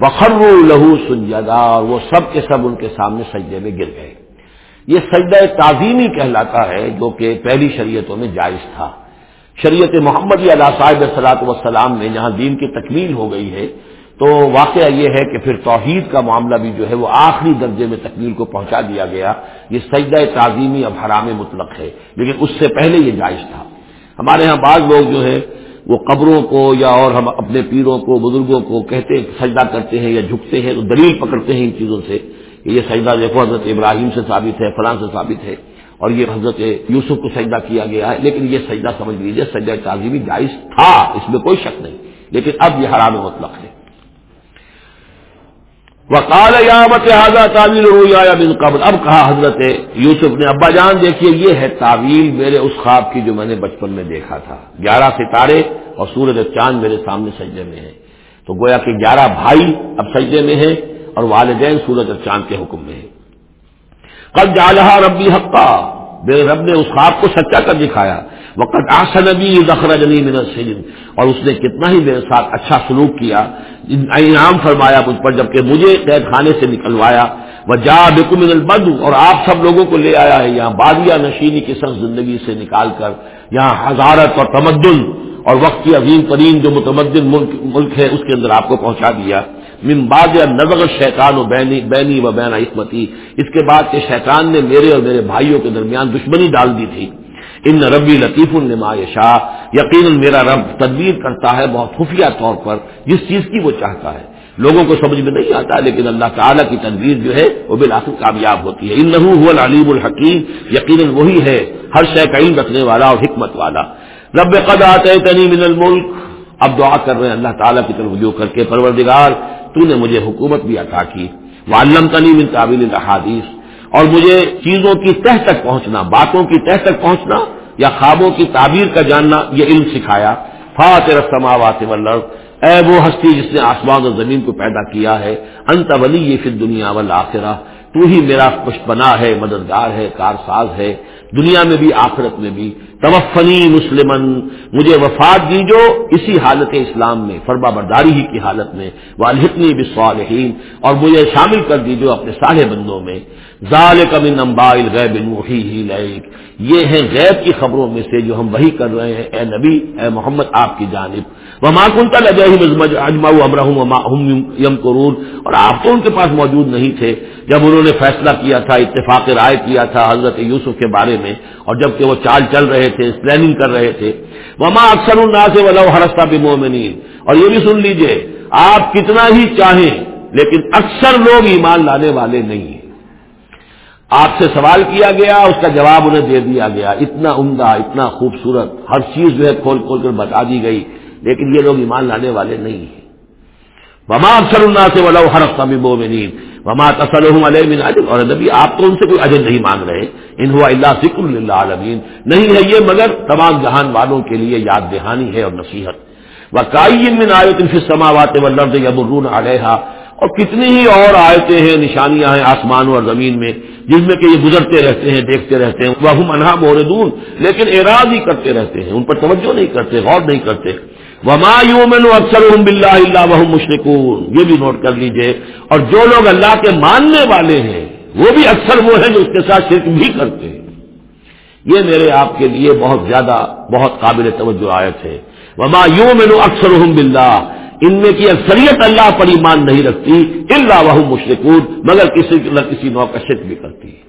وخر لہو سنجدا اور وہ سب کے سب ان کے سامنے سجدے میں گر گئے۔ یہ سجدہ تعظیمی کہلاتا ہے جو کہ پہلی شریعتوں میں جائز تھا۔ شریعت محمد علیہ صاحب صلاحت وسلام میں جہاں دین کی تکمیل ہو گئی ہے، تو واقعہ یہ ہے کہ پھر توحید کا معاملہ بھی جو ہے وہ آخری درجے میں تکمیل کو پہنچا دیا گیا۔ یہ سجدہ تعظیمی اب حرام مطلق ہے، لیکن اس سے پہلے یہ جائز تھا۔ ہمارے ہاں بعض لوگ جو ہے وہ قبروں کو یا اور ہم اپنے پیروں کو، بزرگوں کو کہتے، سجدہ کرتے ہیں یا جھکتے ہیں تو دلیل پکڑتے ہیں ان چیزوں سے کہ یہ سجدہ دیکھو، حضرت ابراہیم سے ثابت ہے، فلاں سے ثابت ہے اور یہ حضرت یوسف کو سجدہ کیا گیا ہے۔ لیکن یہ سجدہ سمجھ لیجیے سجدہ تعظیمی جائز تھا، اس میں کوئی شک نہیں۔ لیکن اب یہ حرام مطلق ہے۔ وقال یامت تعویل بن قبل. اب کہا حضرت یوسف نے، ابا جان دیکھیے، یہ ہے تعویل میرے اس خواب کی جو میں نے بچپن میں دیکھا تھا۔ گیارہ ستارے اور سورج چاند میرے سامنے سجدے میں ہے تو گویا کہ گیارہ بھائی اب سجدے میں ہیں اور والدین سورج اور چاند کے حکم میں ہیں۔ کل جالہ ربی حقا، میرے رب نے اس خواب کو سچا کر دکھایا۔ وقت آسن نبی ذخر من السجن۔ اور اس نے کتنا ہی میرے ساتھ اچھا سلوک کیا۔ انعام فرمایا مجھ پر جبکہ مجھے قید خانے سے نکلوایا۔ وہ جا من البد اور آپ سب لوگوں کو لے آیا ہے یہاں بادیا نشینی کی سخت زندگی سے نکال کر۔ یہاں حضارت اور تمدن اور وقت کی عظیم ترین جو متمدن ملک ملک ہے، اس کے اندر آپ کو پہنچا دیا۔ من بعد یا نظر شیطان و بینی بینی و بین عصمتی اس کے بعد کہ شیطان نے میرے اور میرے بھائیوں کے درمیان دشمنی ڈال دی تھی۔ ان ربی لطیف النما شاہ یقیناً میرا رب تدبیر کرتا ہے، بہت خفیہ طور پر جس چیز کی وہ چاہتا ہے۔ لوگوں کو سمجھ میں نہیں آتا، لیکن اللہ تعالیٰ کی تدبیر جو ہے وہ بالآخر کامیاب ہوتی ہے۔ ان نحو العلیم الحکیم، یقیناً وہی ہے ہر شے کا علم رکھنے والا اور حکمت والا۔ رب قد آتے تنی من الملک۔ اب دعا کر رہے ہیں اللہ تعالیٰ کی طرف رجوع کر کے پروردگار، تو نے مجھے حکومت بھی عطا کی۔ وہ تنی من قابل الحادیث اور مجھے چیزوں کی تہ تک پہنچنا، باتوں کی تہ تک پہنچنا یا خوابوں کی تعبیر کا جاننا، یہ علم سکھایا۔ فات رسما والارض۔ اے وہ ہستی جس نے آسمان اور زمین کو پیدا کیا ہے، انت ولی یہ پھر دنیا والآخرہ۔ تو ہی میرا پشپنا ہے، مددگار ہے، کارساز ہے۔ دنیا میں بھی، آخرت میں بھی۔ توفنی مسلمن۔ مجھے وفات دیجو اسی حالت اسلام میں، فرما برداری ہی کی حالت میں۔ وہ الحتنی بسوالحین اور مجھے شامل کر دیجو اپنے سارے بندوں میں۔ ظال کمن امبائل غیب ہی لائک یہ ہیں غیب کی خبروں میں سے جو ہم وہی کر رہے ہیں، اے نبی، اے محمد، آپ کی جانب۔ وہ ماں کنتا اجما ابراہم یم قرون اور آپ تو ان کے پاس موجود نہیں تھے جب انہوں نے فیصلہ کیا تھا، اتفاق رائے کیا تھا حضرت یوسف کے بارے میں، اور جبکہ وہ چال چل رہے تھے پلاننگ کر رہے تھے۔ وہ ماں اکثر الناس ولو ہرستا بھی اور یہ بھی سن لیجیے، آپ کتنا ہی چاہیں، لیکن اکثر لوگ ایمان لانے والے نہیں ہیں۔ آپ سے سوال کیا گیا، اس کا جواب انہیں دے دیا گیا۔ اتنا عمدہ، اتنا خوبصورت، ہر چیز جو ہے کھول کھول کر بتا دی گئی، لیکن یہ لوگ ایمان لانے والے نہیں ہیں۔ وما افسر اللہ سے ولو ہر قمی بو وما تصل علیہ اور نبی، آپ تو ان سے کوئی اجر نہیں مانگ رہے۔ ان ہوا اللہ ذکر اللہ عالمین نہیں ہے یہ، مگر تمام جہان والوں کے لیے یاد دہانی ہے اور نصیحت۔ وہ کائی من آیت سماوات و لفظ یبرون علیہ اور کتنی ہی اور آیتیں ہیں، نشانیاں ہیں آسمانوں اور زمین میں۔ جن میں کہ یہ گزرتے رہتے ہیں، دیکھتے رہتے ہیں۔ وہ ہم انہا موردون لیکن اعراض ہی کرتے رہتے ہیں، ان پر توجہ نہیں کرتے، غور نہیں کرتے۔ وما یومن اکثر بلّہ اللہ وہ مشرقون یہ بھی نوٹ کر لیجیے۔ اور جو لوگ اللہ کے ماننے والے ہیں، وہ بھی اکثر وہ ہیں جو اس کے ساتھ شرک بھی کرتے ہیں۔ یہ میرے آپ کے لیے بہت زیادہ، بہت قابل توجہ آیت ہے۔ وما یومن اکثر بلّہ ان میں کی اکثریت اللہ پر ایمان نہیں رکھتی اللہ وہ مشرقود مگر کسی نہ کسی نو کا شرک بھی کرتی ہے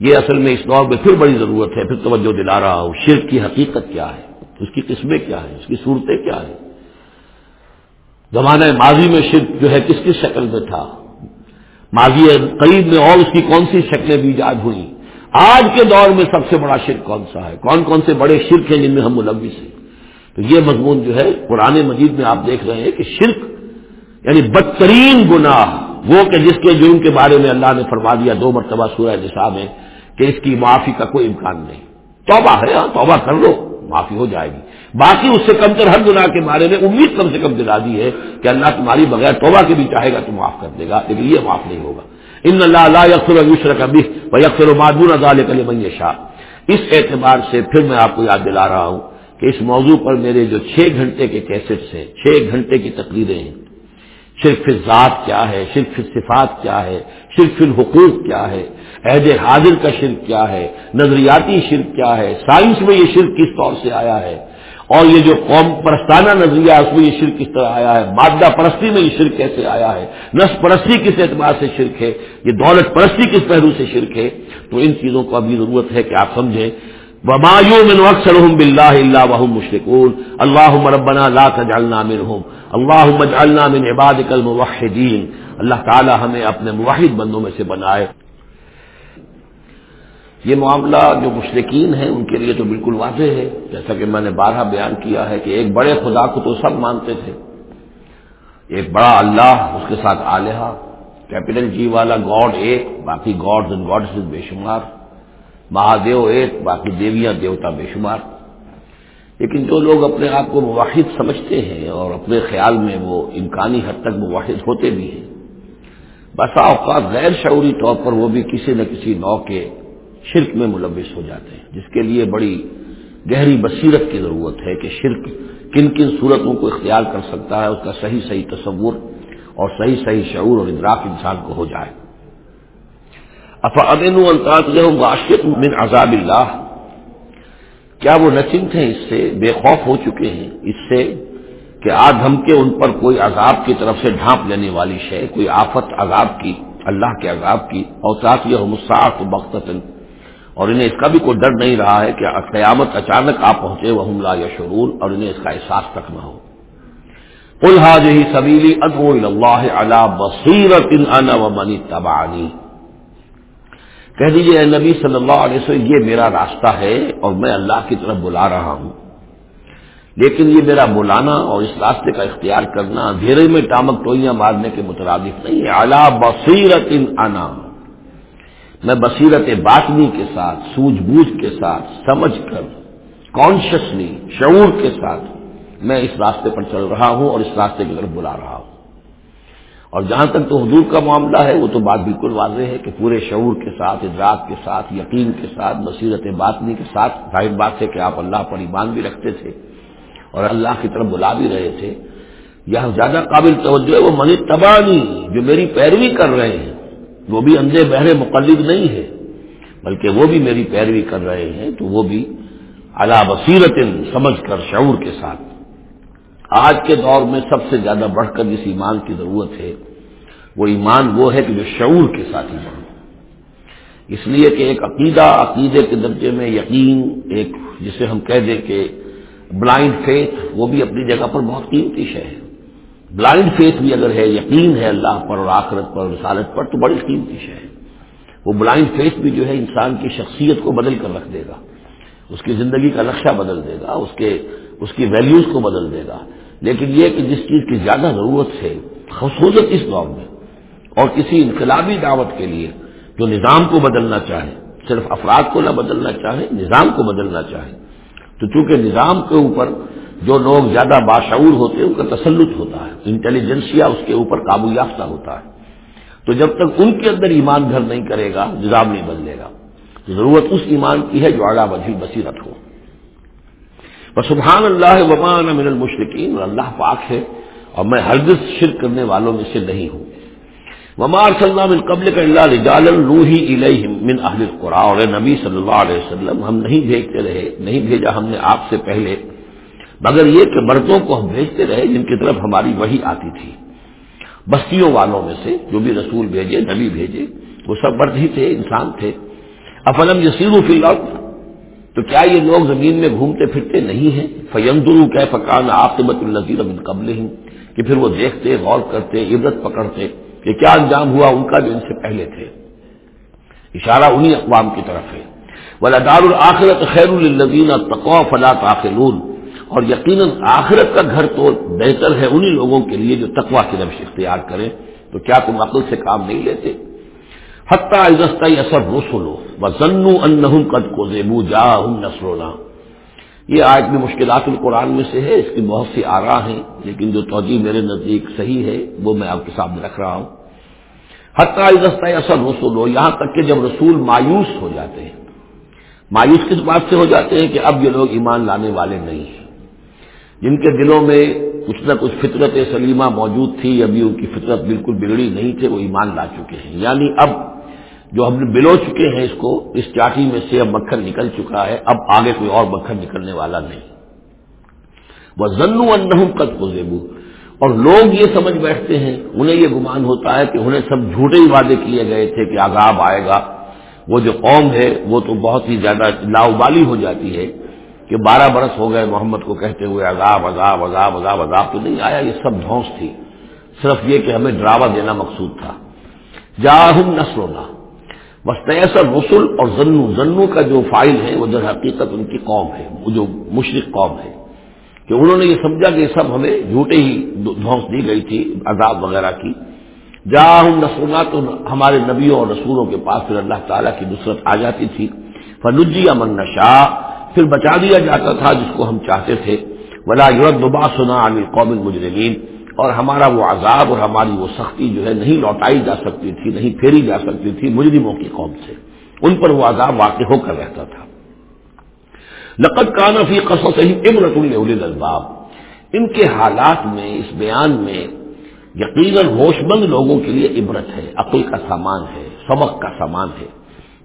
یہ اصل میں اس نو میں پھر بڑی ضرورت ہے، پھر توجہ دلا رہا ہوں، شرک کی حقیقت کیا ہے؟ اس کی قسمیں کیا ہیں؟ اس کی صورتیں کیا ہیں؟ زمانہ ماضی میں شرک جو ہے، کس کس شکل میں تھا؟ ماضی قریب میں اور اس کی کون سی شکلیں بھی ایجاد ہوئی آج کے دور میں سب سے بڑا شرک کون سا ہے؟ کون کون سے بڑے شرک ہیں جن میں ہم ملوث ہیں؟ تو یہ مضمون جو ہے قرآن مجید میں آپ دیکھ رہے ہیں کہ شرک یعنی بدترین گناہ وہ کہ جس کے جرم کے بارے میں اللہ نے فرما دیا دو مرتبہ سورہ نصاب ہے کہ اس کی معافی کا کوئی امکان نہیں۔ توبہ ہے ہاں توبہ کر لو، معافی ہو جائے گی۔ باقی اس سے کم تر ہر گناہ کے بارے میں امید کم سے کم دلا دی ہے کہ اللہ تمہاری بغیر توبہ کے بھی چاہے گا تو معاف کر دے گا، لیکن یہ معاف نہیں ہوگا۔ ان اللہ اللہ یکسر یسر کا بھی یکسر و معدون ادال کل شاہ اس اعتبار سے پھر میں آپ کو یاد دلا رہا ہوں کہ اس موضوع پر میرے جو چھ گھنٹے کے کیسٹس ہیں، چھ گھنٹے کی تقریریں ہیں۔ صرف ذات کیا ہے؟ صرف صفات کیا ہے؟ صرف الحقوق کیا ہے؟ عہد حاضر کا شرک کیا ہے؟ نظریاتی شرک کیا ہے؟ سائنس میں یہ شرک کس طور سے آیا ہے؟ اور یہ جو قوم پرستانہ نظریہ، اس میں یہ شرک کس طرح آیا ہے؟ مادہ پرستی میں یہ شرک کیسے آیا ہے؟ نس پرستی کس اعتبار سے شرک ہے؟ یہ دولت پرستی کس پہلو سے شرک ہے؟ تو ان چیزوں کو ابھی ضرورت ہے کہ آپ سمجھیں۔ ومایو من اکثر بلّہ اللہ وحم مشرقول اللہ مربنا لا تجعلنا منہم اللہ اجعلنا من عبادك الموحدین اللہ تعالی ہمیں اپنے موحد بندوں میں سے بنائے. یہ معاملہ جو مشرقین ہیں، ان کے لیے تو بالکل واضح ہے۔ جیسا کہ میں نے بارہ بیان کیا ہے کہ ایک بڑے خدا کو تو سب مانتے تھے۔ ایک بڑا اللہ، اس کے ساتھ آلیہ، کیپٹل جی والا گاڈ ایک، باقی گاڈ اینڈ گاڈ بے شمار۔ مہادیو ایک، باقی دیویاں دیوتا بے شمار۔ لیکن جو لوگ اپنے آپ کو مواحد سمجھتے ہیں اور اپنے خیال میں وہ امکانی حد تک مواحد ہوتے بھی ہیں، بسا اوقات غیر شعوری طور پر وہ بھی کسی نہ کسی نو کے شرک میں ملوث ہو جاتے ہیں، جس کے لیے بڑی گہری بصیرت کی ضرورت ہے کہ شرک کن کن صورتوں کو اختیار کر سکتا ہے، اس کا صحیح صحیح تصور اور صحیح صحیح شعور اور ادراک انسان کو ہو جائے۔ افا امن من عذاب اللہ کیا وہ نچنت ہیں اس سے؟ بے خوف ہو چکے ہیں۔ اس سے کہ آج ہم کے ان پر کوئی عذاب کی طرف سے ڈھانپ لینے والی شے، کوئی آفت عذاب کی، اللہ کے عذاب کی۔ اور یہ مساط و اور انہیں اس کا بھی کوئی ڈر نہیں رہا ہے کہ قیامت اچانک آ پہنچے وہ حملہ یا شرور اور انہیں اس کا احساس تک نہ ہو۔ الحاظ ہی سبیلی ادو اللہ علا بصیرت انا و منی تبانی کہہ دیجیے اے نبی صلی اللہ علیہ وسلم، یہ میرا راستہ ہے اور میں اللہ کی طرف بلا رہا ہوں۔ لیکن یہ میرا بلانا اور اس راستے کا اختیار کرنا اندھیرے میں ٹامک ٹوئیاں مارنے کے مترادف نہیں ہے۔ اعلیٰ بصیرت ان انا۔ میں بصیرت باطنی کے ساتھ، سوجھ بوجھ کے ساتھ، سمجھ کر کانشیسلی شعور کے ساتھ میں اس راستے پر چل رہا ہوں اور اس راستے کی طرف بلا رہا ہوں۔ اور جہاں تک تو حضور کا معاملہ ہے، وہ تو بات بالکل واضح ہے کہ پورے شعور کے ساتھ، ادراک کے ساتھ، یقین کے ساتھ، بصیرت باطنی کے ساتھ ظاہر بات ہے کہ آپ اللہ پر ایمان بھی رکھتے تھے اور اللہ کی طرف بلا بھی رہے تھے۔ یہاں زیادہ قابل توجہ ہے، وہ منی تبانی جو میری پیروی کر رہے ہیں، وہ بھی اندھے بہرے مقلد نہیں ہے بلکہ وہ بھی میری پیروی کر رہے ہیں، تو وہ بھی اللہ بصیرت سمجھ کر، شعور کے ساتھ۔ آج کے دور میں سب سے زیادہ بڑھ کر جس ایمان کی ضرورت ہے، وہ ایمان وہ ہے کہ جو شعور کے ساتھ ایمان اس لیے کہ ایک عقیدہ، عقیدے کے درجے میں یقین، ایک جسے ہم کہہ دیں کہ بلائنڈ فیتھ وہ بھی اپنی جگہ پر بہت قیمتی شے ہے۔ بلائنڈ فیتھ بھی اگر ہے، یقین ہے اللہ پر اور آخرت پر، رسالت پر، تو بڑی قیمتی شے ہے۔ وہ بلائنڈ فیتھ بھی جو ہے، انسان کی شخصیت کو بدل کر رکھ دے گا۔ اس کی زندگی کا نقشہ بدل دے گا، اس کے، اس کی ویلیوز کو بدل دے گا۔ لیکن یہ کہ جس چیز کی زیادہ ضرورت ہے خصوصیت اس دور میں، اور کسی انقلابی دعوت کے لیے جو نظام کو بدلنا چاہے، صرف افراد کو نہ بدلنا چاہے، نظام کو بدلنا چاہے، تو چونکہ نظام کے اوپر جو لوگ زیادہ باشعور ہوتے ہیں، ان کا تسلط ہوتا ہے، انٹیلیجنسیا اس کے اوپر قابو یافتہ ہوتا ہے۔ تو جب تک ان کے اندر ایمان گھر نہیں کرے گا، نظام نہیں بدلے گا۔ ضرورت اس ایمان کی ہے جو اعلیٰ وجہ بصیرت ہو۔ سبحان اللہ ومان من المشرقین اللہ پاک ہے، اور میں ہرگز شرک کرنے والوں میں سے نہیں ہوں۔ ومار صلی من قبل کا اللہ رجال روحی الیہم من اہل القرا، اور نبی صلی اللہ علیہ وسلم، ہم نہیں بھیجتے رہے، نہیں بھیجا ہم نے آپ سے پہلے، مگر یہ کہ مردوں کو ہم بھیجتے رہے، جن کی طرف ہماری وہی آتی تھی۔ بستیوں والوں میں سے جو بھی رسول بھیجے، نبی بھیجے، وہ سب مرد ہی تھے، انسان تھے۔ افلم یسیر فی الارض؟ تو کیا یہ لوگ زمین میں گھومتے پھرتے نہیں ہیں؟ فیندرو کہ فقان آقبت النظیر من قبل کہ پھر وہ دیکھتے، غور کرتے، عبرت پکڑتے کہ کیا انجام ہوا ان کا جو ان سے پہلے تھے۔ اشارہ انہی اقوام کی طرف ہے۔ ولادار الآخرت خیر النظین تقوا فلا تاخلون اور یقیناً آخرت کا گھر تو بہتر ہے انہی لوگوں کے لیے جو تقوا کی نفش اختیار کریں۔ تو کیا تم عقل سے کام نہیں لیتے؟ حتیٰ اثر رسولو و ضنو ان قد کو زیبو جا نسرونا یہ آج میں مشکلات القرآن میں سے ہے، اس کی بہت سی آرا ہیں، لیکن جو توجہ میرے نزدیک صحیح ہے، وہ میں آپ کے سامنے رکھ رہا ہوں۔ حتیٰ اثر رسولو یہاں تک کہ جب رسول مایوس ہو جاتے ہیں۔ مایوس کس بات سے ہو جاتے ہیں کہ اب یہ لوگ ایمان لانے والے نہیں ہیں۔ جن کے دلوں میں کچھ نہ کچھ فطرت سلیمہ موجود تھی، ابھی ان کی فطرت بالکل بگڑی نہیں تھے وہ ایمان لا چکے ہیں۔ یعنی اب جو ہم نے بلو چکے ہیں اس کو، اس چاٹی میں سے اب مکھن نکل چکا ہے، اب آگے کوئی اور مکھن نکلنے والا نہیں۔ وہ ضنو ان قد کو اور لوگ یہ سمجھ بیٹھتے ہیں، انہیں یہ گمان ہوتا ہے کہ انہیں سب جھوٹے ہی وعدے کیے گئے تھے کہ عذاب آئے گا۔ وہ جو قوم ہے، وہ تو بہت ہی زیادہ لاؤبالی ہو جاتی ہے۔ کہ بارہ برس ہو گئے محمد کو کہتے ہوئے عذاب عذاب عذاب عذاب عذاب تو نہیں آیا، یہ سب دھوس تھی۔ صرف یہ کہ ہمیں ڈراوا دینا مقصود تھا۔ جاہم نسلونا مستیسر رسول اور زنو زنو کا جو فائل ہے، وہ در حقیقت ان کی قوم ہے، وہ جو مشرق قوم ہے۔ کہ انہوں نے یہ سمجھا کہ یہ سب ہمیں جھوٹے ہی دھوس دی گئی تھی، عذاب وغیرہ کی۔ جا ہوں نسلنا تو ہمارے نبیوں اور رسولوں کے پاس پھر اللہ تعالیٰ کی نصرت آ جاتی تھی۔ فنجی امن نشا پھر بچا دیا جاتا تھا جس کو ہم چاہتے تھے۔ ولا یورت دبا سنا عامل قوم مجرمین اور ہمارا وہ عذاب اور ہماری وہ سختی جو ہے نہیں لوٹائی جا سکتی تھی، نہیں پھیری جا سکتی تھی مجرموں کی قوم سے۔ ان پر وہ عذاب واقع ہو کر رہتا تھا۔ لقت کانفی قصص ہی عبرت الباب ان کے حالات میں، اس بیان میں یقیناً ہوش مند لوگوں کے لیے عبرت ہے، عقل کا سامان ہے، سبق کا سامان ہے۔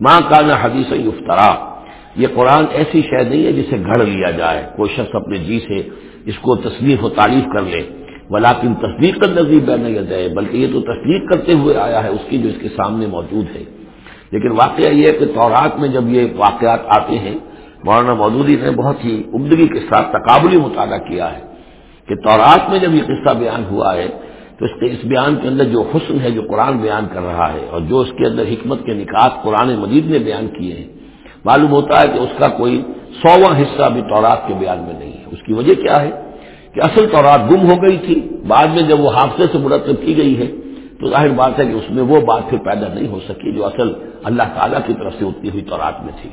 ماں کانا حدیث افطرا یہ قرآن ایسی شے نہیں ہے جسے گھڑ لیا جائے، کوئی شخص اپنے جی سے اس کو تصنیف و تعریف کر لے۔ ولاکن تصدیق کا نظیب بین جائے بلکہ یہ تو تصدیق کرتے ہوئے آیا ہے، اس کی جو اس کے سامنے موجود ہے۔ لیکن واقعہ یہ ہے کہ تورات میں جب یہ واقعات آتے ہیں، مولانا مودودی نے بہت ہی عمدگی کے ساتھ تقابلی مطالعہ کیا ہے کہ تورات میں جب یہ قصہ بیان ہوا ہے، تو اس کے اس بیان کے اندر جو حسن ہے، جو قرآن بیان کر رہا ہے، اور جو اس کے اندر حکمت کے نکات قرآن مجید نے بیان کیے ہیں معلوم ہوتا ہے کہ اس کا کوئی سواں حصہ بھی تورات کے بیان میں نہیں ہے۔ اس کی وجہ کیا ہے؟ کہ اصل تورات گم ہو گئی تھی۔ بعد میں جب وہ حادثے سے مرتب کی گئی ہے، تو ظاہر بات ہے کہ اس میں وہ بات پھر پیدا نہیں ہو سکی جو اصل اللہ تعالیٰ کی طرف سے اتنی ہوئی تورات میں تھی۔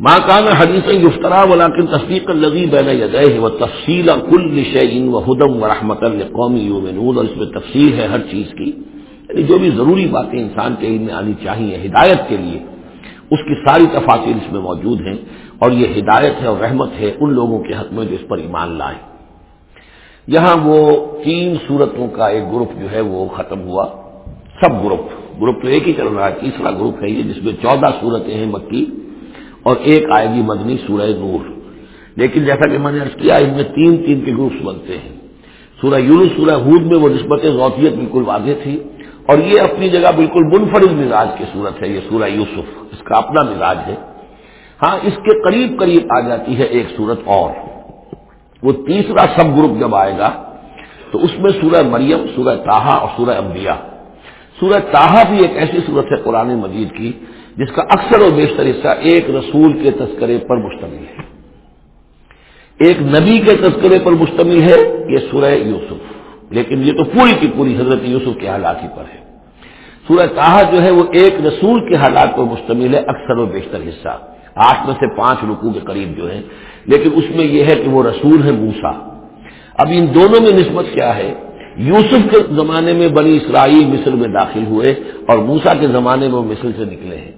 ماں کان حدیث گفترا ولاکن تصدیق الزی بین یدہ و تفصیل کل نشین و ہدم و رحمت القومی یوم اور اس میں تفصیل ہے ہر چیز کی۔ یعنی جو بھی ضروری باتیں انسان کے علم میں آنی چاہیے، ہدایت کے لیے، اس کی ساری تفاصیل اس میں موجود ہیں اور یہ ہدایت ہے اور رحمت ہے ان لوگوں کے حق میں جو اس پر ایمان لائیں۔ یہاں وہ تین صورتوں کا ایک گروپ جو ہے وہ ختم ہوا۔ سب گروپ گروپ تو ایک ہی چل رہا ہے، تیسرا گروپ ہے یہ جس میں چودہ صورتیں ہیں مکی اور ایک آئے گی مدنی سورہ نور۔ لیکن جیسا کہ میں نے ارض کیا، ان میں تین تین کے گروپس بنتے ہیں۔ سورہ یونس، سورہ ہود میں وہ نسبت غوطیت بالکل واضح تھی۔ اور یہ اپنی جگہ بالکل منفرد مزاج کی صورت ہے، یہ سورہ یوسف، اس کا اپنا مزاج ہے۔ ہاں اس کے قریب قریب آ جاتی ہے ایک صورت اور۔ وہ تیسرا سب گروپ جب آئے گا، تو اس میں سورہ مریم، سورہ تاہا اور سورہ انبیاء۔ سورہ تاہا بھی ایک ایسی صورت ہے قرآن مجید کی، جس کا اکثر و بیشتر حصہ ایک رسول کے تذکرے پر مشتمل ہے۔ ایک نبی کے تذکرے پر مشتمل ہے یہ سورہ یوسف۔ لیکن یہ تو پوری کی پوری حضرت یوسف کے حالات ہی پر ہے۔ سورہ تاہا جو ہے وہ ایک رسول کے حالات پر مشتمل ہے، اکثر و بیشتر حصہ۔ آٹھ میں سے پانچ رکو کے قریب جو ہے لیکن اس میں یہ ہے کہ وہ رسول ہے موسا اب ان دونوں میں نسبت کیا ہے؟ یوسف کے زمانے میں بنی اسرائیل مصر میں داخل ہوئے اور موسا کے زمانے میں وہ مصر سے نکلے ہیں۔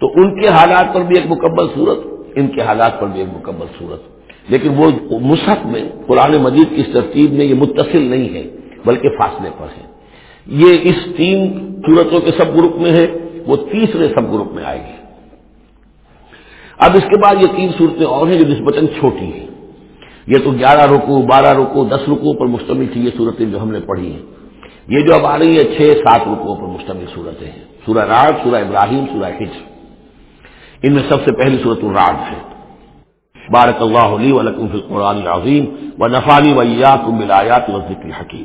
تو ان کے حالات پر بھی ایک مکمل صورت، ان کے حالات پر بھی ایک مکمل صورت۔ لیکن وہ مصحف میں، قرآن مجید کی ترتیب میں یہ متصل نہیں ہے، بلکہ فاصلے پر ہے۔ یہ اس تین صورتوں کے سب گروپ میں ہے، وہ تیسرے سب گروپ میں آئے گی۔ اب اس کے بعد یہ تین صورتیں اور ہیں جو نسبتاً چھوٹی ہیں۔ یہ تو گیارہ رکو بارہ رکو دس رکو پر مشتمل تھی یہ صورتیں جو ہم نے پڑھی ہیں۔ یہ جو اب آ رہی ہے چھ سات رکو پر مشتمل صورتیں ہیں۔ سورہ راج، سورہ ابراہیم، سورہ ہج ان میں سب سے پہلی صورت الراج ہے۔ بارک اللہ علی ولکم فی القرآن العظیم و نفانی ویات بالآیات و ذکر حکیم